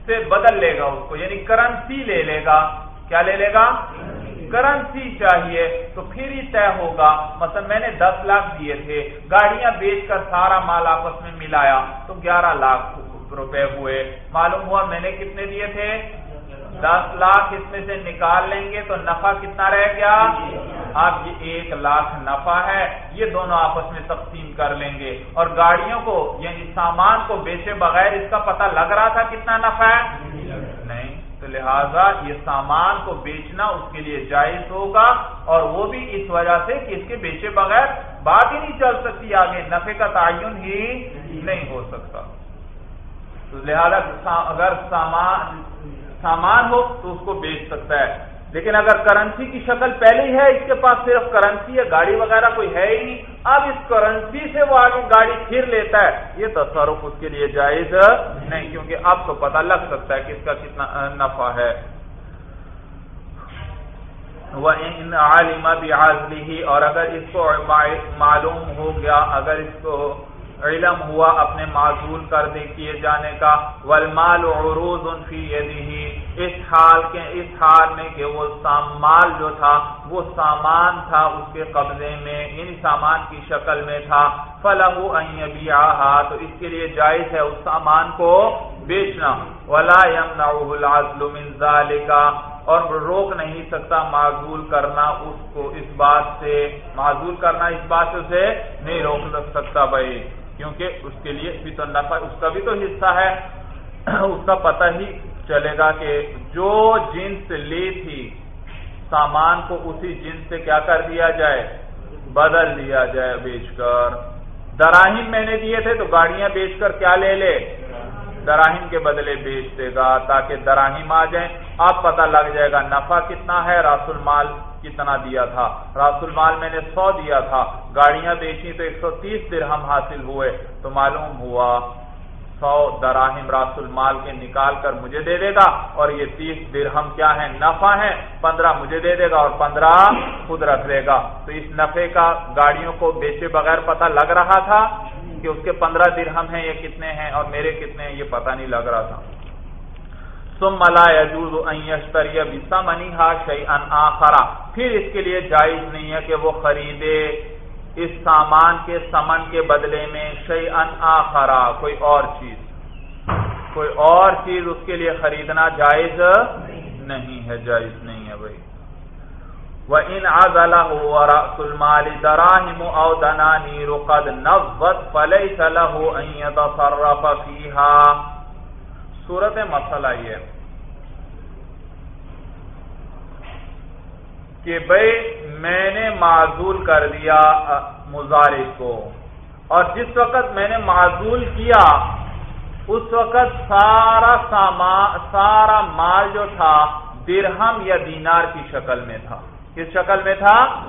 سے بدل لے گا اس کو یعنی کرنسی لے لے گا۔ کیا لے لے گا؟ کرنسی چاہیے۔ تو پھر ہی طے ہوگا۔ مثلا میں نے دس لاکھ دیے تھے، گاڑیاں بیچ کر سارا مال آپس میں ملایا، تو گیارہ لاکھ روپے ہوئے۔ معلوم ہوا میں نے کتنے دیے تھے؟ دس لاکھ اس میں سے نکال لیں گے تو نفع کتنا رہ گیا؟ اب یہ ایک لاکھ نفع ہے۔ یہ دونوں آپس میں تقسیم کر لیں گے۔ اور گاڑیوں کو یعنی سامان کو بیچے بغیر اس کا پتہ لگ رہا تھا کتنا نفع ہے؟ نہیں۔ تو لہذا یہ سامان کو بیچنا اس کے لیے جائز ہوگا اور وہ بھی اس وجہ سے کہ اس کے بیچے بغیر بات ہی نہیں چل سکتی، آگے نفے کا تعین ہی نہیں ہو سکتا۔ تو لہذا اگر سامان سامان ہو تو اس کو بیچ سکتا ہے۔ لیکن اگر کرنسی کی شکل پہلے ہی ہے، اس کے پاس صرف کرنسی ہے گاڑی وغیرہ کوئی ہے ہی نہیں۔ اب اس کرنسی سے وہ آگے گاڑی پھر لیتا ہے۔ یہ تصرف اس کے لیے جائز نہیں، کیونکہ اب تو پتہ لگ سکتا ہے کہ اس کا کتنا نفع ہے۔ وہ ان عالمہ بھی ہی اور اگر اس کو معلوم ہو گیا، اگر اس کو علم ہوا اپنے معذول کر دے کیے جانے کا، والمال عروض فی یدہ اس حال کے، اس حال میں کہ وہ مال جو تھا، وہ سامان تھا اس کے قبضے میں ان سامان کی شکل میں تھا۔ فلح ان یبیعها تو اس کے لیے جائز ہے اس سامان کو بیچنا۔ ولا يمنعه العزل من ذلك اور روک نہیں سکتا معذول کرنا اس کو اس بات سے۔ معذول کرنا اس بات سے نہیں روک سکتا بھائی۔ کیونکہ اس کے لیے بھی تو نفع اس کا بھی تو حصہ ہے۔ اس کا پتہ ہی چلے گا کہ جو جنس لی تھی سامان کو اسی جنس سے کیا کر دیا جائے؟ بدل دیا جائے بیچ کر۔ دراہیم میں نے دیے تھے تو گاڑیاں بیچ کر کیا لے لے؟ دراہیم کے بدلے بیچ دے گا تاکہ دراہیم آ جائیں۔ اب پتہ لگ جائے گا نفع کتنا ہے راس المال کتنا دیا تھا۔ راس المال میں نے سو دیا تھا، گاڑیاں بیچی تو ایک سو تیس درہم حاصل ہوئے۔ تو معلوم ہوا، سو دراہم راس المال کے نکال کر مجھے دے دے گا۔ اور یہ تیس درہم کیا ہے نفع ہے پندرہ مجھے دے دے گا اور پندرہ خود رکھ لے گا۔ تو اس نفے کا گاڑیوں کو بیچے بغیر پتہ لگ رہا تھا۔ کہ اس کے پندرہ درہم ہیں، یہ کتنے ہیں اور میرے کتنے ہیں، یہ پتہ نہیں لگ رہا تھا۔ ثم لا يجوز ان يشتري بثمنها شيئا اخر پھر اس کے لیے جائز نہیں ہے کہ وہ خریدے اس سامان کے سمن کے بدلے میں شيئا اخر کوئی اور چیز۔ کوئی اور چیز اس کے لیے خریدنا جائز نہیں ہے، جائز نہیں۔ وَإِنْ عَزَلَهُ وَرَأْسُ الْمَالِ دَرَاهِمُ أَوْ دَنَانِيرُ قَدْ نَضَّتْ فَلَيْسَ لَهُ أَنْ يَتَصَرَّفَ فِيهَا۔ صورت مسئلہ یہ کہ بھائی میں نے معذول کر دیا مزارے کو۔ اور جس وقت میں نے معذول کیا، اس وقت سارا سامان، سارا مال جو تھا، درہم یا دینار کی شکل میں تھا۔ کس شکل میں تھا؟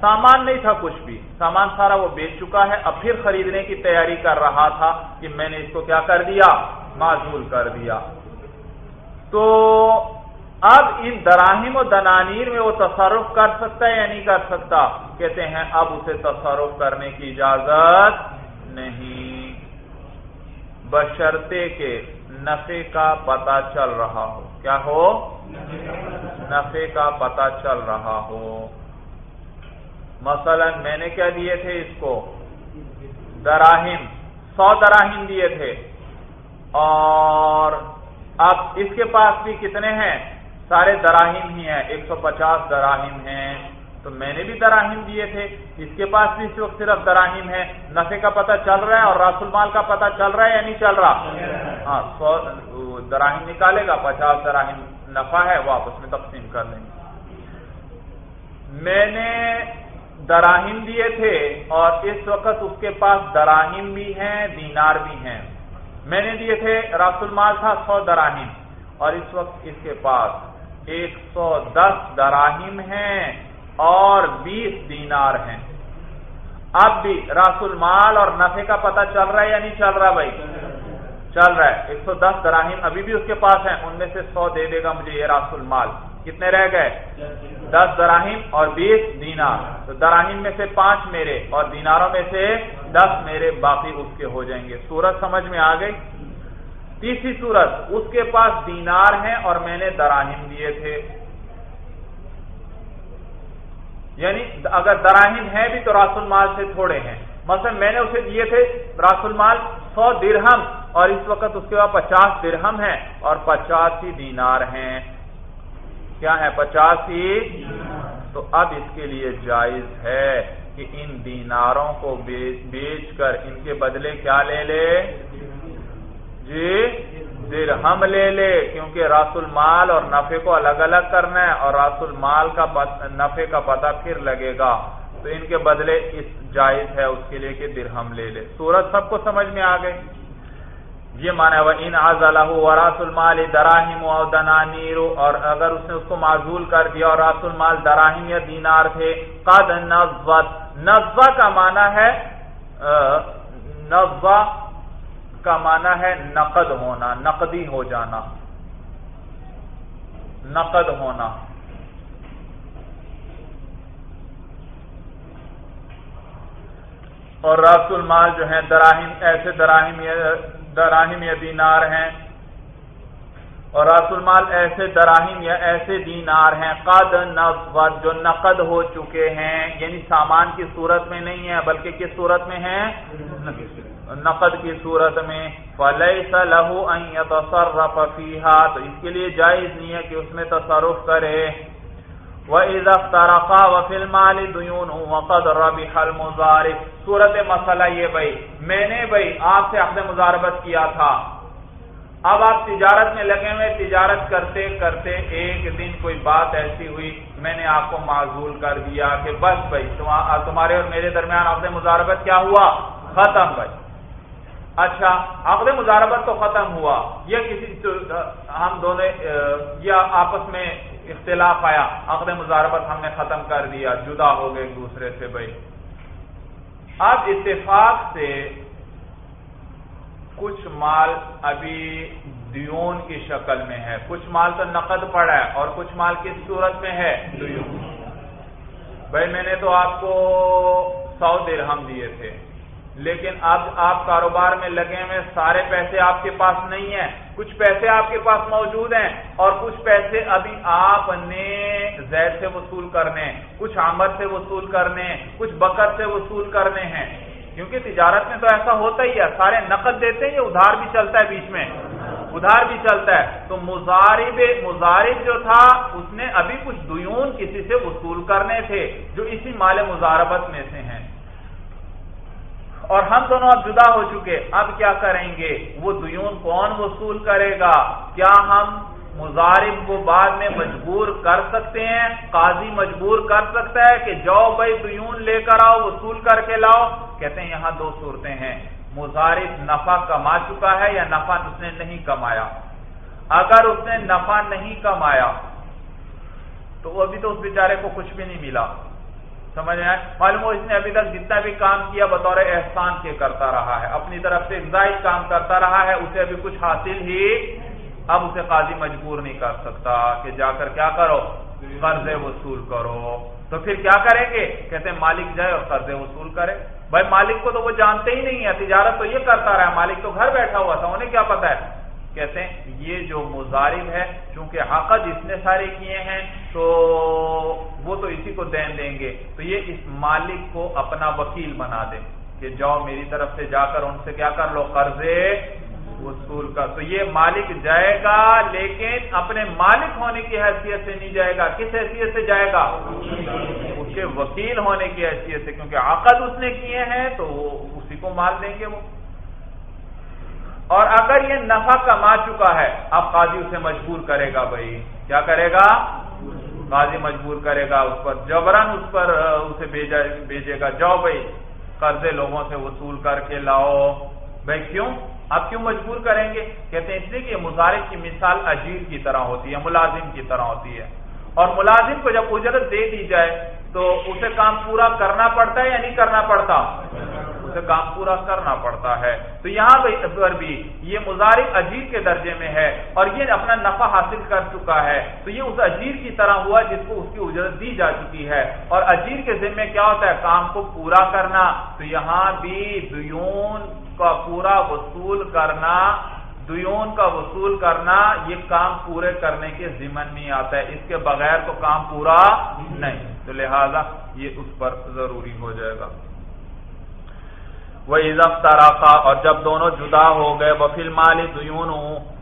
سامان نہیں تھا کچھ بھی۔ سامان سارا وہ بیچ چکا ہے۔ اب پھر خریدنے کی تیاری کر رہا تھا کہ میں نے اس کو کیا کر دیا؟ معذول کر دیا۔ تو اب ان دراہیم و دنانیر میں وہ تصرف کر سکتا ہے یا نہیں کر سکتا؟ کہتے ہیں، اب اسے تصرف کرنے کی اجازت نہیں۔ بشرتے کے نفے کا پتا چل رہا ہو۔ کیا ہو؟ نفے کا پتہ چل رہا ہو۔ مثلا میں نے کیا دیے تھے اس کو؟ دراہم سو دراہم دیے تھے۔ اور اب اس کے پاس بھی کتنے ہیں؟ سارے دراہم ہی ہیں ایک سو پچاس دراہم ہیں۔ تو میں نے بھی دراہیم دیے تھے۔ اس کے پاس بھی اس وقت صرف دراہیم ہے نفے کا پتہ چل رہا ہے اور راس المال کا پتہ چل رہا ہے یا نہیں چل رہا؟ ہاں سو دراہیم نکالے گا پچاس دراہیم نفع ہے وہ آپس میں تقسیم کر لیں گے۔ میں نے دراہیم دیے تھے اور اس وقت اس کے پاس دراہیم بھی ہیں، دینار بھی ہیں۔ میں نے دیے تھے راس المال تھا سو دراہیم اور اس وقت اس کے پاس ایک سو دس دراہیم ہیں اور بیس دینار ہیں۔ اب بھی راس المال اور نفے کا پتہ چل رہا ہے یا نہیں چل رہا بھائی؟ چل رہا ہے۔ ایک سو دس دراہیم ابھی بھی اس کے پاس ہیں۔ ان میں سے سو دے دے گا مجھے یہ راس المال۔ کتنے رہ گئے؟ دس دراہیم اور بیس دینار۔ تو دراہیم میں سے پانچ میرے اور دیناروں میں سے دس میرے باقی اس کے ہو جائیں گے۔ سورج سمجھ میں آ گئی؟ تیسری صورت اس کے پاس دینار ہیں اور میں نے دراہیم دیے تھے۔ یعنی اگر دراہیم ہیں بھی تو راس المال سے تھوڑے ہیں۔ مثلا میں نے اسے دیے تھے راس المال سو درہم۔ اور اس وقت اس کے بعد پچاس درہم ہیں اور پچاس ہی دینار ہیں۔ کیا ہے پچاس ہی تو اب اس کے لیے جائز ہے کہ ان دیناروں کو بیچ کر ان کے بدلے کیا لے لے؟ جی درہم لے لے، کیونکہ راس المال اور نفے کو الگ الگ کرنا ہے اور راس المال کا نفے کا پتہ پھر لگے گا۔ تو ان کے بدلے اس جائز ہے اس کے لیے کہ درہم لے لے۔ سورج سب کو سمجھ میں آ گئی یہ مانا وہ ان و راس المال دراہم و دنانیر اور اگر اس نے اس کو معذول کر دیا اور راس المال دراہم یا دینار تھے، قد نزوت نزوہ کا مانا ہے نزوہ کا معنی ہے نقد ہونا، نقدی ہو جانا۔ نقد ہونا۔ اور راس المال جو ہے دراہم، ایسے دراہم دراہم یا دینار ہیں۔ اور راس المال ایسے دراہم یا ایسے دینار ہیں۔ قد نقد جو نقد ہو چکے ہیں۔ یعنی سامان کی صورت میں نہیں ہے بلکہ کس صورت میں ہیں؟ نقد کی صورت میں۔ فلیس لہو ان يتصرف فيها۔ تو اس کے لیے جائز نہیں ہے کہ اس میں تصرف کرے۔ وَإِذَا اخْتَرَقَا وَفِي الْمَالِ دُيُونُ وَقَدْ رَبِحَ الْمُزَارِفِ۔ صورت مسئلہ یہ بھائی، میں نے بھائی آپ سے عقد مزاربت کیا تھا۔ اب آپ تجارت میں لگے ہوئے، تجارت کرتے کرتے ایک دن کوئی بات ایسی ہوئی، میں نے آپ کو معذول کر دیا کہ بس بھائی تمہارے اور میرے درمیان عقد مزاربت کیا ہوا؟ ختم بھائی۔ اچھا عقد مزاربت تو ختم ہوا۔ یا کسی ہم دونوں یا آپس میں اختلاف آیا۔ عقد مزاربت ہم نے ختم کر دیا، جدا ہو گئے ایک دوسرے سے بھائی۔ اب اتفاق سے کچھ مال ابھی دیون کی شکل میں ہے۔ کچھ مال تو نقد پڑا ہے اور کچھ مال کس صورت میں ہے؟ دیون۔ بھائی، میں نے تو آپ کو سو درہم دیے تھے۔ لیکن اب آپ کاروبار میں لگے ہوئے سارے پیسے آپ کے پاس نہیں ہیں۔ کچھ پیسے آپ کے پاس موجود ہیں اور کچھ پیسے ابھی آپ نے زید سے وصول کرنے کچھ آمد سے وصول کرنے کچھ بکر سے وصول کرنے ہیں۔ کیونکہ تجارت میں تو ایسا ہوتا ہی ہے، سارے نقد دیتے ہیں یہ ادھار بھی چلتا ہے بیچ میں؟ ادھار بھی چلتا ہے۔ تو مزارب مزارب جو تھا، اس نے ابھی کچھ دیون کسی سے وصول کرنے تھے جو اسی مال مزاربت میں سے ہیں۔ اور ہم دونوں اب جدا ہو چکے۔ اب کیا کریں گے؟ وہ دیون کون وصول کرے گا؟ کیا ہم مظارب کو بعد میں مجبور کر سکتے ہیں؟ قاضی مجبور کر سکتا ہے کہ جاؤ بھائی دیون لے کر آؤ، وصول کر کے لاؤ۔ کہتے ہیں یہاں دو صورتیں ہیں۔ مظارب نفع کما چکا ہے یا نفع اس نے نہیں کمایا؟ اگر اس نے نفع نہیں کمایا، تو ابھی تو اس بیچارے کو کچھ بھی نہیں ملا۔ سمجھ آئے؟ معلوم ہو اس نے ابھی تک جتنا بھی کام کیا بطور احسان کے کرتا رہا ہے۔ اپنی طرف سے زائد کام کرتا رہا ہے، اسے ابھی کچھ حاصل ہی اب اسے قاضی مجبور نہیں کر سکتا کہ جا کر کیا کرو؟ قرضے وصول کرو۔ تو پھر کیا کریں گے؟ کہتے ہیں، مالک جائے اور قرضے وصول کرے۔ بھائی، مالک کو تو وہ جانتے ہی نہیں ہے، تجارت تو یہ کرتا رہا ہے۔ مالک تو گھر بیٹھا ہوا تھا، انہیں کیا پتا ہے؟ کہتے ہیں، یہ جو مظارب ہے، چونکہ عقد اس نے سارے کیے ہیں تو وہ تو اسی کو دین دیں گے۔ تو یہ اس مالک کو اپنا وکیل بنا دیں کہ جاؤ میری طرف سے جا کر ان سے کیا کر لو قرضے وصول کا تو یہ مالک جائے گا، لیکن اپنے مالک ہونے کی حیثیت سے نہیں جائے گا۔ کس حیثیت سے جائے گا؟ اس کے وکیل ہونے کی حیثیت سے، کیونکہ عقد اس نے کیے ہیں تو وہ اسی کو مال دیں گے وہ۔ اور اگر یہ نفع کما چکا ہے، اب قاضی اسے مجبور کرے گا بھائی۔ کیا کرے گا؟ قاضی مجبور کرے گا، اس پر جبرن اس پر اسے بھیجے گا، جاؤ بھائی، قرضے لوگوں سے وصول کر کے لاؤ۔ بھائی کیوں؟ آپ کیوں مجبور کریں گے؟ کہتے ہیں اس لیے کہ مظاہرے کی مثال اجیر کی طرح ہوتی ہے، ملازم کی طرح ہوتی ہے۔ اور ملازم کو جب اجرت دے دی جائے تو اسے کام پورا کرنا پڑتا ہے یا نہیں کرنا پڑتا؟ اسے کام پورا کرنا پڑتا ہے۔ تو یہاں پر بھی یہ مظاہر اجیر کے درجے میں ہے اور یہ اپنا نفع حاصل کر چکا ہے۔ تو یہ اس اجیر کی طرح ہوا جس کو اس کی اجرت دی جا چکی ہے۔ اور اجیر کے ذمے کیا ہوتا ہے؟ کام کو پورا کرنا۔ تو یہاں بھی دیون کا پورا وصول کرنا، دیون کا وصول کرنا، یہ کام پورے کرنے کے ذمن نہیں آتا ہے۔ اس کے بغیر تو کام پورا نہیں۔ تو لہذا یہ اس پر ضروری ہو جائے گا۔ وہ عزف تراقا اور جب دونوں جدا ہو گئے وہ فی الحال دیون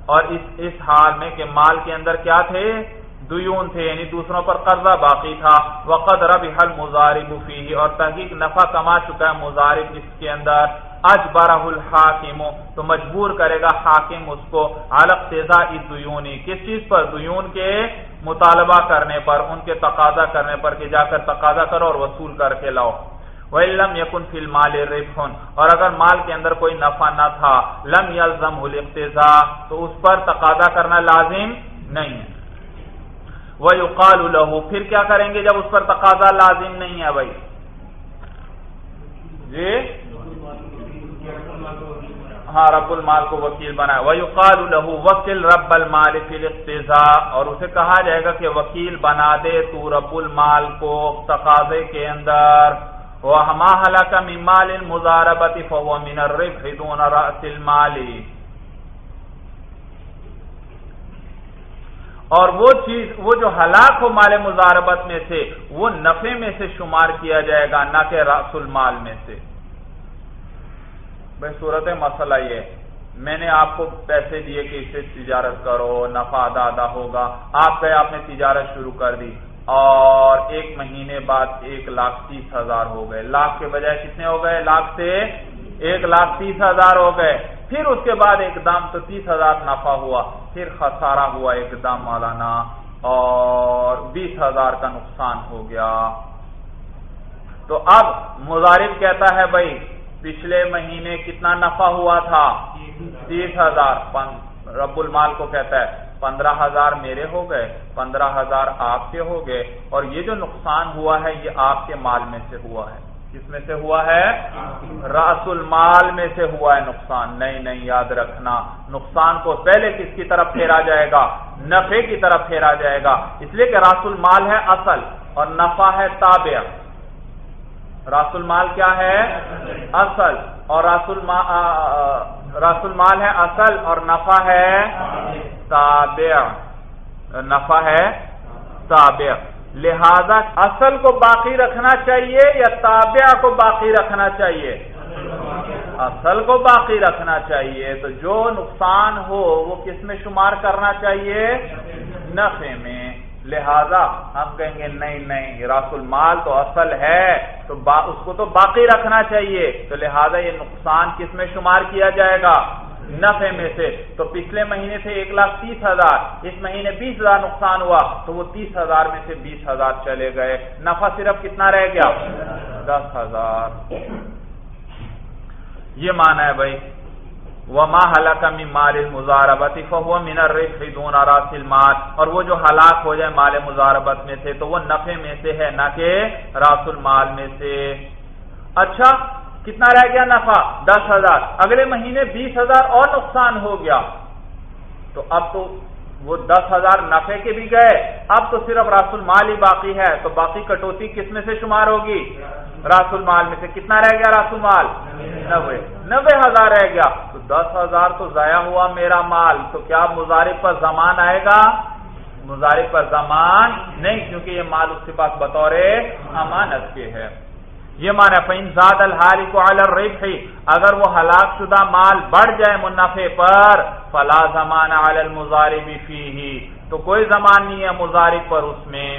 اور اس اس حال میں کہ مال کے اندر کیا تھے؟ دیون تھے یعنی دوسروں پر قرضہ باقی تھا۔ وقت رب حل مزارب فی اور تحقیق نفع کما چکا ہے مزارب اس کے اندر۔ اج بارہ الحاکم، تو مجبور کرے گا حاکم اس کو. الگ تیزا دیونی کس چیز پر؟ دیون کے مطالبہ کرنے پر، ان کے تقاضا کرنے پر کہ جا کر تقاضا کرو اور وصول کر کے لاؤ. وہ لم یقن فی المال اور اگر مال کے اندر کوئی نفع نہ تھا، لم یلزم الاقتضا تو اس پر تقاضا کرنا لازم نہیں ہے. وہ یقال پھر کیا کریں گے جب اس پر تقاضا لازم نہیں ہے بھائی؟ جی؟ ہاں رب المال کو وکیل بنا وہ یقال له وکیل رب المال فی الاقتضاء اور اسے کہا جائے گا کہ وکیل بنا دے تو رب المال کو تقاضے کے اندر۔ وہ ہما ہلاک مال مزاربت فهو من الربح دون راس المال۔ اور وہ چیز، وہ جو ہلاک ہو مال مزاربت میں سے، وہ نفے میں سے شمار کیا جائے گا، نہ کہ راس المال میں سے۔ بھائی صورت مسئلہ یہ میں نے آپ کو پیسے دیے کہ اسے تجارت کرو، نفع ادا ادا ہوگا۔ آپ گئے، آپ نے تجارت شروع کر دی۔ اور ایک مہینے بعد ایک لاکھ تیس ہزار ہو گئے۔ لاکھ کے بجائے کتنے ہو گئے؟ لاکھ سے ایک لاکھ تیس ہزار ہو گئے۔ پھر اس کے بعد ایک دم تو تیس ہزار نفع ہوا۔ پھر خسارہ ہوا ایک دم مولانا۔ اور بیس ہزار کا نقصان ہو گیا۔ تو اب مظارف کہتا ہے بھائی پچھلے مہینے کتنا نفع ہوا تھا؟ تیس ہزار۔ رب المال کو کہتا ہے، پندرہ ہزار میرے ہو گئے، پندرہ ہزار آپ کے ہو گئے، اور یہ جو نقصان ہوا ہے، یہ آپ کے مال میں سے ہوا ہے۔ کس میں سے ہوا ہے؟ راس المال میں سے ہوا ہے نقصان۔ نہیں نہیں، یاد رکھنا۔ نقصان کو پہلے کس کی طرف پھیرا جائے گا؟ نفے کی طرف پھیرا جائے گا۔ اس لیے کہ راس المال ہے اصل اور نفع ہے تابع۔ راس المال کیا ہے؟ اصل. اور راس راس المال ہے اصل اور نفع ہے تابع. نفع ہے تابع. لہذا اصل کو باقی رکھنا چاہیے یا تابع کو باقی رکھنا چاہیے؟ اصل کو باقی رکھنا چاہیے. تو جو نقصان ہو وہ کس میں شمار کرنا چاہیے؟ نفے میں. لہذا ہم کہیں گے، نہیں نہیں راس المال تو اصل ہے، تو اس کو تو باقی رکھنا چاہیے۔ تو لہذا یہ نقصان کس میں شمار کیا جائے گا؟ نفے میں سے۔ تو پچھلے مہینے سے ایک لاکھ تیس ہزار، اس مہینے بیس ہزار نقصان ہوا، تو وہ تیس ہزار میں سے بیس ہزار چلے گئے۔ نفع صرف کتنا رہ گیا؟ دس ہزار۔ یہ مانا ہے بھائی وہ ماں ہلاک مال مزاربت فہو منر دون راسل مال اور وہ جو ہلاک ہو جائے مال مزاربت میں سے تو وہ نفے میں سے ہے، نہ کہ راس المال میں سے۔ اچھا کتنا رہ گیا نفع؟ دس ہزار۔ اگلے مہینے بیس ہزار اور نقصان ہو گیا۔ تو اب تو وہ دس ہزار نفے کے بھی گئے۔ اب تو صرف راس المال ہی باقی ہے۔ تو باقی کٹوتی کس میں سے شمار ہوگی؟ راس المال میں سے کتنا رہ گیا راس المال نبے نبے ہزار رہ گیا. تو دس ہزار تو ضائع ہوا میرا مال. تو کیا مظاہرے پر زمان آئے گا؟ مظاہرے پر زمان نہیں، کیونکہ یہ مال اس کے پاس بطور امانت کے ہے. یہ مانا فین زاد الحال کو الرف اگر وہ ہلاک شدہ مال بڑھ جائے منافع پر، فلا زمان علی المزارب فی تو کوئی زمان نہیں ہے مزارب پر اس میں.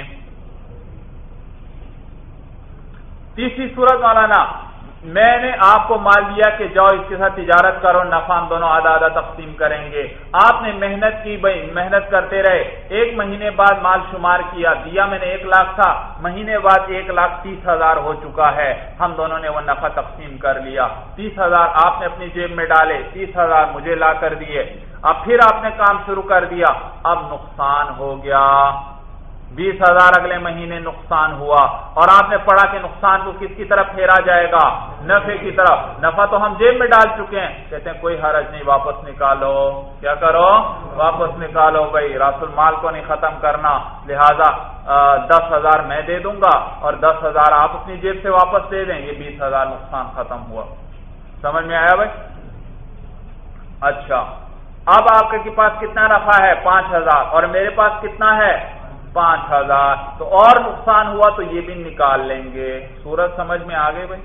تیسری صورت مولانا، میں نے آپ کو مال دیا کہ جاؤ اس کے ساتھ تجارت کرو، نفع ہم دونوں آدھا آدھا تقسیم کریں گے۔ آپ نے محنت کی بھائی، محنت کرتے رہے۔ ایک مہینے بعد مال شمار کیا، دیا میں نے ایک لاکھ تھا۔ مہینے بعد ایک لاکھ تیس ہزار ہو چکا ہے۔ ہم دونوں نے وہ نفع تقسیم کر لیا۔ تیس ہزار آپ نے اپنی جیب میں ڈالے، تیس ہزار مجھے لا کر دیے۔ اب پھر آپ نے کام شروع کر دیا۔ اب نقصان ہو گیا۔ بیس ہزار اگلے مہینے نقصان ہوا اور آپ نے پڑھا کہ نقصان کو کس کی طرف پھیرا جائے گا؟ نفے کی طرف۔ نفع تو ہم جیب میں ڈال چکے ہیں۔ کہتے ہیں، کوئی حرج نہیں، واپس نکالو۔ کیا کرو؟ واپس نکالو بھائی، راس المال کو نہیں ختم کرنا۔ لہذا دس ہزار میں دے دوں گا اور دس ہزار آپ اپنی جیب سے واپس دے دیں۔ یہ بیس ہزار نقصان ختم ہوا۔ سمجھ میں آیا بھائی؟ اچھا۔ اب آپ کے پاس کتنا نفع ہے؟ پانچ ہزار۔ اور میرے پاس کتنا ہے؟ پانچ ہزار۔ تو اور نقصان ہوا تو یہ بھی نکال لیں گے۔ سورت سمجھ میں آ گئے بھائی؟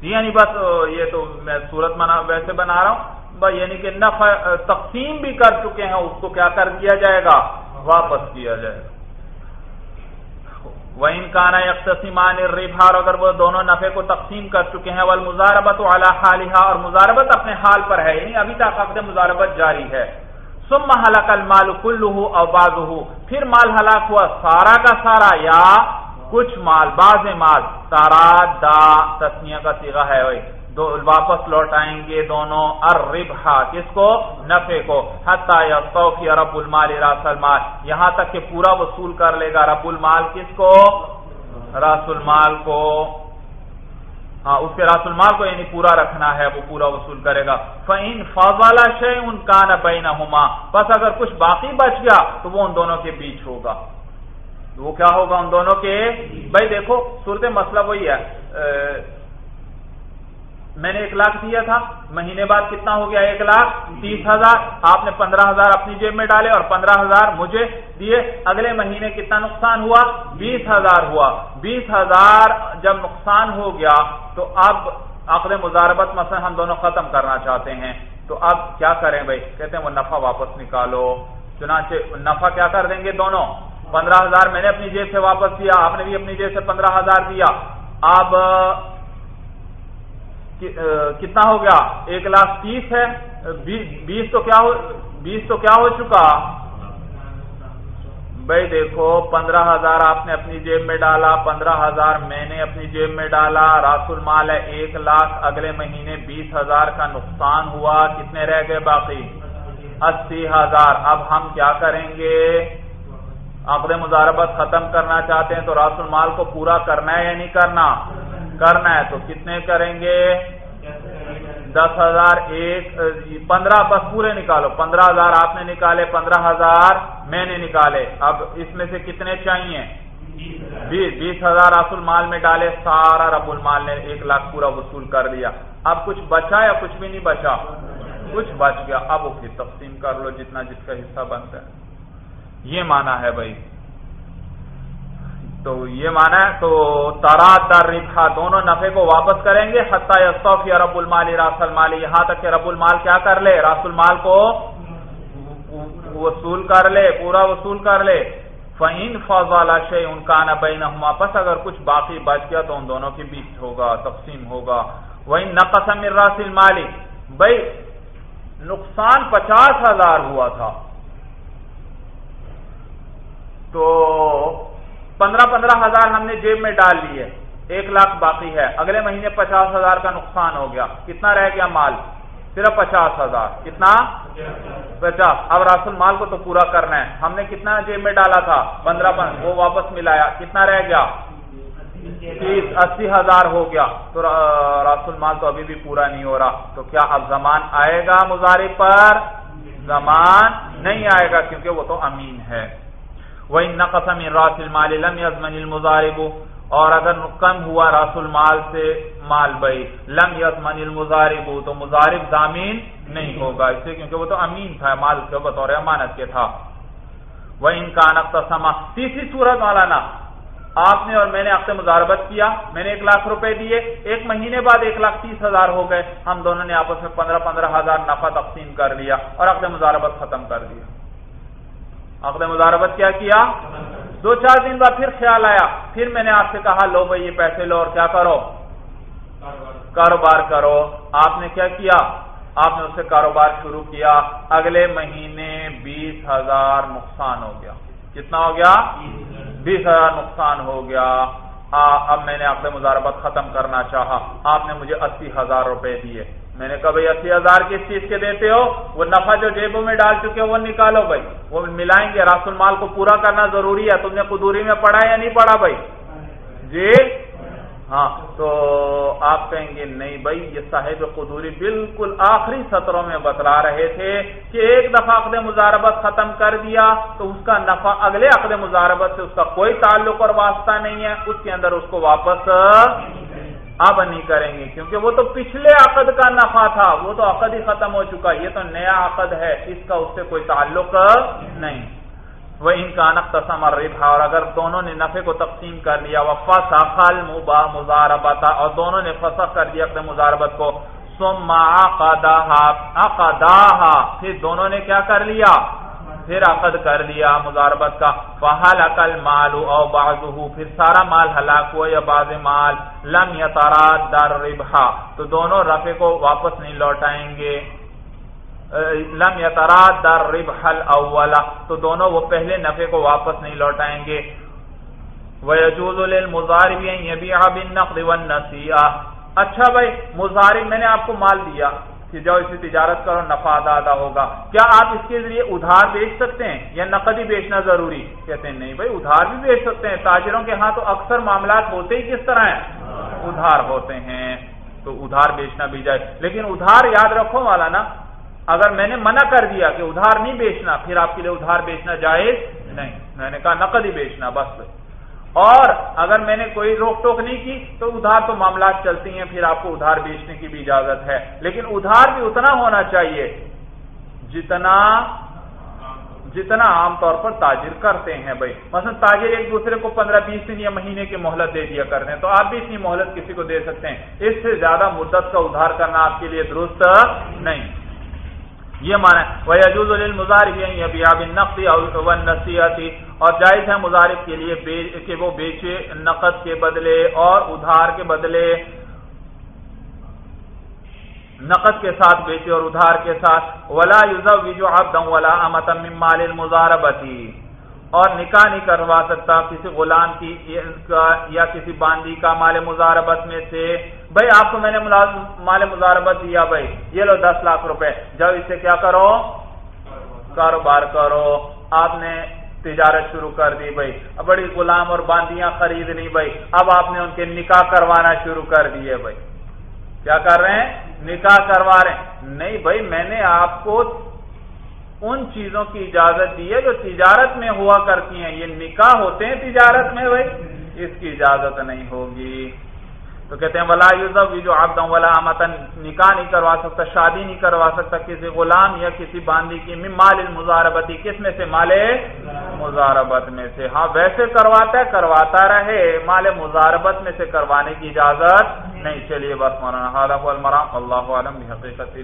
جی یعنی بس یہ تو میں سورت بنا ویسے بنا رہا ہوں۔ بس یعنی کہ نفع تقسیم بھی کر چکے ہیں، اس کو کیا کر دیا جائے گا؟ واپس کیا جائے گا۔ وہ انکان اختصیمان ربھار اگر وہ دونوں نفے کو تقسیم کر چکے ہیں وہ مزاربت والا حالحہ اور مزاربت اپنے حال پر ہے یعنی ابھی تک عقد مزاربت جاری ہے۔ سم ہلاک المال کلو او باز پھر مال ہلاک ہوا سارا کا سارا یا کچھ مال باز مال۔ سارا دا تسنیا کا سیگا ہے وہی دو واپس لوٹائیں گے دونوں۔ اربا کس کو؟ نفے کو۔ حتیٰ یا سوفی رب المال راس المال۔ یہاں تک کہ پورا وصول کر لے گا رب المال، کس کو؟ راس المال کو۔ ہاں اس کے راس المال کو یعنی پورا رکھنا ہے، وہ پورا وصول کرے گا۔ فعین فضلہ شے ان کا نہ بین بس اگر کچھ باقی بچ گیا تو وہ ان دونوں کے بیچ ہوگا۔ وہ کیا ہوگا ان دونوں کے؟ بھائی دیکھو، صورت مسئلہ وہی ہے میں نے ایک لاکھ دیا تھا، مہینے بعد کتنا ہو گیا؟ ایک لاکھ تیس ہزار۔ آپ نے پندرہ ہزار اپنی جیب میں ڈالے اور پندرہ ہزار مجھے دیے۔ اگلے مہینے کتنا نقصان ہوا؟ بیس ہزار ہوا۔ بیس ہزار جب نقصان ہو گیا، تو اب عقد مزاربت مثلا ہم دونوں ختم کرنا چاہتے ہیں۔ تو اب کیا کریں بھائی؟ کہتے ہیں وہ نفع واپس نکالو۔ چنانچہ نفع کیا کر دیں گے دونوں؟ پندرہ ہزار میں نے اپنی جیب سے واپس دیا، آپ نے بھی اپنی جیب سے پندرہ ہزار دیا۔ اب کتنا ہو گیا؟ ایک لاکھ تیس ہے۔ بیس تو کیا ہو، بیس تو کیا ہو چکا؟ بھائی دیکھو، پندرہ ہزار آپ نے اپنی جیب میں ڈالا، پندرہ ہزار میں نے اپنی جیب میں ڈالا راس المال ہے، ایک لاکھ اگلے مہینے بیس ہزار کا نقصان ہوا، کتنے رہ گئے باقی؟ اسی ہزار۔ اب ہم کیا کریں گے؟ عقد مزاربت ختم کرنا چاہتے ہیں تو راس المال کو پورا کرنا ہے یا نہیں کرنا؟ کرنا ہے تو کتنے کریں گے؟ دس ہزار ایک پندرہ بس پورے نکالو۔ پندرہ ہزار آپ نے نکالے، پندرہ ہزار میں نے نکالے۔ اب اس میں سے کتنے چاہیے؟ بیس۔ بیس ہزار اصل مال میں ڈالے، سارا رب المال نے ایک لاکھ پورا وصول کر دیا اب کچھ بچا یا کچھ بھی نہیں بچا؟ کچھ بچ گیا۔ اب وہ پھر تقسیم کر لو جتنا جس کا حصہ بنتا ہے۔ یہ مانا ہے بھائی تو یہ مانا ہے تو تارا تر رکھا دونوں نفے کو واپس کریں گے، حتیٰ یا رب المال راس المال، یہاں تک کہ رب المال کیا کر لے؟ راس المال کو وصول کر لے، پورا وصول کر لے۔ فہین فوج والا شے ان کا نہ بین پس اگر کچھ باقی بچ گیا تو ان دونوں کے بیچ ہوگا، تقسیم ہوگا۔ وہی نقصم راس المالی بھائی نقصان پچاس ہزار ہوا تھا۔ تو پندرہ پندرہ ہزار ہم نے جیب میں ڈال لیے ایک لاکھ باقی ہے۔ اگلے مہینے پچاس ہزار کا نقصان ہو گیا۔ کتنا رہ گیا مال؟ صرف پچاس ہزار۔ کتنا؟ پچاس۔ اب راسل مال کو تو پورا کرنا ہے۔ ہم نے کتنا جیب میں ڈالا تھا؟ پندرہ پندرہ وہ واپس ملایا۔ کتنا رہ گیا؟ تیس، اسی ہزار ہو گیا۔ تو راسل مال تو ابھی بھی پورا نہیں ہو رہا۔ تو کیا اب زمان آئے گا مظاہرے پر؟ زمان نہیں آئے گا کیونکہ وہ تو امین ہے۔ وہ ان نقص من راس المال لم يضمن المضارب اور اگر کم ہوا راس المال سے مال بھائی لم یسمن المزارب تو مزارب ضامین نہیں ہوگا۔ اس سے کیونکہ وہ تو امین تھا، مال کے بطور امانت کے تھا۔ وہ انکان تسما تیسری صورت والا نا آپ نے اور میں نے آپ سے مزاربت کیا، میں نے ایک لاکھ روپے دیے، ایک مہینے بعد ایک لاکھ تیس ہزار ہو گئے۔ ہم دونوں نے آپس میں پندرہ پندرہ ہزار نفع تقسیم کر لیا اور عقد مزاربت ختم کر دیا۔ عقد مزاربت کیا کیا؟ دو چار دن بعد پھر خیال آیا، پھر میں نے آپ سے کہا، لو بھائی، یہ پیسے لو اور کیا کرو؟ کاروبار کرو۔ آپ نے کیا کیا؟ آپ نے اس سے کاروبار شروع کیا۔ اگلے مہینے بیس ہزار نقصان ہو گیا۔ کتنا ہو گیا؟ بیس ہزار نقصان ہو گیا۔ اب میں نے آپ سے مزاربت ختم کرنا چاہا۔ آپ نے مجھے اسی ہزار روپے دیے۔ میں نے کہا بھائی اسی ہزار کس چیز کے دیتے ہو، وہ نفع جو جیبوں میں ڈال چکے ہو وہ نکالو بھائی۔ وہ ملائیں گے راس المال کو پورا کرنا ضروری ہے۔ تم نے قدوری میں پڑھا یا نہیں پڑھا بھائی؟ جی؟ ہاں تو آپ کہیں گے نہیں بھائی، یہ صاحب قدوری بالکل آخری سطروں میں بتلا رہے تھے کہ ایک دفعہ عقد مزاربت ختم کر دیا تو اس کا نفع اگلے عقد مزاربت سے اس کا کوئی تعلق اور واسطہ نہیں ہے، اس کے اندر اس کو واپس اب نہیں کریں گے، کیونکہ وہ تو پچھلے عقد کا نفع تھا، وہ تو عقد ہی ختم ہو چکا یہ تو نیا عقد ہے، اس کا اس سے کوئی تعلق نہیں۔ وہ ان کا نقصم تھا اور اگر دونوں نے نفے کو تقسیم کر لیا وہ فصل مبا مزاربت اور دونوں نے فسخ کر دیا اپنے مزاربت کو سما پھر دونوں نے کیا کر لیا؟ پھر عقد کر لیا مزاربت کا۔ فہل عقل مالو او بازو پھر سارا مال ہلاک ہوا یا باز مال۔ لم یا در ربحا تو دونوں رفے کو واپس نہیں لوٹائیں گے۔ لم یا در ربحل اولا تو دونوں وہ پہلے نفے کو واپس نہیں لوٹائیں گے۔ وَيَجُوزُ لِلْمُزَارِبِ أَن يَبِيعَ بِالنَّقْدِ وَالنَّسِيئَةِ۔ اچھا بھائی مزارب میں نے آپ کو مال دیا۔ کہ جاؤ اسے تجارت کرو نفع ادا ہوگا۔ کیا آپ اس کے ذریعے ادھار بیچ سکتے ہیں؟ یا نقد ہی بیچنا ضروری؟ کہتے ہیں، نہیں بھائی، ادھار بھی بیچ سکتے ہیں۔ تاجروں کے ہاں تو اکثر معاملات ہوتے ہی کس طرح ہیں؟ ادھار ہوتے ہیں، تو ادھار بیچنا بھی جائے لیکن ادھار یاد رکھو والا نا اگر میں نے منع کر دیا کہ ادھار نہیں بیچنا، پھر آپ کے لیے ادھار بیچنا جائز نہیں۔ میں نے کہا نقد ہی بیچنا، بس۔ اور اگر میں نے کوئی روک ٹوک نہیں کی تو ادھار تو معاملات چلتی ہیں، پھر آپ کو ادھار بیچنے کی بھی اجازت ہے۔ لیکن ادھار بھی اتنا ہونا چاہیے جتنا جتنا عام طور پر تاجر کرتے ہیں بھائی۔ مثلا تاجر ایک دوسرے کو پندرہ بیس دن یا مہینے کی مہلت دے دیا کرتے ہیں تو آپ بھی اتنی مہلت کسی کو دے سکتے ہیں۔ اس سے زیادہ مدت کا ادھار کرنا آپ کے لیے درست نہیں۔ یہ مانا وہ عجوز المزارب نقدی اور نصیحتی اور جائز ہے مظاہر کے لیے کہ وہ بیچے نقد کے بدلے اور ادھار کے بدلے، نقد کے ساتھ بیچے اور ادھار کے ساتھ، ولا یوزو عبدا ولا امتا من مال المزاربتی اور نکاح نہیں کروا سکتا کسی غلام کی یا کسی باندی کا مال مزاربت میں سے۔ بھائی آپ کو میں نے مال مزاربت دیا بھائی، یہ لو دس لاکھ روپے۔ جب اسے کیا کرو؟ کاروبار کرو۔ آپ نے تجارت شروع کر دی بھائی۔ بڑی غلام اور باندیاں خرید لی بھائی۔ اب آپ نے ان کے نکاح کروانا شروع کر دیے بھائی۔ کیا کر رہے ہیں؟ نکاح کروا رہے ہیں۔ نہیں بھائی، میں نے آپ کو ان چیزوں کی اجازت دی ہے جو تجارت میں ہوا کرتی ہیں۔ یہ نکاح ہوتے ہیں تجارت میں بھائی۔ اس کی اجازت نہیں ہوگی۔ تو کہتے ہیں، ولا یوزب جو آپ دوں ولا متن نکاح نہیں کروا سکتا، شادی نہیں کروا سکتا کسی غلام یا کسی باندی کی مال مزاربتی کس میں سے؟ مال مزاربت میں سے۔ ہاں ویسے کرواتا ہے، کرواتا رہے، مال مزاربت میں سے کروانے کی اجازت نہیں۔ چلیے بس مولانا اللہ عالم حقیقت